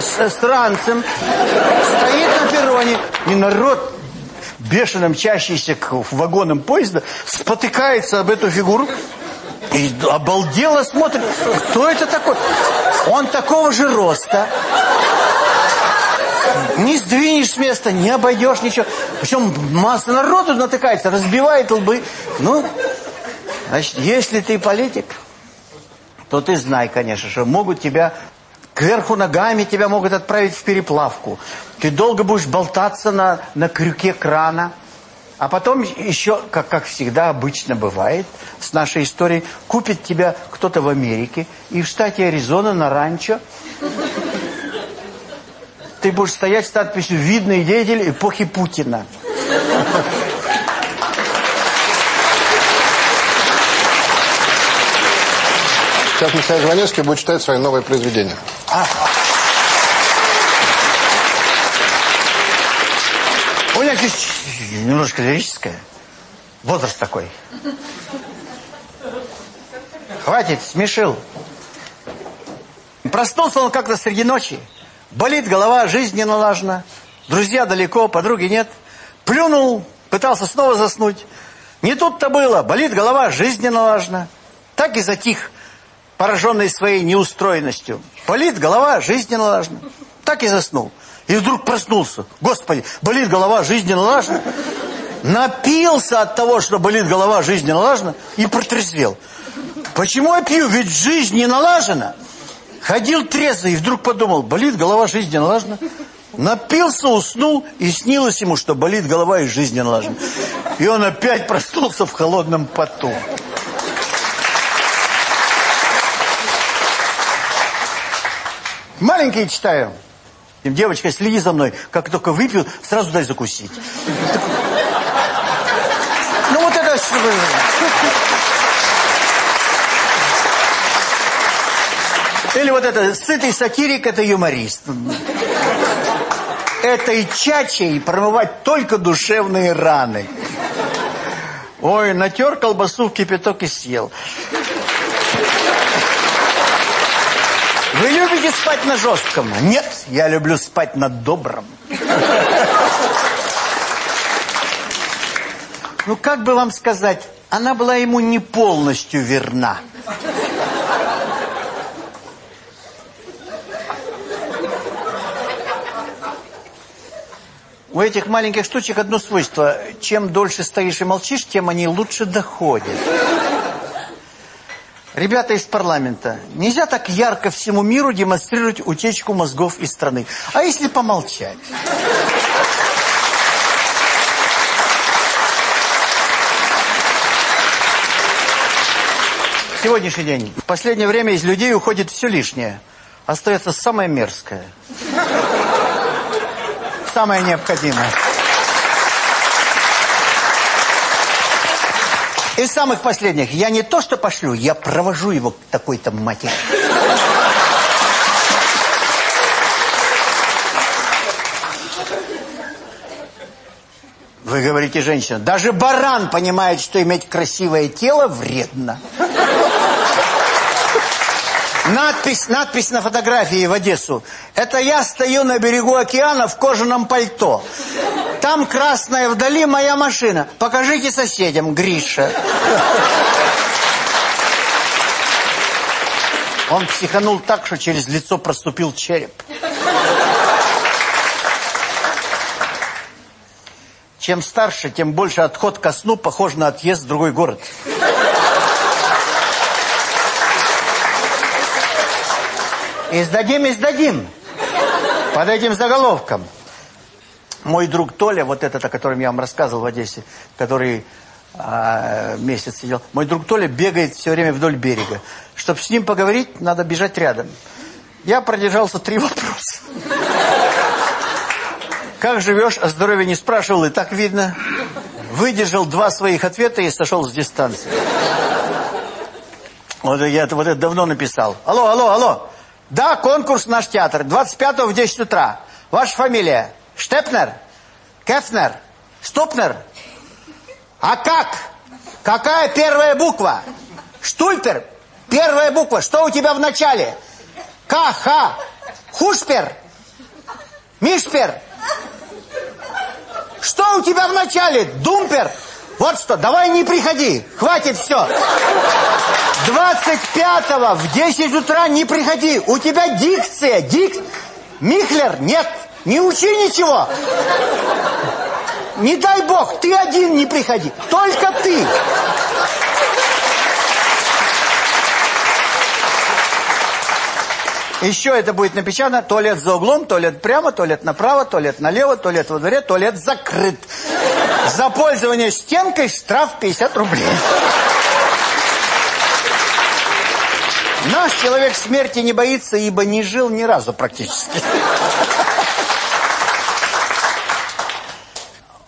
с странцем, стоит на перроне, и народ бешено мчащийся к вагонам поезда спотыкается об эту фигуру и обалдело смотрит, кто это такой? Он такого же роста. Не сдвинешь с места, не обойдешь ничего. Причем масса народу натыкается, разбивает лбы. Ну, значит, если ты политик, то ты знай, конечно, что могут тебя кверху ногами тебя могут отправить в переплавку. Ты долго будешь болтаться на, на крюке крана. А потом еще, как, как всегда обычно бывает с нашей историей, купит тебя кто-то в Америке и в штате Аризона на ранчо. Ты будешь стоять с надписью «Видный деятель эпохи Путина». Сейчас Михаил Жванецкий будет читать свои новые произведения. А. У меня здесь немножко лирическое. Возраст такой. Хватит, смешил. Проснулся он как-то среди ночи. Болит голова, жизнь не налажена. Друзья далеко, подруги нет. Плюнул, пытался снова заснуть. Не тут-то было. Болит голова, жизнь не налажена. Так и затих пораженный своей неустроенностью. Болит голова, жизнь не налажена. Так и заснул. И вдруг проснулся. Господи, болит голова, жизнь не налажена. Напился от того, что болит голова, жизнь не налажена, и протрезвел. Почему я пью? Ведь жизнь не налажена. Ходил трезвый и вдруг подумал, болит голова, жизнь не налажена. Напился, уснул, и снилось ему, что болит голова и жизнь не налажена. И он опять проснулся в холодном поту. Маленькие читаю. Девочка, следи за мной. Как только выпью, сразу дай закусить. Ну вот это... Или вот это, сытый сатирик, это юморист. Этой чачей промывать только душевные раны. Ой, натер колбасу в кипяток и съел. Вы любите спать на жестком? Нет, я люблю спать на добром. Ну, как бы вам сказать, она была ему не полностью верна. У этих маленьких штучек одно свойство. Чем дольше стоишь и молчишь, тем они лучше доходят. Ребята из парламента, нельзя так ярко всему миру демонстрировать утечку мозгов из страны. А если помолчать? Сегодняшний день. В последнее время из людей уходит все лишнее. Остается самое мерзкое. Самое необходимое. Из самых последних. Я не то что пошлю, я провожу его к такой-то матери. Вы говорите, женщина, даже баран понимает, что иметь красивое тело вредно. Надпись, надпись на фотографии в Одессу. Это я стою на берегу океана в кожаном пальто. Там красная вдали моя машина. Покажите соседям, Гриша. Он психанул так, что через лицо проступил череп. Чем старше, тем больше отход ко сну похож на отъезд в другой город. Издадим, издадим. Под этим заголовком. Мой друг Толя, вот этот, о котором я вам рассказывал в Одессе, который а, месяц сидел. Мой друг Толя бегает все время вдоль берега. Чтобы с ним поговорить, надо бежать рядом. Я продержался три вопроса. Как живешь? О здоровье не спрашивал, и так видно. Выдержал два своих ответа и сошел с дистанции. Вот я это, вот это давно написал. Алло, алло, алло. Да, конкурс наш театр. 25 в 10 утра. Ваша фамилия? Штепнер? Кефнер? Ступнер? А как? Какая первая буква? Штульпер? Первая буква. Что у тебя в начале? К, Х. Хушпер? Мишпер? Что у тебя в начале? Думпер? Вот что, давай не приходи. Хватит все. 25-го в 10 утра не приходи. У тебя дикция. Дик... Михлер? Нет. Не учи ничего. Не дай бог, ты один не приходи. Только ты. Еще это будет напечатано. Туалет за углом, туалет прямо, туалет направо, туалет налево, туалет во дворе, туалет закрыт. За пользование стенкой штраф 50 рублей. Наш человек смерти не боится, ибо не жил ни разу практически.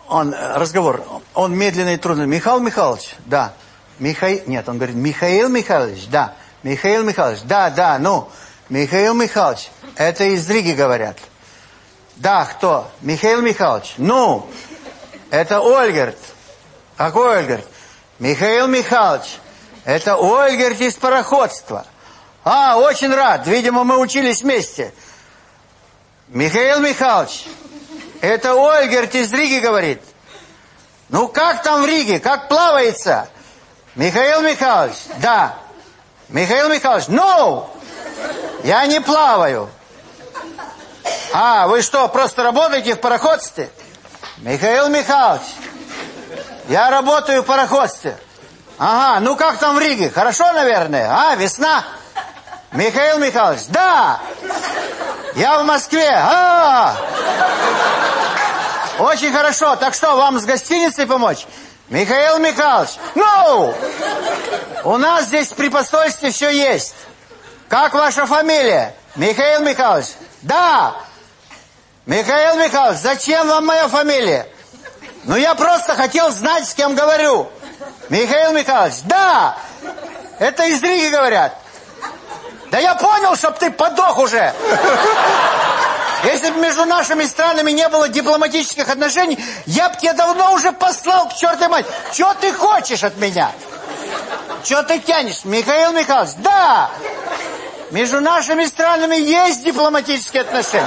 Он, разговор, он медленный и трудный. Михаил Михайлович, да. Михаил, нет, он говорит, Михаил Михайлович, да. Михаил Михайлович, да, да, ну. Михаил Михайлович, это из Риги говорят. Да, кто? Михаил Михайлович. Ну, это Ольгерт. Какой Ольгерт? Михаил Михайлович. Это Ольгерт из пароходства. А, очень рад. Видимо, мы учились вместе. Михаил Михайлович. Это Ольгерт из Риги говорит. Ну, как там в Риге? Как плавается? Михаил Михайлович. Да. Михаил Михайлович. Ну! Я не плаваю. А, вы что, просто работаете в пароходстве? Михаил Михайлович, я работаю в пароходстве. Ага, ну как там в Риге? Хорошо, наверное? А, весна? Михаил Михайлович, да! Я в Москве. А, -а, -а! Очень хорошо. Так что, вам с гостиницей помочь? Михаил Михайлович, ну! У нас здесь при посольстве все есть. Как ваша фамилия? Михаил Михайлович. Да. Михаил Михайлович, зачем вам моя фамилия? Ну, я просто хотел знать, с кем говорю. Михаил Михайлович. Да. Это из Риги говорят. Да я понял, чтоб ты подох уже. Если бы между нашими странами не было дипломатических отношений, я бы тебя давно уже послал к чертовой мать. Что ты хочешь от меня? Что ты тянешь? Михаил Михайлович, да! Между нашими странами есть дипломатические отношения.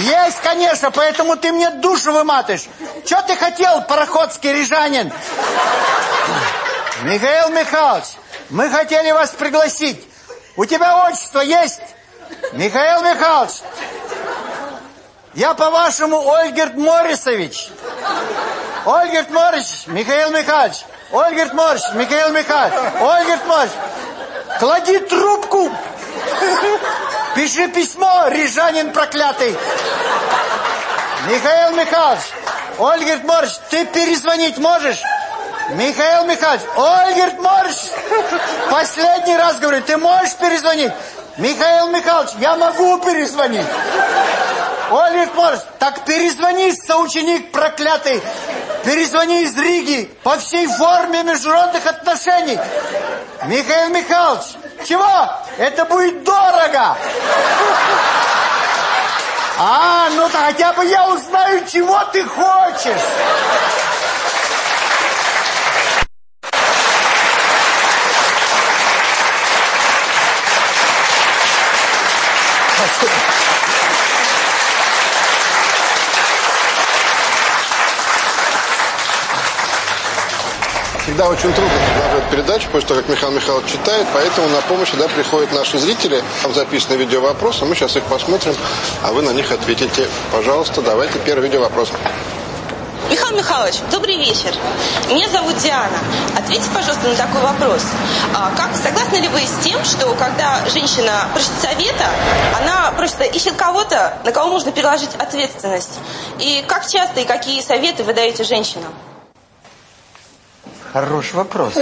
Есть, конечно, поэтому ты мне душу выматываешь. Что ты хотел, пароходский рижанин? Михаил Михайлович, мы хотели вас пригласить. У тебя отчество есть? Михаил Михайлович, я по-вашему Ольгерт Морисович. Ольгерт Морич, Михаил Михайлович. Ольгерт Морич, Михаил Михайлович. Ольгерт Морич, клади трубку. Пиши письмо, рижанин проклятый. Михаил Михайлович, Ольгерт Морич, ты перезвонить можешь? Михаил Михайлович, Ольгерт Морич, последний раз говорю, ты можешь перезвонить? Михаил Михайлович, я могу перезвонить. Ольгерт Морич, так перезвони, соученик проклятый. Перезвони из Риги по всей форме международных отношений. Михаил Михайлович, чего? Это будет дорого. А, ну-то хотя бы я узнаю, чего ты хочешь. Всегда очень трудно продолжать передачу после того, как Михаил Михайлович читает, поэтому на помощь всегда приходят наши зрители. Там записаны видеовопросы, мы сейчас их посмотрим, а вы на них ответите. Пожалуйста, давайте первый видеовопрос. Михаил Михайлович, добрый вечер. Меня зовут Диана. Ответьте, пожалуйста, на такой вопрос. А как согласны ли вы с тем, что когда женщина просит совета, она просто ищет кого-то, на кого можно переложить ответственность? И как часто и какие советы вы даете женщинам? Хороший вопрос.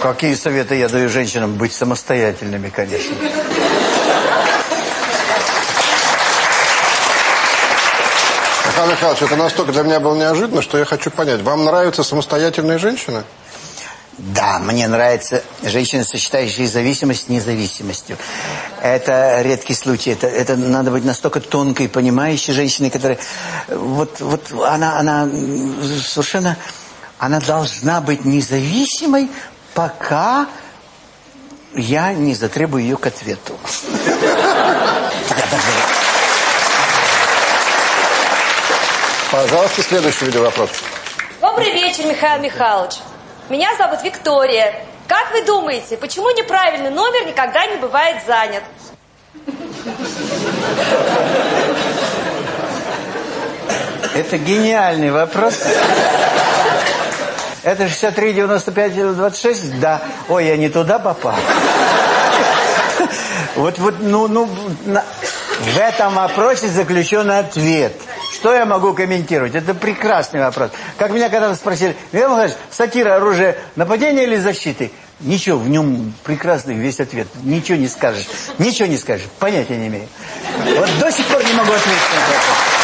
Какие советы я даю женщинам? Быть самостоятельными, конечно. Михаил Михайлович, это настолько для меня было неожиданно, что я хочу понять, вам нравятся самостоятельные женщины? Да, мне нравятся женщины, сочетающие зависимость с независимостью. Это редкий случай. Это, это надо быть настолько тонкой, понимающей женщиной, которая... Вот, вот она, она совершенно... Она должна быть независимой, пока я не затребую ее к ответу. Пожалуйста, следующий видеовопрос. Добрый вечер, Михаил Михайлович. Меня зовут Виктория. Как вы думаете, почему неправильный номер никогда не бывает занят? Это гениальный вопрос. Это 63, 95, 26? Да. Ой, я не туда попал. Вот, вот, ну, ну, в этом вопросе заключен ответ. Что я могу комментировать? Это прекрасный вопрос. Как меня когда-то спросили, Михаил Михайлович, сатира, оружие, нападение или защиты? Ничего, в нем прекрасный весь ответ. Ничего не скажешь. Ничего не скажешь. Понятия не имею. Вот до сих пор не могу ответить на вопрос.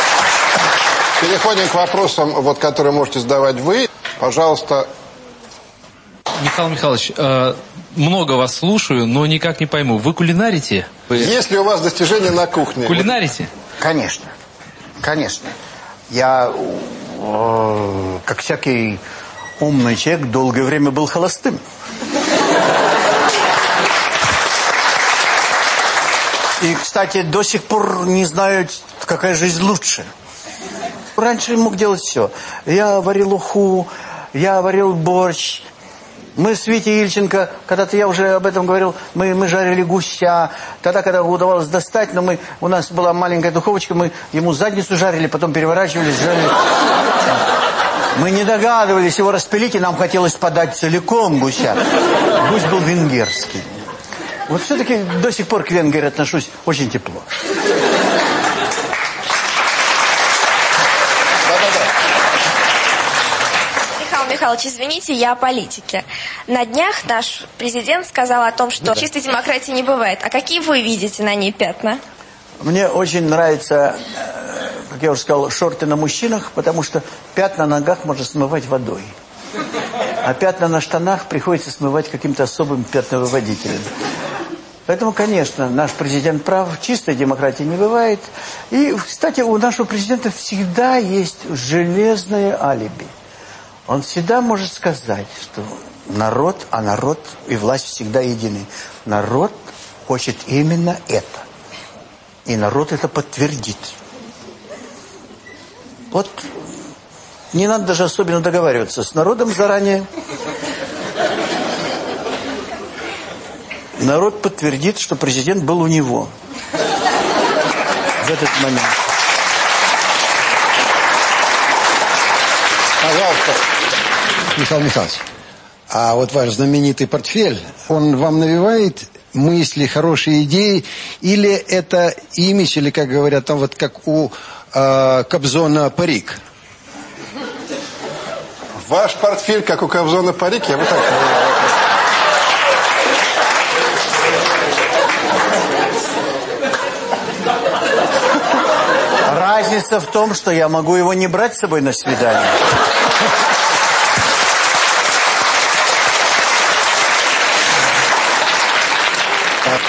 Переходим к вопросам, вот, которые можете задавать вы. Пожалуйста. Михаил Михайлович, э, много вас слушаю, но никак не пойму. Вы кулинарите? Есть ли у вас достижения на кухне? Кулинарите? Конечно. Конечно. Я, э, как всякий умный человек, долгое время был холостым. И, кстати, до сих пор не знаю, какая жизнь лучше. Раньше мог делать все. Я варил уху, я варил борщ. Мы с Витей Ильченко, когда-то я уже об этом говорил, мы, мы жарили гуся. Тогда, когда удавалось достать, но мы, у нас была маленькая духовочка, мы ему задницу жарили, потом переворачивали, жарили. Мы не догадывались его распилить, и нам хотелось подать целиком гуся. Гусь был венгерский. Вот все-таки до сих пор к Венгрии отношусь очень тепло. Михаил Михайлович, извините, я о политике. На днях наш президент сказал о том, что чистой демократии не бывает. А какие вы видите на ней пятна? Мне очень нравятся, как я уже сказал, шорты на мужчинах, потому что пятна на ногах можно смывать водой. А пятна на штанах приходится смывать каким-то особым пятновыводителем. Поэтому, конечно, наш президент прав, чистой демократии не бывает. И, кстати, у нашего президента всегда есть железное алиби. Он всегда может сказать, что народ, а народ и власть всегда едины. Народ хочет именно это. И народ это подтвердит. Вот не надо даже особенно договариваться с народом заранее. Народ подтвердит, что президент был у него в этот момент. Михаил Михайлович, а вот ваш знаменитый портфель, он вам навевает мысли, хорошие идеи, или это имидж, или, как говорят, там вот как у э, Кобзона парик? Ваш портфель, как у Кобзона парик, я бы так Разница в том, что я могу его не брать с собой на свидание.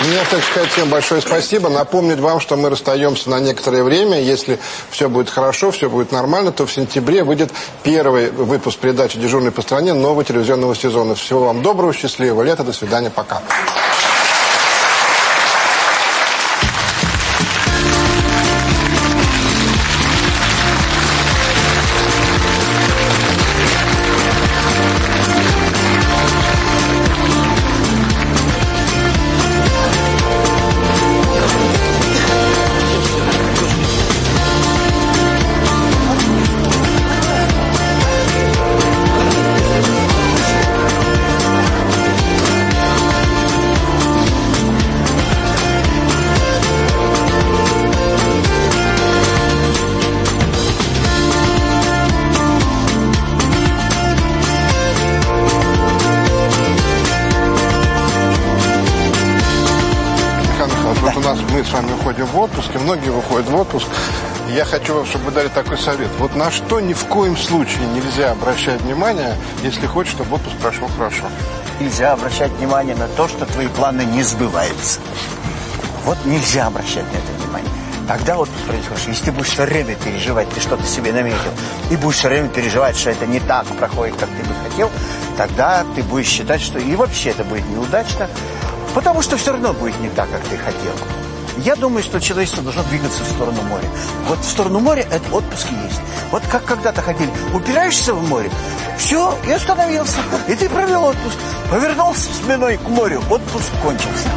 Мне хочу сказать всем большое спасибо. Напомнить вам, что мы расстаемся на некоторое время. Если все будет хорошо, все будет нормально, то в сентябре выйдет первый выпуск передачи «Дежурный по стране» нового телевизионного сезона. Всего вам доброго, счастливого лета. До свидания. Пока. Я хочу, чтобы вы дали такой совет. Вот на что ни в коем случае нельзя обращать внимание, если хочешь, чтобы отпуск прошел хорошо. Нельзя обращать внимание на то, что твои планы не сбываются. Вот нельзя обращать на это внимание. Тогда вот пройдет. Если ты будешь все время переживать, ты что-то себе наметил, и будешь все время переживать, что это не так проходит, как ты бы хотел, тогда ты будешь считать, что и вообще это будет неудачно, потому что все равно будет не так, как ты хотел. Я думаю, что человечество должно двигаться в сторону моря. Вот в сторону моря это отпуск и есть. Вот как когда-то ходили, упираешься в море, все, и остановился. И ты провел отпуск. Повернулся спиной к морю, отпуск кончился.